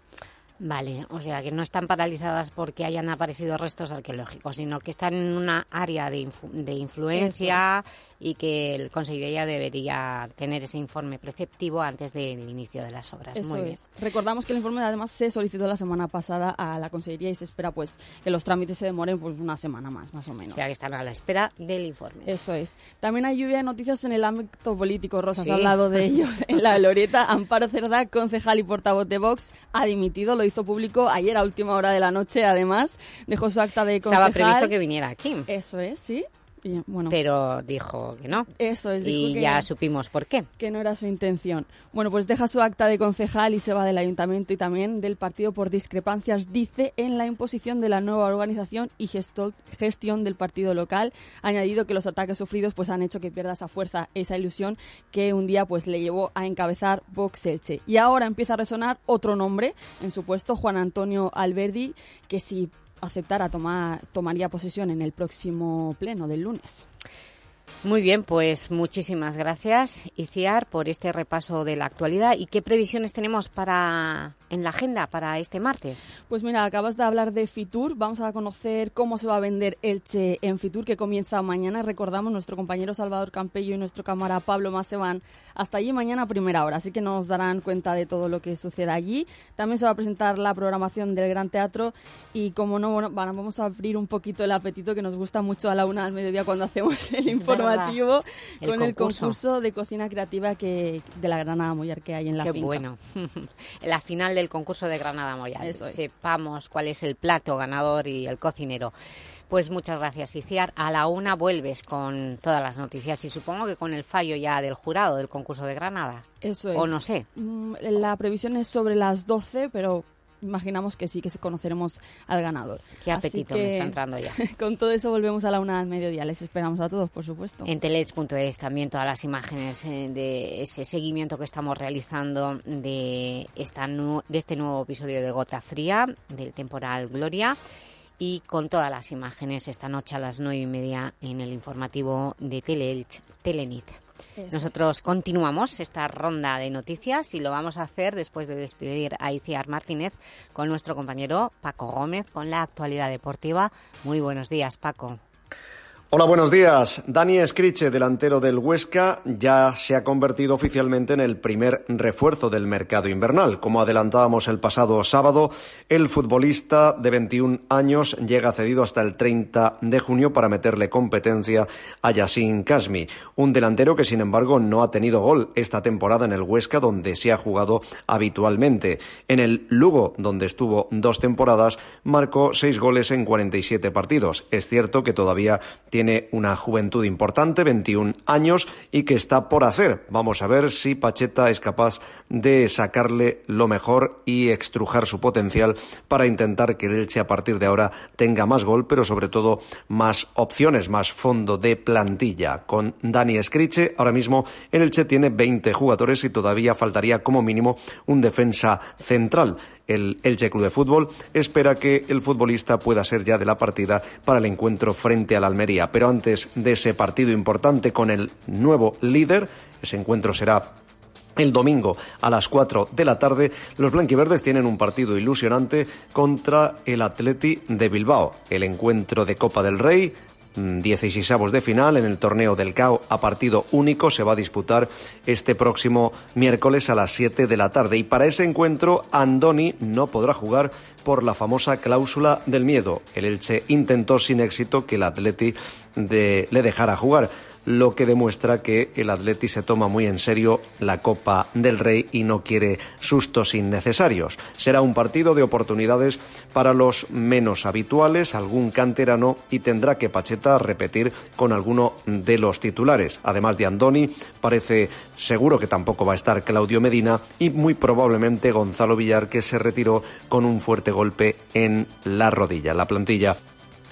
Vale, o sea que no están paralizadas porque hayan aparecido restos arqueológicos, sino que están en una área de, de influencia y que el Consejería debería tener ese informe preceptivo antes del inicio de las obras. Eso Muy es. Recordamos que el informe además se solicitó la semana pasada a la Consejería y se espera pues que los trámites se demoren pues una semana más, más o menos. O sea que están a la espera del informe. Eso es. También hay lluvia de noticias en el ámbito político, Rosa, Sí. has hablado de ello en la glorieta. Amparo Cerdá, concejal y portavoz de Vox, ha dimitido, lo hizo público ayer a última hora de la noche, además, dejó su acta de concejal. Estaba previsto que viniera aquí. Eso es, sí. Y, bueno, Pero dijo que no. Eso es, dijo Y que- ya supimos por qué. que no era su intención. Bueno, pues deja su acta de concejal y se va del ayuntamiento y también del partido por discrepancias, dice, en la imposición de la nueva organización y gesto- gestión del partido local. Ha añadido que los ataques sufridos pues han hecho que pierda esa fuerza, esa ilusión que un día pues le llevó a encabezar Vox Elche. Y ahora empieza a resonar otro nombre en su puesto, Juan Antonio Alberdi, que si aceptara tomar, tomaría posesión en el próximo pleno del lunes. Muy bien, pues muchísimas gracias, Iciar, por este repaso de la actualidad. ¿Y qué previsiones tenemos para en la agenda para este martes? Pues mira, acabas de hablar de Fitur. Vamos a conocer cómo se va a vender Elche en Fitur, que comienza mañana. Recordamos, nuestro compañero Salvador Campello y nuestro cámara Pablo Más se van hasta allí mañana a primera hora, así que nos darán cuenta de todo lo que sucede allí. También se va a presentar la programación del Gran Teatro y, como no, bueno, vamos a abrir un poquito el apetito que nos gusta mucho a la una al mediodía cuando hacemos el informe con el concurso de cocina creativa que de la Granada Mollar que hay en la Qué finca. bueno. la final del concurso de Granada Mollar. Eso Sepamos cuál es el plato ganador y el cocinero. Pues muchas gracias, Iciar. A la una vuelves con todas las noticias y supongo que con el fallo ya del jurado del concurso de Granada. Eso es. O no sé. Mm, La previsión es sobre las 12, pero imaginamos que sí, que conoceremos al ganador. Qué apetito que, me está entrando ya. Con todo eso volvemos a la una al mediodía. Les esperamos a todos, por supuesto. En telech.es también todas las imágenes eh, de ese seguimiento que estamos realizando de, esta nu- de este nuevo episodio de Gota Fría, del temporal Gloria, y con todas las imágenes esta noche a las nueve y media en el informativo de Teleelch, Telenit. Nosotros continuamos esta ronda de noticias y lo vamos a hacer después de despedir a Iciar Martínez con nuestro compañero Paco Gómez con la actualidad deportiva. Muy buenos días, Paco. Hola, buenos días. Dani Escriche, delantero del Huesca, ya se ha convertido oficialmente en el primer refuerzo del mercado invernal. Como adelantábamos el pasado sábado, el futbolista de 21 años llega cedido hasta el 30 de junio para meterle competencia a Yassin Kasmi, un delantero que sin embargo no ha tenido gol esta temporada en el Huesca donde se ha jugado habitualmente. En el Lugo, donde estuvo dos temporadas, marcó seis goles en 47 partidos. Es cierto que todavía tiene una juventud importante, 21 años, y que está por hacer. Vamos a ver si Pacheta es capaz de sacarle lo mejor y extrujar su potencial para intentar que el Elche a partir de ahora tenga más gol, pero sobre todo más opciones, más fondo de plantilla. Con Dani Escriche, ahora mismo el Elche tiene 20 jugadores y todavía faltaría como mínimo un defensa central. El Elche Club de Fútbol espera que el futbolista pueda ser ya de la partida para el encuentro frente al Almería. Pero antes de ese partido importante con el nuevo líder, ese encuentro será el domingo a las 4 de la tarde, los blanquiverdes tienen un partido ilusionante contra el Atleti de Bilbao. El encuentro de Copa del Rey, 16 de final en el torneo del CAO a partido único se va a disputar este próximo miércoles a las 7 de la tarde. Y para ese encuentro, Andoni no podrá jugar por la famosa cláusula del miedo. El Elche intentó sin éxito que el Atleti le dejara jugar lo que demuestra que el Atleti se toma muy en serio la Copa del Rey y no quiere sustos innecesarios. Será un partido de oportunidades para los menos habituales, algún canterano y tendrá que Pacheta repetir con alguno de los titulares. Además de Andoni, parece seguro que tampoco va a estar Claudio Medina y muy probablemente Gonzalo Villar que se retiró con un fuerte golpe en la rodilla. La plantilla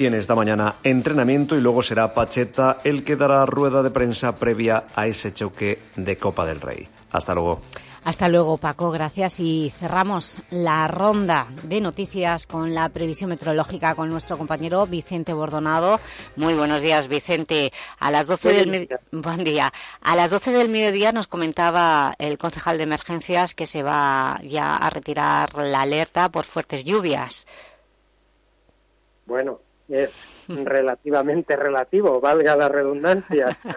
tiene esta mañana entrenamiento y luego será Pacheta el que dará rueda de prensa previa a ese choque de Copa del Rey. Hasta luego. Hasta luego, Paco. Gracias. Y cerramos la ronda de noticias con la previsión meteorológica con nuestro compañero Vicente Bordonado. Muy buenos días, Vicente. A las 12 del me- Buen día. A las 12 del mediodía nos comentaba el concejal de emergencias que se va ya a retirar la alerta por fuertes lluvias. Bueno, es relativamente relativo, valga la redundancia.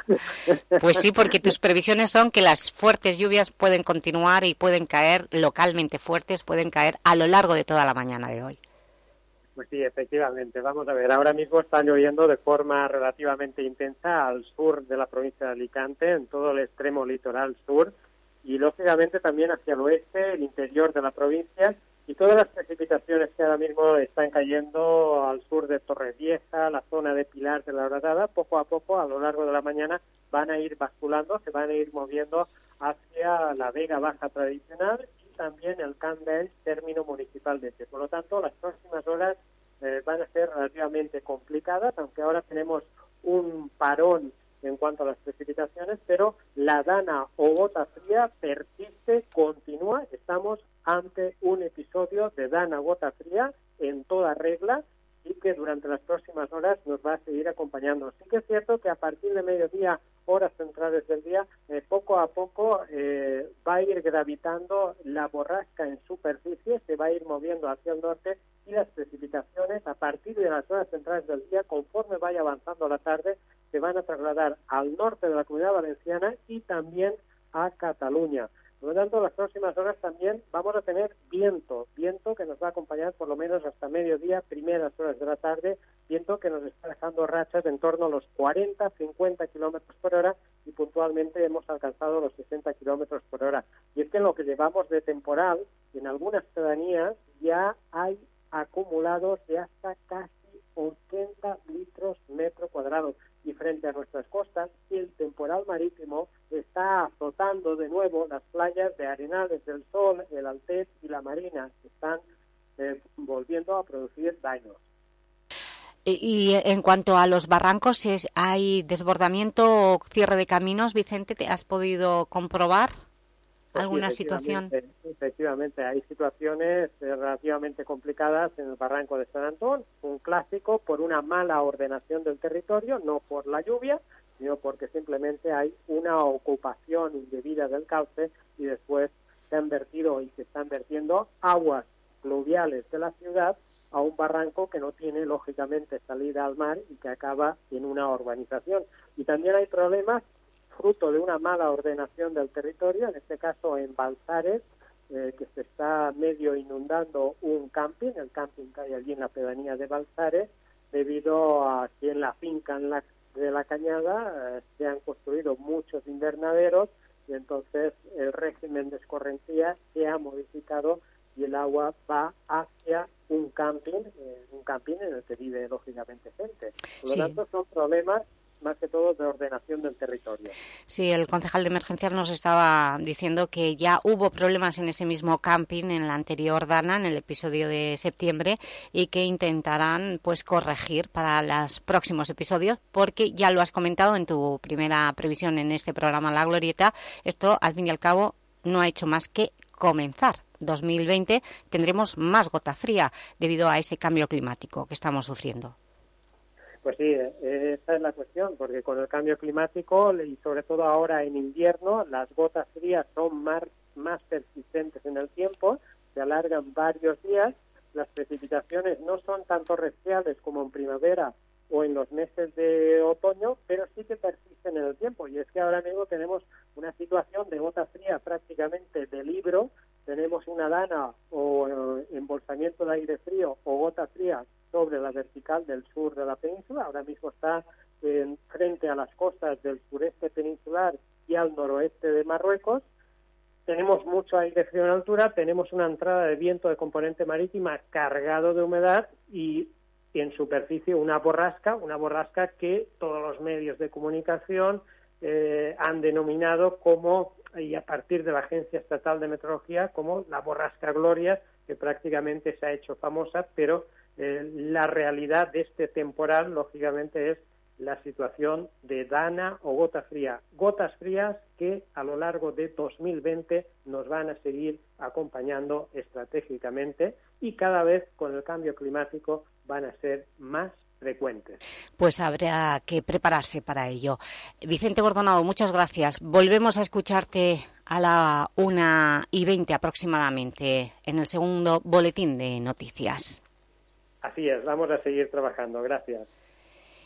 Pues sí, porque tus previsiones son que las fuertes lluvias pueden continuar y pueden caer localmente fuertes, pueden caer a lo largo de toda la mañana de hoy. Pues sí, efectivamente. Vamos a ver, ahora mismo está lloviendo de forma relativamente intensa al sur de la provincia de Alicante, en todo el extremo litoral sur, y lógicamente también hacia el oeste, el interior de la provincia, y todas las precipitaciones que ahora mismo están cayendo al sur de Torrevieja, la zona de Pilar de la Horadada, poco a poco, a lo largo de la mañana, van a ir basculando, se van a ir moviendo hacia la Vega Baja tradicional y también el Candel, término municipal de Elche. Por lo tanto, las próximas horas eh, van a ser relativamente complicadas, aunque ahora tenemos un parón en cuanto a las precipitaciones, pero la dana o gota fría persiste, continúa. Estamos ante un episodio de dana gota fría en toda regla y que durante las próximas horas nos va a seguir acompañando. Sí que es cierto que a partir de mediodía, horas centrales del día, eh, poco a poco eh, va a ir gravitando la borrasca en superficie, se va a ir moviendo hacia el norte y las precipitaciones a partir de las horas centrales del día, conforme vaya avanzando la tarde, se van a trasladar al norte de la comunidad valenciana y también a Cataluña. Por lo tanto, las próximas horas también vamos a tener viento, viento que nos va a acompañar por lo menos hasta mediodía, primeras horas de la tarde, viento que nos está dejando rachas en torno a los 40, 50 kilómetros por hora y puntualmente hemos alcanzado los 60 kilómetros por hora. Y es que en lo que llevamos de temporal, en algunas pedanías ya hay acumulados de hasta casi 80 litros metro cuadrado y frente a nuestras costas el temporal marítimo está azotando de nuevo las playas de Arenales del Sol, el Altet y la Marina, que están eh, volviendo a producir daños. Y, en cuanto a los barrancos, ¿hay desbordamiento o cierre de caminos, Vicente? ¿Te has podido comprobar? Alguna situación. Efectivamente, hay situaciones eh, relativamente complicadas en el barranco de San Antón, un clásico por una mala ordenación del territorio, no por la lluvia, sino porque simplemente hay una ocupación indebida del cauce y después se han vertido y se están vertiendo aguas pluviales de la ciudad a un barranco que no tiene lógicamente salida al mar y que acaba en una urbanización. Y también hay problemas fruto de una mala ordenación del territorio, en este caso en Balsares, eh, que se está medio inundando un camping, el camping que hay allí en la pedanía de Balsares, debido a que en la finca de la cañada eh, se han construido muchos invernaderos y entonces el régimen de escorrentía se ha modificado y el agua va hacia un camping, eh, un camping en el que vive lógicamente gente. Por lo tanto, son problemas más que todo de ordenación del territorio. Sí, el concejal de emergencias nos estaba diciendo que ya hubo problemas en ese mismo camping en la anterior Dana, en el episodio de septiembre, y que intentarán pues corregir para los próximos episodios, porque ya lo has comentado en tu primera previsión en este programa La Glorieta, esto al fin y al cabo no ha hecho más que comenzar. 2020 tendremos más gota fría debido a ese cambio climático que estamos sufriendo. Pues sí, esa es la cuestión, porque con el cambio climático y sobre todo ahora en invierno, las gotas frías son más, más persistentes en el tiempo, se alargan varios días, las precipitaciones no son tanto reciales como en primavera o en los meses de otoño, pero sí que persisten en el tiempo. Y es que ahora mismo tenemos una situación de gota fría prácticamente de libro, tenemos una dana o eh, embolsamiento de aire frío o gota fría sobre la vertical del sur de la península. Ahora mismo está en, frente a las costas del sureste peninsular y al noroeste de Marruecos. Tenemos mucho aire frío en altura, tenemos una entrada de viento de componente marítima cargado de humedad y en superficie una borrasca, una borrasca que todos los medios de comunicación eh, han denominado como, y a partir de la Agencia Estatal de Meteorología, como la borrasca Gloria, que prácticamente se ha hecho famosa, pero eh, la realidad de este temporal, lógicamente, es la situación de dana o gota fría. Gotas frías que a lo largo de 2020 nos van a seguir acompañando estratégicamente y cada vez con el cambio climático van a ser más frecuentes. Pues habrá que prepararse para ello. Vicente Bordonado, muchas gracias. Volvemos a escucharte a la una y veinte aproximadamente en el segundo boletín de noticias. Así es, vamos a seguir trabajando. Gracias.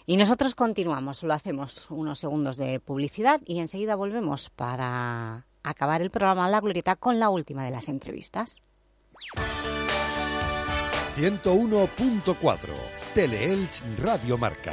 Y nosotros continuamos, lo hacemos unos segundos de publicidad y enseguida volvemos para acabar el programa La Glorieta con la última de las entrevistas. 101.4 Teleelch Radio Marca.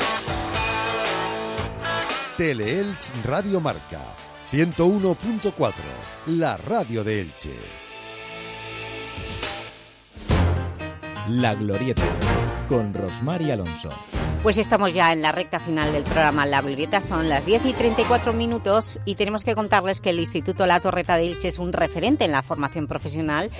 Teleelch Radio Marca 101.4, la radio de Elche. La Glorieta, con Rosmar y Alonso. Pues estamos ya en la recta final del programa La Glorieta, son las 10 y 34 minutos y tenemos que contarles que el Instituto La Torreta de Ilche es un referente en la formación profesional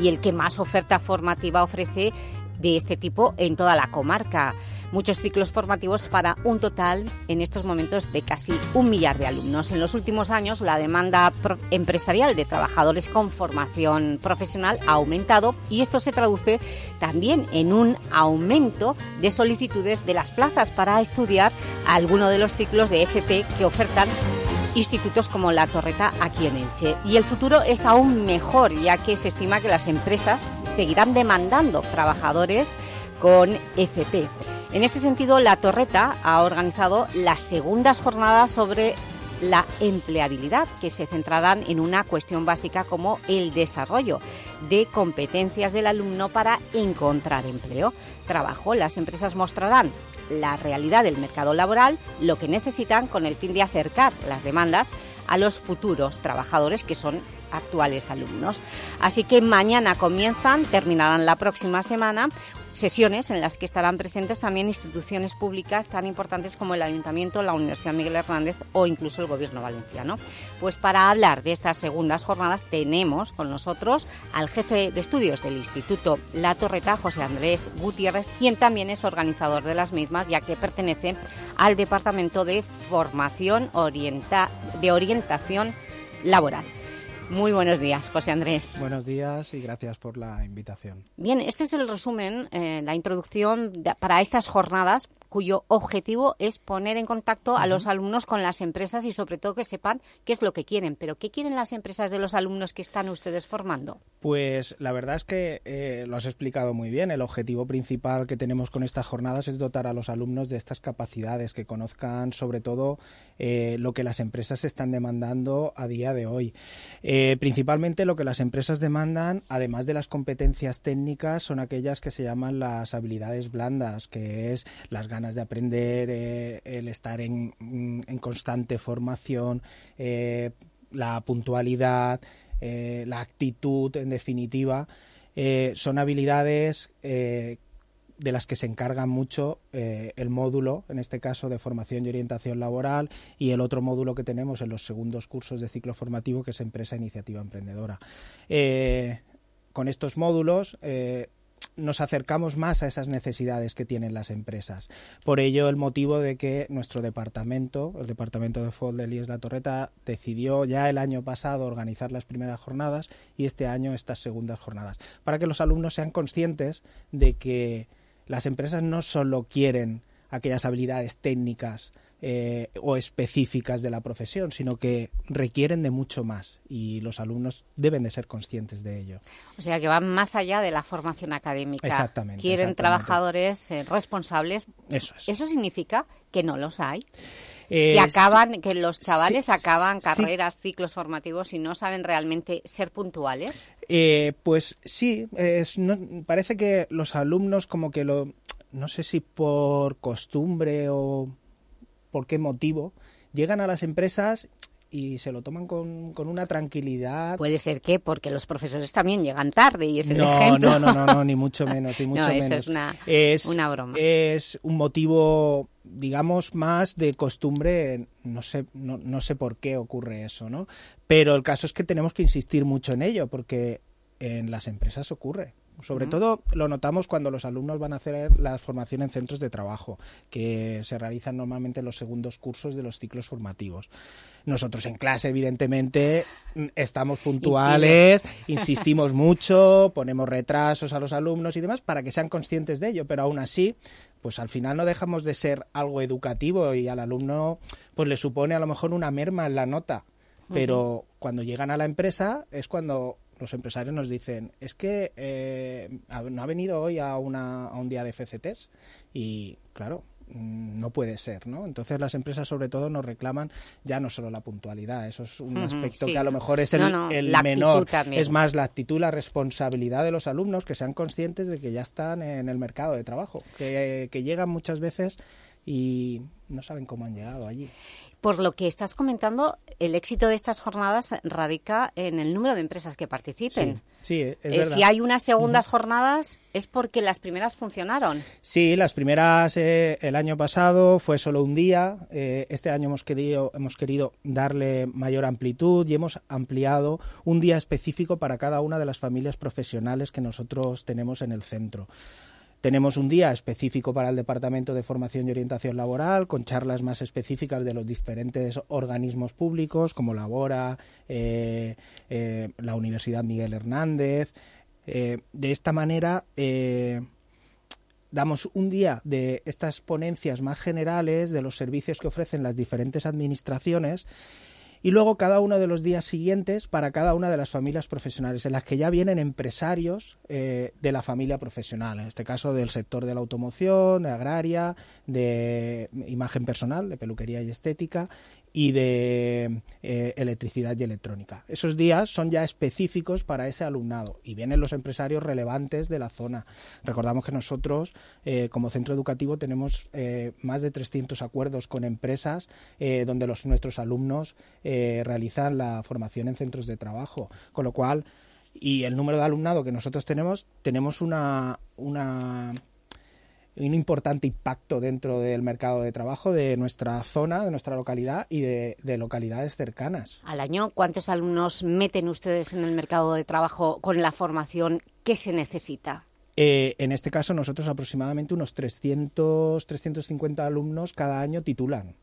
y el que más oferta formativa ofrece de este tipo en toda la comarca. Muchos ciclos formativos para un total, en estos momentos, de casi un millar de alumnos. En los últimos años, la demanda empresarial de trabajadores con formación profesional ha aumentado y esto se traduce también en un aumento de solicitudes de las plazas para estudiar alguno de los ciclos de FP que ofertan institutos como La Torreta aquí en Elche. Y el futuro es aún mejor, ya que se estima que las empresas seguirán demandando trabajadores con FP. En este sentido, La Torreta ha organizado las segundas jornadas sobre la empleabilidad, que se centrarán en una cuestión básica como el desarrollo de competencias del alumno para encontrar empleo. Trabajo, las empresas mostrarán la realidad del mercado laboral, lo que necesitan con el fin de acercar las demandas a los futuros trabajadores que son actuales alumnos. Así que mañana comienzan, terminarán la próxima semana, sesiones en las que estarán presentes también instituciones públicas tan importantes como el Ayuntamiento, la Universidad Miguel Hernández o incluso el Gobierno valenciano. Pues para hablar de estas segundas jornadas tenemos con nosotros al jefe de estudios del Instituto La Torreta, José Andrés Gutiérrez, quien también es organizador de las mismas, ya que pertenece al Departamento de Formación de Orientación Laboral. Muy buenos días, José Andrés. Buenos días y gracias por la invitación. Bien, este es el resumen, eh, la introducción para estas jornadas cuyo objetivo es poner en contacto a los alumnos con las empresas y sobre todo que sepan qué es lo que quieren. Pero ¿qué quieren las empresas de los alumnos que están ustedes formando? Pues la verdad es que eh, lo has explicado muy bien. El objetivo principal que tenemos con estas jornadas es dotar a los alumnos de estas capacidades, que conozcan sobre todo eh, lo que las empresas están demandando a día de hoy. Eh, principalmente lo que las empresas demandan, además de las competencias técnicas, son aquellas que se llaman las habilidades blandas, que es las ganas de aprender, eh, el estar en, constante formación, eh, la puntualidad, eh, la actitud, en definitiva, son habilidades de las que se encarga mucho el módulo, en este caso de formación y orientación laboral, y el otro módulo que tenemos en los segundos cursos de ciclo formativo, que es Empresa Iniciativa Emprendedora. con estos módulos nos acercamos más a esas necesidades que tienen las empresas. Por ello, el motivo de que nuestro departamento, el departamento de FOD de Líes La Torreta, decidió ya el año pasado organizar las primeras jornadas y este año estas segundas jornadas, para que los alumnos sean conscientes de que las empresas no solo quieren aquellas habilidades técnicas eh, o específicas de la profesión, sino que requieren de mucho más y los alumnos deben de ser conscientes de ello. O sea, que van más allá de la formación académica. Exactamente. Quieren trabajadores eh, responsables. Eso es. ¿Eso significa que no los hay? que eh, acaban, que los chavales acaban carreras, ciclos formativos y no saben realmente ser puntuales. pues sí, parece que los alumnos como que lo, no sé si por costumbre o por qué motivo, llegan a las empresas y se lo toman con, con, una tranquilidad. Puede ser que porque los profesores también llegan tarde y es el no, ejemplo. No, no, no, ni mucho menos, ni mucho no, menos. es una, una broma. Es un motivo, digamos, más de costumbre, no sé, no, no sé por qué ocurre eso, ¿no? Pero el caso es que tenemos que insistir mucho en ello, porque en las empresas ocurre. Sobre todo lo notamos cuando los alumnos van a hacer la formación en centros de trabajo, que se realizan normalmente en los segundos cursos de los ciclos formativos. Nosotros en clase, evidentemente, estamos puntuales, insistimos mucho, ponemos retrasos a los alumnos y demás para que sean conscientes de ello, pero aún así, pues al final no dejamos de ser algo educativo y al alumno pues le supone a lo mejor una merma en la nota. Pero cuando llegan a la empresa es cuando los empresarios nos dicen, es que eh, no ha venido hoy a, una, a un día de FCTs y claro, mm, no puede ser, ¿no? Entonces las empresas sobre todo nos reclaman ya no solo la puntualidad, eso es un aspecto que a lo mejor es el, menor, es más la actitud, la responsabilidad de los alumnos que sean conscientes de que ya están en el mercado de trabajo, que, que llegan muchas veces y no saben cómo han llegado allí. Por lo que estás comentando, el éxito de estas jornadas radica en el número de empresas que participen. Sí, es eh, Si hay unas segundas jornadas es porque las primeras funcionaron. Sí, las primeras eh, el año pasado fue solo un día. Eh, este año hemos querido, hemos querido darle mayor amplitud y hemos ampliado un día específico para cada una de las familias profesionales que nosotros tenemos en el centro. Tenemos un día específico para el Departamento de Formación y Orientación Laboral, con charlas más específicas de los diferentes organismos públicos, como Labora, eh, eh, la Universidad Miguel Hernández. Eh, de esta manera damos un día de estas ponencias más generales de los servicios que ofrecen las diferentes administraciones y luego cada uno de los días siguientes para cada una de las familias profesionales, en las que ya vienen empresarios eh, de la familia profesional, en este caso del sector de la automoción, de agraria, de imagen personal, de peluquería y estética, y de eh, electricidad y electrónica. Esos días son ya específicos para ese alumnado y vienen los empresarios relevantes de la zona. Recordamos que nosotros, eh, como centro educativo, tenemos eh, más de 300 acuerdos con empresas donde los, nuestros alumnos realizan la formación en centros de trabajo, con lo cual y el número de alumnado que nosotros tenemos, tenemos una, una un importante impacto dentro del mercado de trabajo de nuestra zona, de nuestra localidad y de, localidades cercanas. Al año, ¿cuántos alumnos meten ustedes en el mercado de trabajo con la formación que se necesita? Eh, en este caso, nosotros aproximadamente unos 300, 350 alumnos cada año titulan.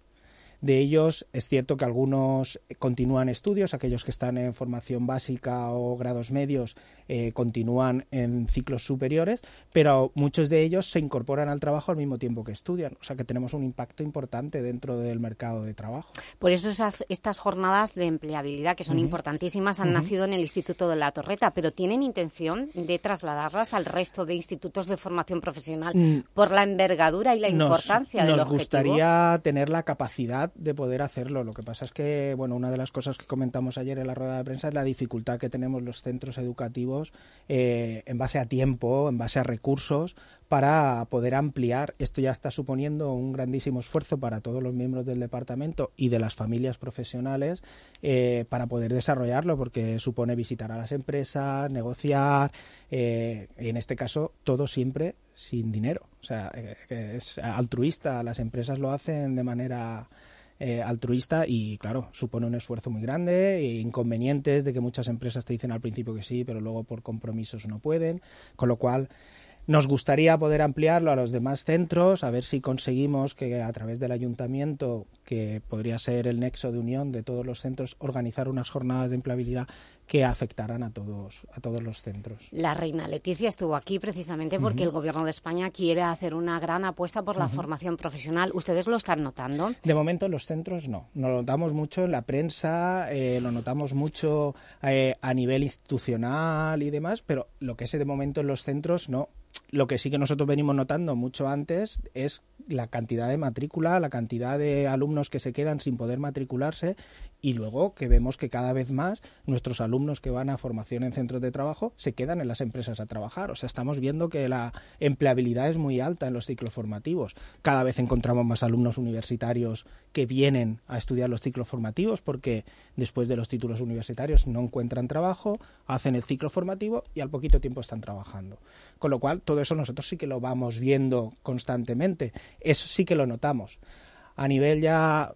De ellos es cierto que algunos continúan estudios, aquellos que están en formación básica o grados medios eh, continúan en ciclos superiores, pero muchos de ellos se incorporan al trabajo al mismo tiempo que estudian. O sea que tenemos un impacto importante dentro del mercado de trabajo. Por eso esas, estas jornadas de empleabilidad, que son importantísimas, han nacido en el Instituto de la Torreta, pero ¿tienen intención de trasladarlas al resto de institutos de formación profesional mm. por la envergadura y la importancia del objetivo? Nos gustaría tener la capacidad de poder hacerlo. Lo que pasa es que, bueno, una de las cosas que comentamos ayer en la rueda de prensa es la dificultad que tenemos los centros educativos eh, en base a tiempo, en base a recursos, para poder ampliar. Esto ya está suponiendo un grandísimo esfuerzo para todos los miembros del departamento y de las familias profesionales eh, para poder desarrollarlo, porque supone visitar a las empresas, negociar, eh, en este caso todo siempre sin dinero. O sea, es altruista. Las empresas lo hacen de manera eh, altruista y claro, supone un esfuerzo muy grande, e inconvenientes de que muchas empresas te dicen al principio que sí, pero luego por compromisos no pueden, con lo cual nos gustaría poder ampliarlo a los demás centros, a ver si conseguimos que a través del ayuntamiento, que podría ser el nexo de unión de todos los centros, organizar unas jornadas de empleabilidad que afectarán a todos, a todos los centros. La reina Leticia estuvo aquí precisamente porque el Gobierno de España quiere hacer una gran apuesta por la formación profesional. ¿Ustedes lo están notando? De momento en los centros no. Lo notamos mucho en la prensa, eh, lo notamos mucho eh, a nivel institucional y demás, pero lo que es de momento en los centros no lo que sí que nosotros venimos notando mucho antes es la cantidad de matrícula, la cantidad de alumnos que se quedan sin poder matricularse y luego que vemos que cada vez más nuestros alumnos que van a formación en centros de trabajo se quedan en las empresas a trabajar. O sea, estamos viendo que la empleabilidad es muy alta en los ciclos formativos. Cada vez encontramos más alumnos universitarios que vienen a estudiar los ciclos formativos porque después de los títulos universitarios no encuentran trabajo, hacen el ciclo formativo y al poquito tiempo están trabajando. Con lo cual, todo eso nosotros sí que lo vamos viendo constantemente. Eso sí que lo notamos. A nivel ya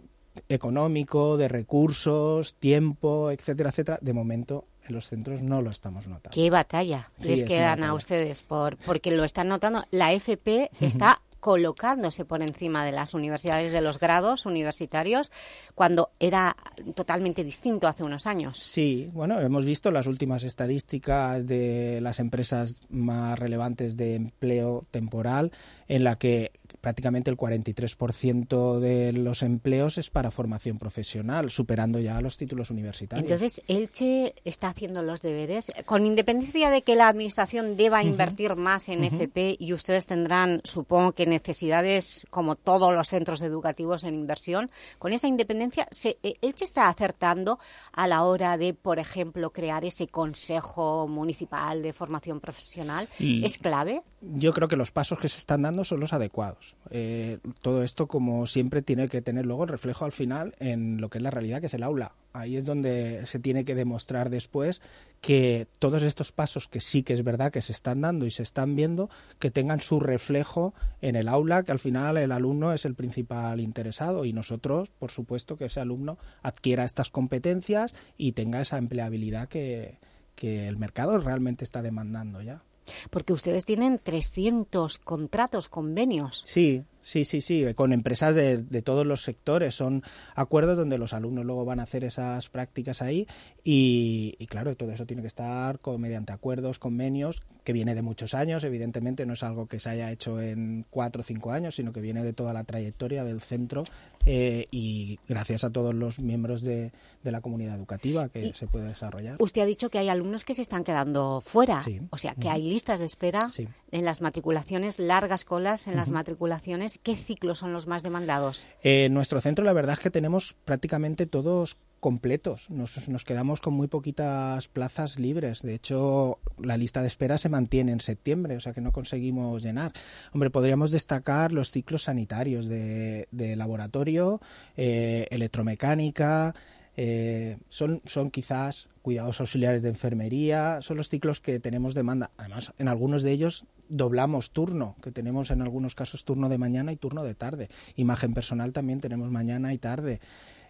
económico, de recursos, tiempo, etcétera, etcétera, de momento en los centros no lo estamos notando. ¿Qué batalla les quedan a ustedes? por Porque lo están notando. La FP está colocándose por encima de las universidades de los grados universitarios cuando era totalmente distinto hace unos años. Sí, bueno, hemos visto las últimas estadísticas de las empresas más relevantes de empleo temporal en la que prácticamente el 43% de los empleos es para formación profesional, superando ya los títulos universitarios. Entonces, Elche está haciendo los deberes, con independencia de que la Administración deba invertir más en FP y ustedes tendrán, supongo que necesidades, como todos los centros educativos, en inversión, con esa independencia, se, eh, ¿Elche está acertando a la hora de, por ejemplo, crear ese Consejo Municipal de Formación Profesional? ¿Es clave? Yo creo que los pasos que se están dando son los adecuados eh, todo esto como siempre tiene que tener luego el reflejo al final en lo que es la realidad, que es el aula. Ahí es donde se tiene que demostrar después que todos estos pasos que sí que es verdad que se están dando y se están viendo, que tengan su reflejo en el aula, que al final el alumno es el principal interesado y nosotros, por supuesto, que ese alumno adquiera estas competencias y tenga esa empleabilidad que, que el mercado realmente está demandando ya. Porque ustedes tienen 300 contratos, convenios. Sí, Sí, sí, sí, con empresas de, de, todos los sectores. Son acuerdos donde los alumnos luego van a hacer esas prácticas ahí y, y claro, todo eso tiene que estar con, mediante acuerdos, convenios, que viene de muchos años. Evidentemente no es algo que se haya hecho en cuatro o cinco años, sino que viene de toda la trayectoria del centro eh, y gracias a todos los miembros de, de la comunidad educativa que y se puede desarrollar. Usted ha dicho que hay alumnos que se están quedando fuera, sí. o sea, que hay listas de espera sí. en las matriculaciones, largas colas en uh -huh. las matriculaciones ¿qué ciclos son los más demandados? Eh, en nuestro centro la verdad es que tenemos prácticamente todos completos. Nos, quedamos con muy poquitas plazas libres. De hecho, la lista de espera se mantiene en septiembre, o sea que no conseguimos llenar. Hombre, podríamos destacar los ciclos sanitarios de, de laboratorio, eh, electromecánica, eh, son, son quizás cuidados auxiliares de enfermería, son los ciclos que tenemos demanda. Además, en algunos de ellos doblamos turno, que tenemos en algunos casos turno de mañana y turno de tarde. Imagen personal también tenemos mañana y tarde.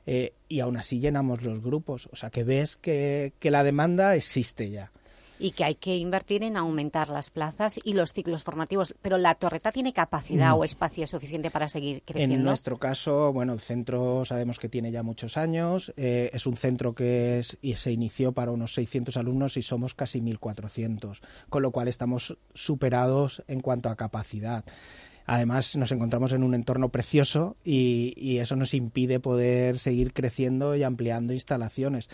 Eh, y aún así llenamos los grupos. O sea que ves que, que la demanda existe ya y que hay que invertir en aumentar las plazas y los ciclos formativos. Pero la torreta tiene capacidad o espacio suficiente para seguir creciendo. En nuestro caso, bueno, el centro sabemos que tiene ya muchos años. Eh, es un centro que es, y se inició para unos 600 alumnos y somos casi 1.400, con lo cual estamos superados en cuanto a capacidad. Además, nos encontramos en un entorno precioso y, y eso nos impide poder seguir creciendo y ampliando instalaciones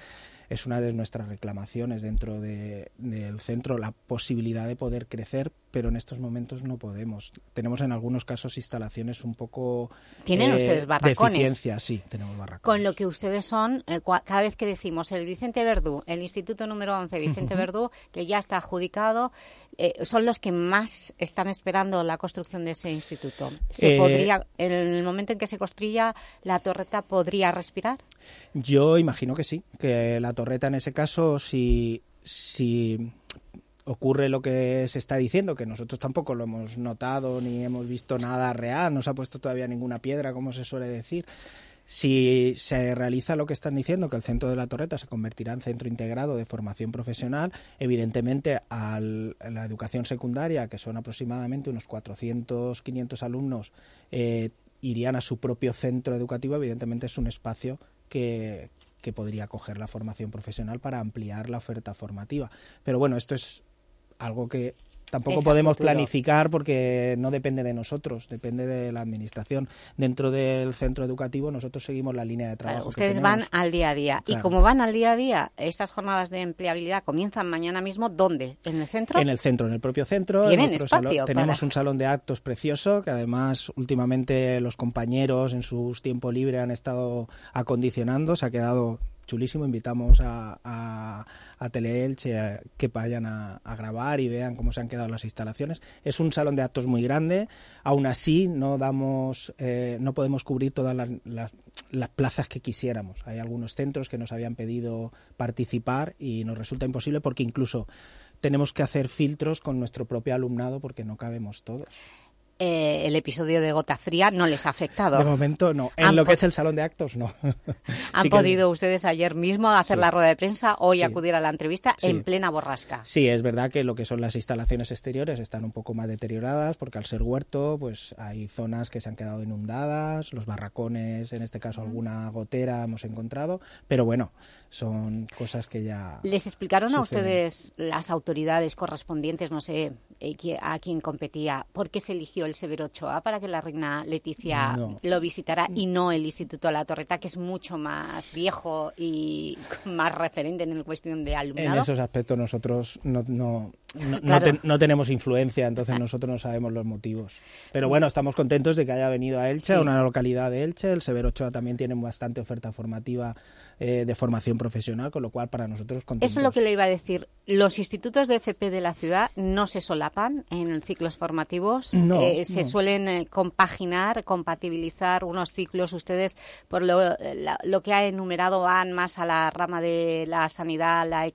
es una de nuestras reclamaciones dentro de, del centro, la posibilidad de poder crecer, pero en estos momentos no podemos. Tenemos en algunos casos instalaciones un poco ¿Tienen eh, ustedes barracones? de sí, tenemos barracones. Con lo que ustedes son, eh, cada vez que decimos el Vicente Verdú, el Instituto número 11 Vicente Verdú, que ya está adjudicado, eh, son los que más están esperando la construcción de ese instituto. ¿Se podría, en el momento en que se construya, la torreta podría respirar? Yo imagino que sí, que la torreta en ese caso, si, si ocurre lo que se está diciendo, que nosotros tampoco lo hemos notado ni hemos visto nada real, no se ha puesto todavía ninguna piedra, como se suele decir. Si se realiza lo que están diciendo, que el centro de la Torreta se convertirá en centro integrado de formación profesional, evidentemente a la educación secundaria, que son aproximadamente unos 400, 500 alumnos, eh, irían a su propio centro educativo, evidentemente es un espacio que, que podría acoger la formación profesional para ampliar la oferta formativa. Pero bueno, esto es algo que tampoco podemos futuro. planificar porque no depende de nosotros, depende de la administración. Dentro del centro educativo nosotros seguimos la línea de trabajo. Claro, que ustedes van tenemos. al día a día. Y como van al día a día, estas jornadas de empleabilidad comienzan mañana mismo. ¿Dónde? ¿En el centro? En el centro, en el propio centro. en espacio salón- tenemos para- un salón de actos precioso que además últimamente los compañeros en sus tiempo libre han estado acondicionando. Se ha quedado chulísimo. Invitamos a, a, a Teleelche a que vayan a, grabar y vean cómo se han quedado las instalaciones. Es un salón de actos muy grande. Aún así, no damos, eh, no podemos cubrir todas las plazas que quisiéramos. Hay algunos centros que nos habían pedido participar y nos resulta imposible porque incluso tenemos que hacer filtros con nuestro propio alumnado porque no cabemos todos. Eh, el episodio de Gota Fría no les ha afectado. De momento no. En lo que es el salón de actos, no. Han Sí que- podido ustedes ayer mismo hacer Sí. la rueda de prensa, hoy Sí. acudir a la entrevista en plena borrasca. Sí, es verdad que lo que son las instalaciones exteriores están un poco más deterioradas porque al ser huerto, pues hay zonas que se han quedado inundadas, los barracones, en este caso alguna gotera hemos encontrado, pero bueno, son cosas que ya ¿Les explicaron a suceden. ustedes las autoridades correspondientes, no sé, eh, a quién competía, por qué se eligió el Severo Ochoa para que la reina Leticia No. lo visitara y no el Instituto la Torreta, que es mucho más viejo y más referente en el cuestión de En alumnado? esos aspectos nosotros no, no, no, Claro. tenemos influencia, entonces nosotros no sabemos los motivos. Pero bueno, estamos contentos de que haya venido a Elche, Sí. a una localidad de Elche. El Severo Ochoa también tiene bastante oferta formativa eh, de formación profesional, con lo cual para nosotros... Eso es lo que le iba a decir. Los institutos de FP de la ciudad no se solapan en ciclos formativos, eh, se suelen eh, compaginar, compatibilizar unos ciclos. Ustedes, por lo, lo, que ha enumerado, van más a la rama de la sanidad, la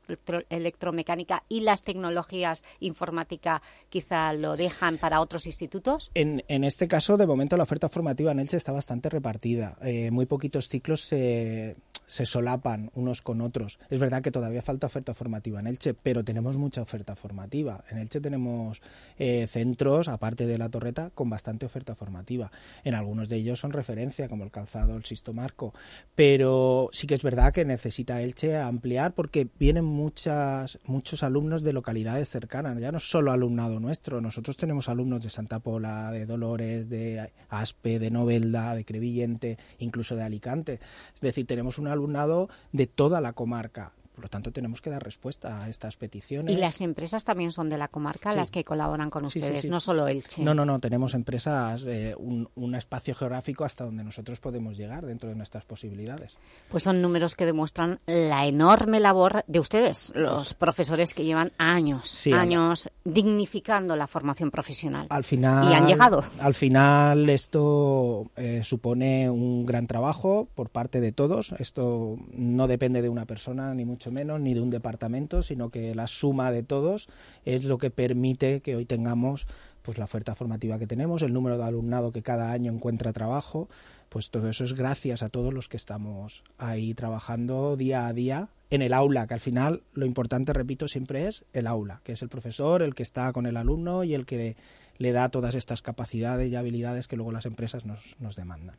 electromecánica y las tecnologías informática, quizá lo dejan para otros institutos. En, en este caso, de momento, la oferta formativa en Elche está bastante repartida. muy poquitos ciclos se se solapan unos con otros. Es verdad que todavía falta oferta formativa en Elche, pero tenemos mucha oferta formativa. En Elche tenemos eh, centros, aparte de la torreta, con bastante oferta formativa. En algunos de ellos son referencia, como el calzado, el Sisto Marco. Pero sí que es verdad que necesita Elche ampliar porque vienen muchas, muchos alumnos de localidades cercanas, ya no solo alumnado nuestro. Nosotros tenemos alumnos de Santa Pola, de Dolores, de Aspe, de Novelda, de Crevillente, incluso de Alicante. Es decir, tenemos un alumnado de toda la comarca. Por lo tanto, tenemos que dar respuesta a estas peticiones. ¿Y las empresas también son de la comarca las que colaboran con ustedes, no solo Elche? No, no, no. Tenemos empresas, eh, un, espacio geográfico hasta donde nosotros podemos llegar dentro de nuestras posibilidades. Pues son números que demuestran la enorme labor de ustedes, los profesores que llevan años, años dignificando la formación profesional. Al final, y han llegado. Al final esto eh, supone un gran trabajo por parte de todos. Esto no depende de una persona, ni mucho menos, ni de un departamento, sino que la suma de todos es lo que permite que hoy tengamos pues la oferta formativa que tenemos, el número de alumnado que cada año encuentra trabajo, pues todo eso es gracias a todos los que estamos ahí trabajando día a día en el aula, que al final lo importante, repito, siempre es el aula, que es el profesor, el que está con el alumno y el que le da todas estas capacidades y habilidades que luego las empresas nos, nos demandan.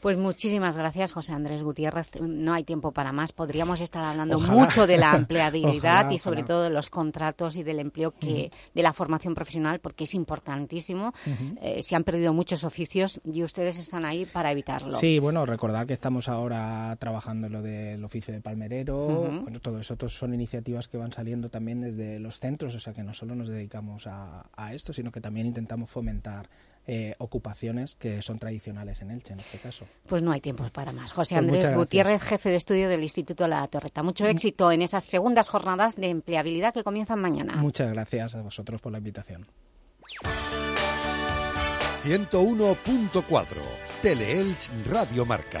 Pues muchísimas gracias, José Andrés Gutiérrez. No hay tiempo para más. Podríamos estar hablando mucho de la empleabilidad y sobre todo de los contratos y del empleo que de la formación profesional, porque es importantísimo. Eh, se han perdido muchos oficios y ustedes están ahí para evitarlo. Sí, bueno, recordar que estamos ahora trabajando en lo del oficio de palmerero. Bueno, todo eso son iniciativas que van saliendo también desde los centros, o sea que no solo nos dedicamos a, a esto, sino que también intentamos fomentar eh, ocupaciones que son tradicionales en Elche, en este caso. Pues no hay tiempo para más. José pues Andrés Gutiérrez, jefe de estudio del Instituto La Torreta. Mucho mm. éxito en esas segundas jornadas de empleabilidad que comienzan mañana. Muchas gracias a vosotros por la invitación. 101.4 Teleelch Radio Marca.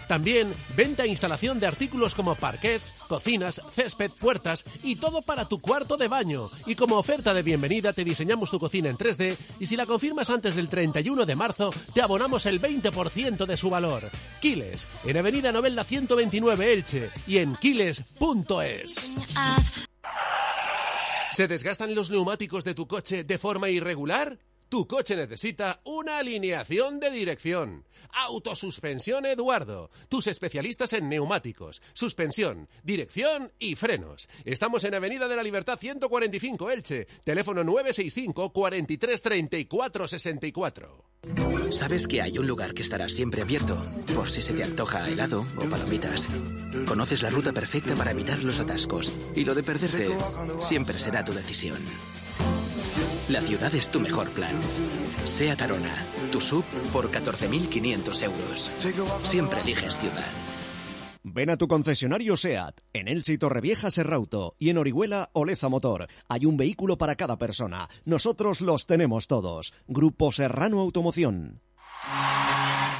También venta e instalación de artículos como parquets, cocinas, césped, puertas y todo para tu cuarto de baño. Y como oferta de bienvenida te diseñamos tu cocina en 3D y si la confirmas antes del 31 de marzo te abonamos el 20% de su valor. Quiles, en Avenida Novelda 129 Elche y en quiles.es. ¿Se desgastan los neumáticos de tu coche de forma irregular? Tu coche necesita una alineación de dirección. Autosuspensión Eduardo. Tus especialistas en neumáticos, suspensión, dirección y frenos. Estamos en Avenida de la Libertad 145 Elche. Teléfono 965 43 34 64. Sabes que hay un lugar que estará siempre abierto por si se te antoja helado o palomitas. Conoces la ruta perfecta para evitar los atascos y lo de perderte siempre será tu decisión. La ciudad es tu mejor plan. Sea Tarona, tu sub por 14.500 euros. Siempre eliges ciudad. Ven a tu concesionario SEAT, en Elche Torrevieja Serrauto y en Orihuela Oleza Motor. Hay un vehículo para cada persona. Nosotros los tenemos todos. Grupo Serrano Automoción.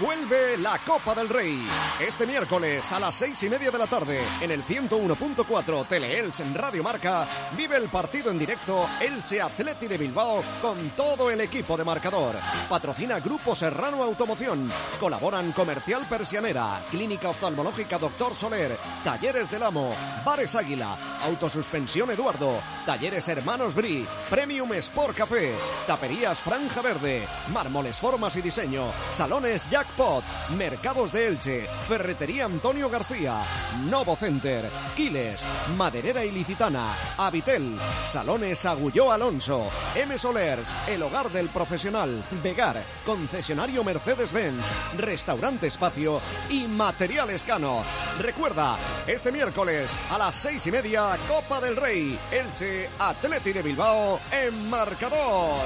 Vuelve la Copa del Rey. Este miércoles a las seis y media de la tarde en el 101.4 Tele-Elche en Radio Marca vive el partido en directo Elche Atleti de Bilbao con todo el equipo de marcador. Patrocina Grupo Serrano Automoción. Colaboran Comercial Persianera, Clínica Oftalmológica Doctor Soler, Talleres del Amo, Bares Águila, Autosuspensión Eduardo, Talleres Hermanos Bri, Premium Sport Café, Taperías Franja Verde, Mármoles Formas y Diseño, Salones Jackpot, Depot, Mercados de Elche, Ferretería Antonio García, Novo Center, Quiles, Maderera Ilicitana, Avitel, Salones Agulló Alonso, M Solers, El Hogar del Profesional, Vegar, Concesionario Mercedes-Benz, Restaurante Espacio y Material Escano. Recuerda, este miércoles a las seis y media, Copa del Rey, Elche, Atleti de Bilbao, en marcador.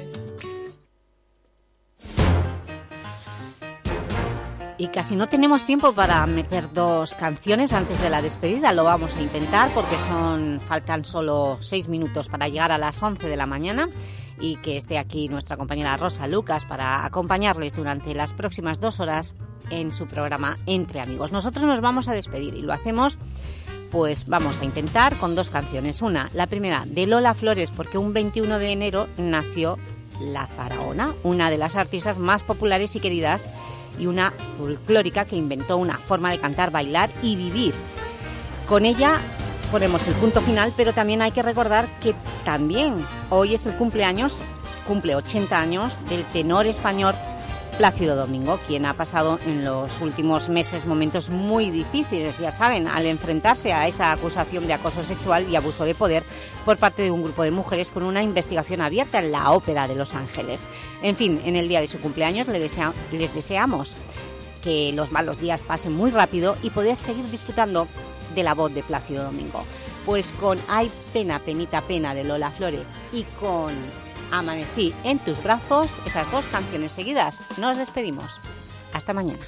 Y casi no tenemos tiempo para meter dos canciones antes de la despedida. Lo vamos a intentar porque faltan solo seis minutos para llegar a las 11 de la mañana y que esté aquí nuestra compañera Rosa Lucas para acompañarles durante las próximas dos horas en su programa Entre Amigos. Nosotros nos vamos a despedir y lo hacemos, pues vamos a intentar con dos canciones. Una, la primera, de Lola Flores, porque un 21 de enero nació La Faraona, una de las artistas más populares y queridas y una folclórica que inventó una forma de cantar, bailar y vivir. Con ella ponemos el punto final, pero también hay que recordar que también hoy es el cumpleaños, cumple 80 años, del tenor español Plácido Domingo, quien ha pasado en los últimos meses momentos muy difíciles, ya saben, al enfrentarse a esa acusación de acoso sexual y abuso de poder por parte de un grupo de mujeres con una investigación abierta en la Ópera de Los Ángeles. En fin, en el día de su cumpleaños les, deseamos que los malos días pasen muy rápido y poder seguir disfrutando de la voz de Plácido Domingo. Pues con Ay pena, penita, pena de Lola Flores y con Amanecí en tus brazos, esas dos canciones seguidas, nos despedimos. Hasta mañana.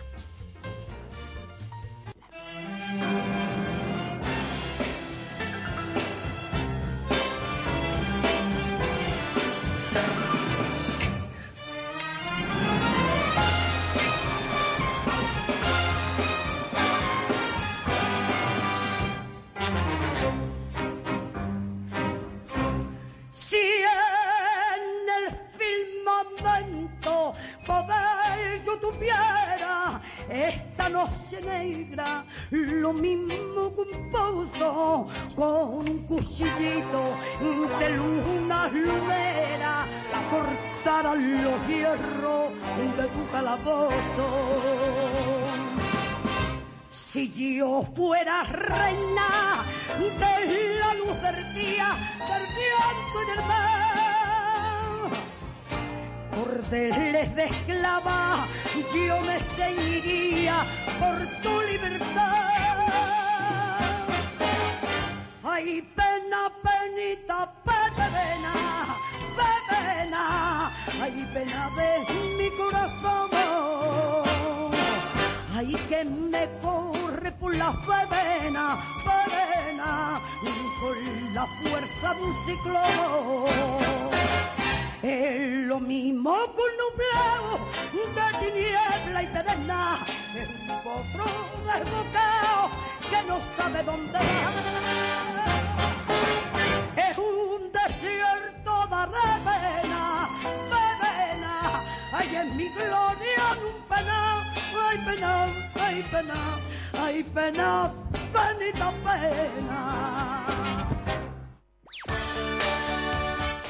Poder yo tuviera esta noche negra, lo mismo que un con un cuchillito de luna lunera, cortara los hierros de tu calabozo. Si yo fuera reina de la luz del día, del viento y del mar, cordeles de esclava, yo me ceñiría por tu libertad. Ay, pena, penita, pena, pena, ay, pena de mi corazón. Ay, que me corre por la vena, vena, con la fuerza de un ciclón. Es lo mismo que un nublado de tiniebla y pedena, es un potro desbocado que no sabe dónde va. Es un desierto de revena, vena, ay, en mi gloria en un penal ay pena, ay pena, ay pena, penita pena.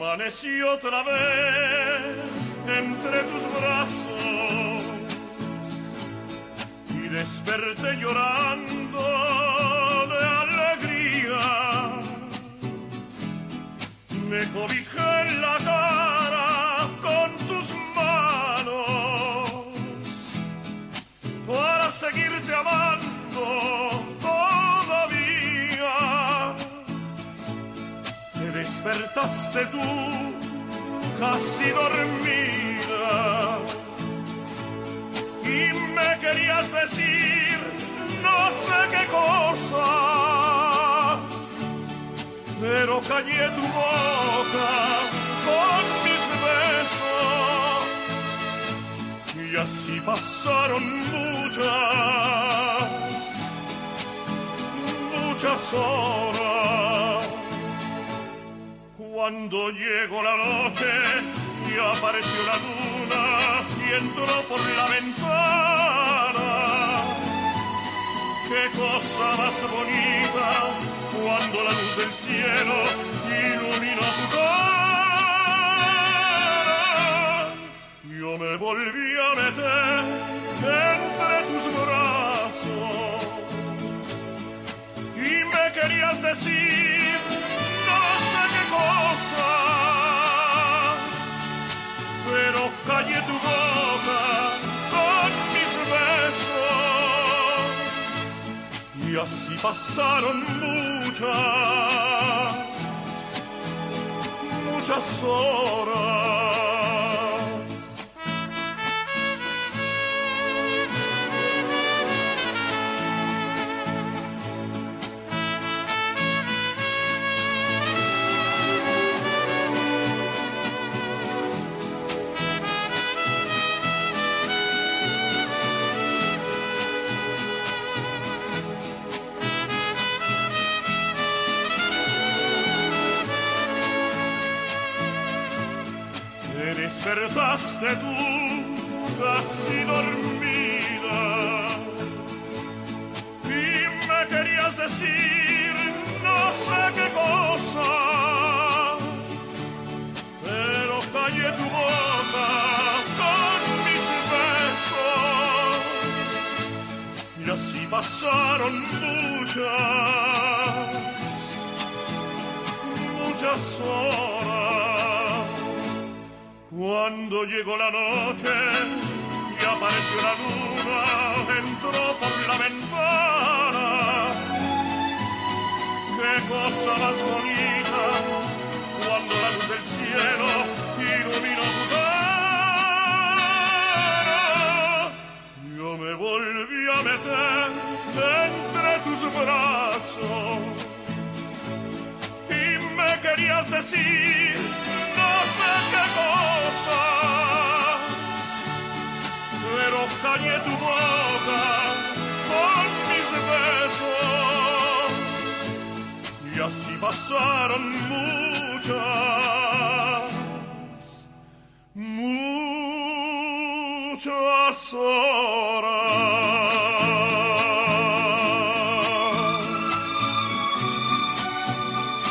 Amanecí otra vez entre tus brazos y desperté llorando de alegría. Me cobijé despertaste tú casi dormida y me querías decir no sé qué cosa, pero callé tu boca con mis besos y así pasaron muchas, muchas horas. Cuando llegó la noche y apareció la luna y entró por la ventana. Qué cosa más bonita cuando la luz del cielo iluminó tu cara. Yo me volví a meter entre tus brazos y me querías decir pero callé tu boca con mis besos y así pasaron muchas, muchas horas. Despertaste tú casi dormida y me querías decir no sé qué cosa, pero callé tu boca con mis besos y así pasaron muchas, muchas horas. Cuando llegó la noche y apareció la luna, entró por la ventana. Qué cosa más bonita cuando la luz del cielo iluminó tu cara. Yo me volví a meter entre tus brazos y me querías decir callé tu boca con mis besos y así pasaron muchas, muchas horas.